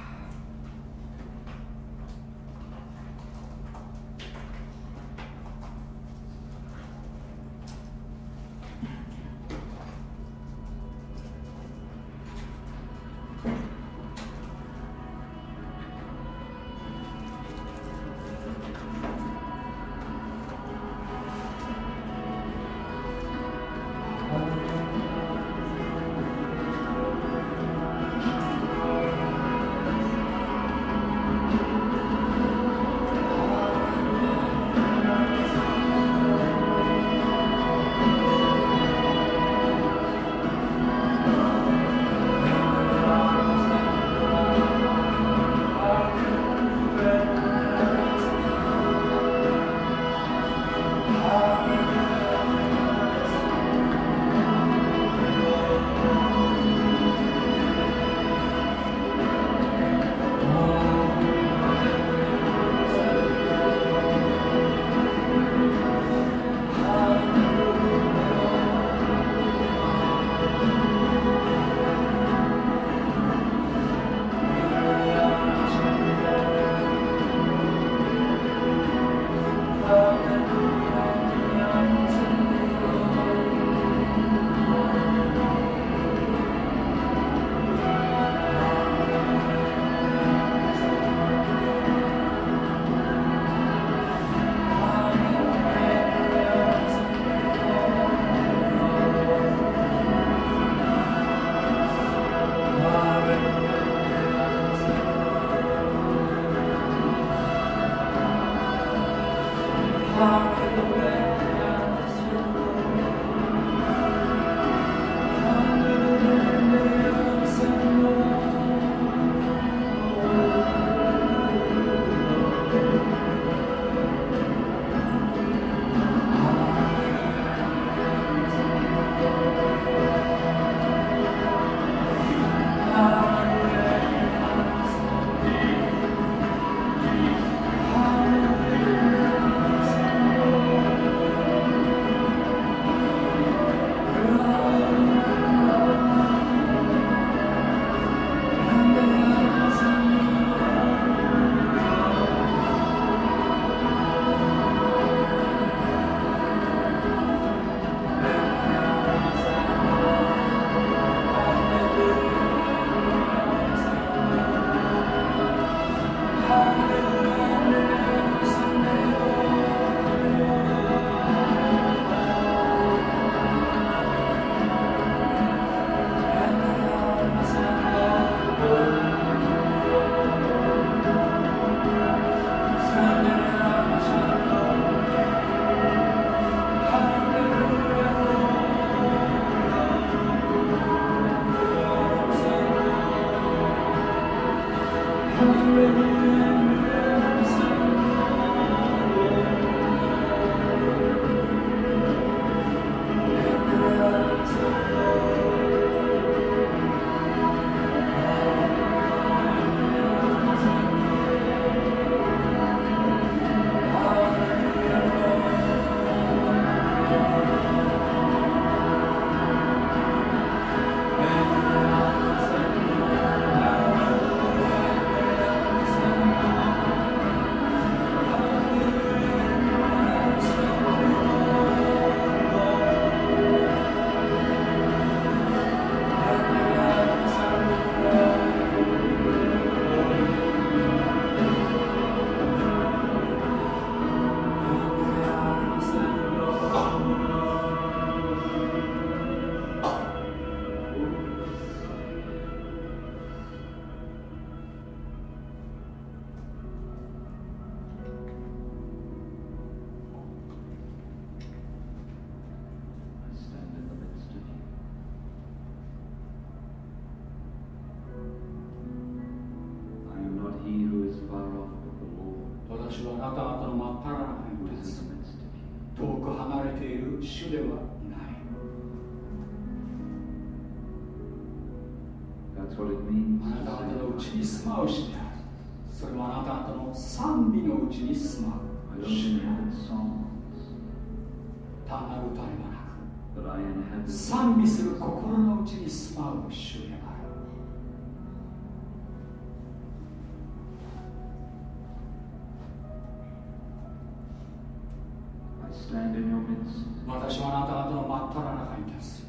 私はあなた方の真っ只中に立つ。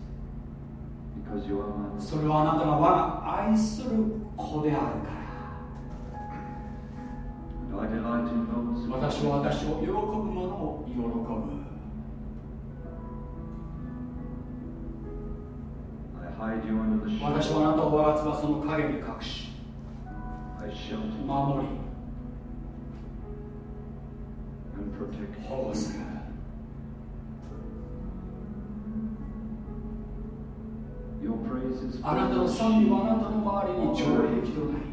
それはあなたが我が愛する子であるから。私は私を喜ぶ者を喜ぶ。私はあなたを我が翼の影に隠し守り保護するあなたの賛美はあなたの周りに城壁となり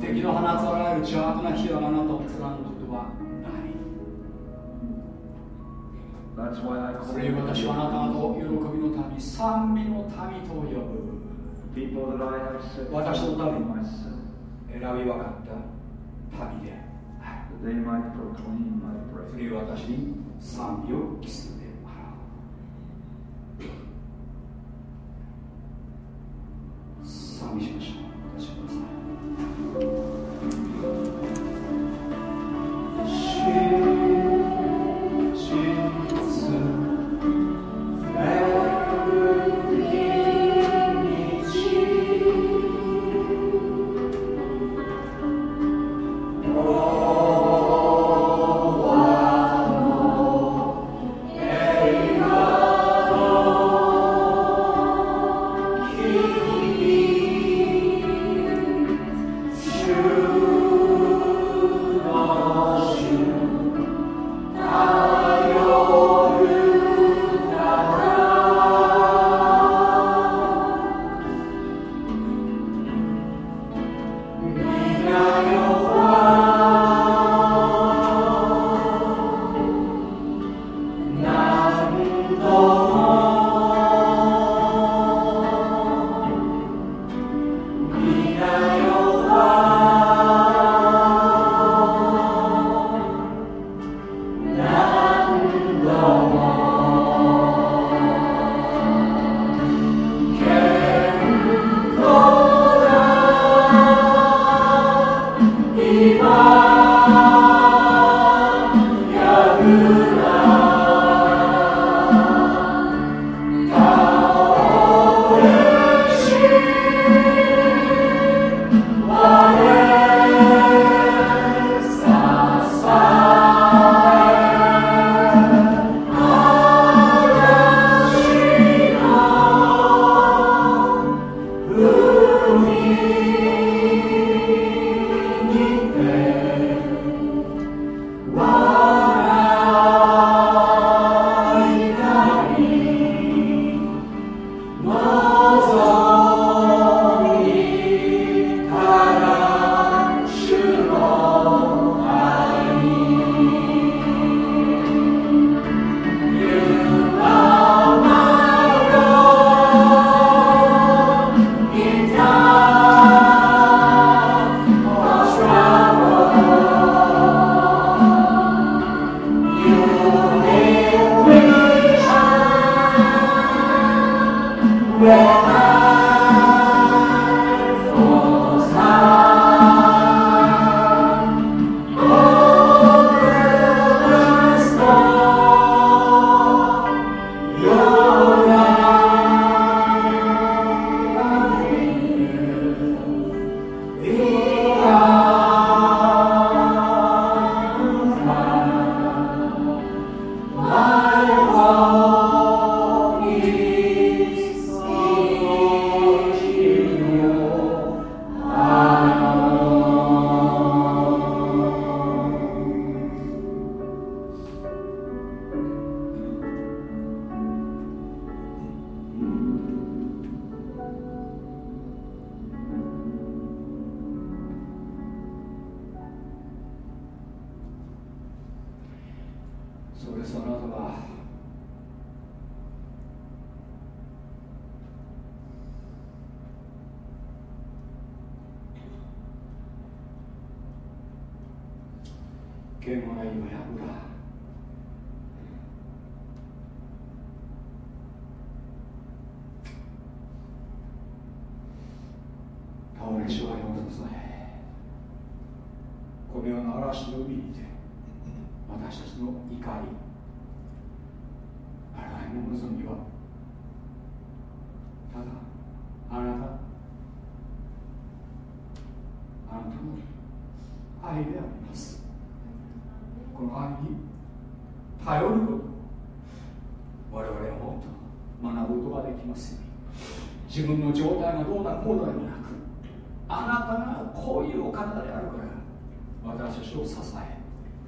敵の放つあらゆる邪悪な火はあなたを貫くことはない。それゆ私はあなた方を喜びの民賛美の民と呼ぶ。私のために選び分かった民でそれゆ私に賛美を期する賛美しましょう私ください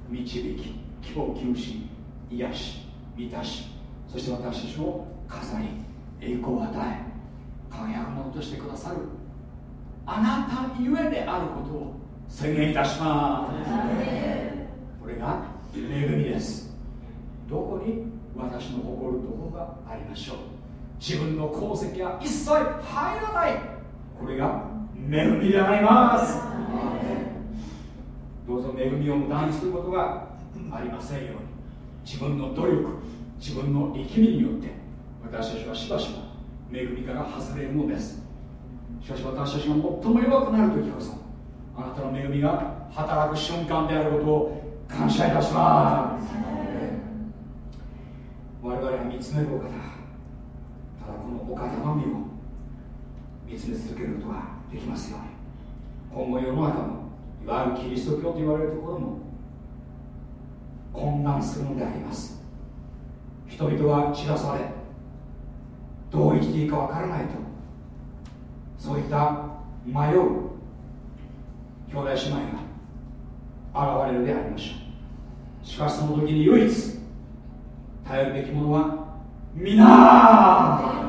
導き供給し癒し満たしそして私たちを飾り栄光を与え輝くものとしてくださるあなたゆえであることを宣言いたします。これが恵みです。どこに私の誇るところがありましょう。自分の功績は一切入らない。これが恵みであります。どうぞ恵みを無駄にすることがありませんように。自分の努力自分の生きみによって私たちはしばしば恵みから外れるのです。しかし私たちが最も弱くなる時こそあなたの恵みが働く瞬間であることを感謝いたします。我々が見つめるお方た。だこのお方のみを見つめ続けることができますように。今後世の中のいわゆるキリスト教と言われるところも混乱するのであります。人々は散らされどう生きていいかわからないとそういった迷う兄弟姉妹が現れるでありましょう。しかしその時に唯一頼るべきものは皆!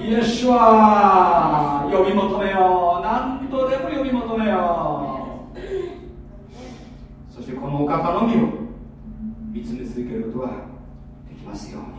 イエスは呼び求めよう。何度でも呼び求めよう。のお方のみを見つめ続けることができますように。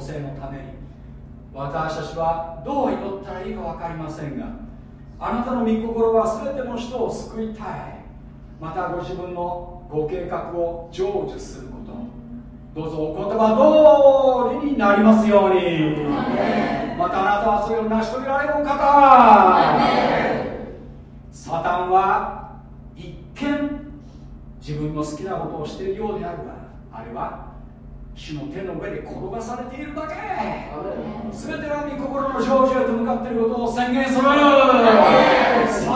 の情勢のために。私たちはどう祈ったらいいか分かりませんがあなたの御心は全ての人を救いたいまたご自分のご計画を成就すること。どうぞお言葉通りになりますように。またあなたはそれを成し遂げられるお方。サタンは一見自分の好きなことをしているようであるがあれは主の手の上で転がされているだけ。全ては御心の成就へと向かっていることを宣言する。サ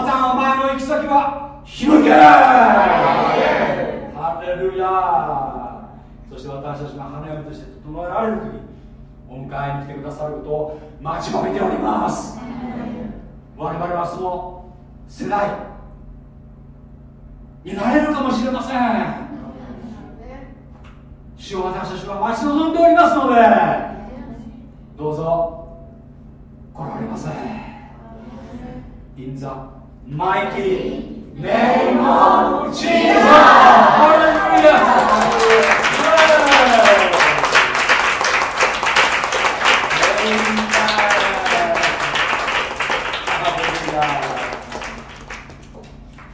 タンお前の行き先は広げハレルヤ。そして私たちが花嫁として整えられる時お迎えに来てくださることを待ちわびております。我々はその世代になれるかもしれません主を私たちは待ち望んでおりますのでどうぞ来られません In the mighty name of Jesus! Hallelujah!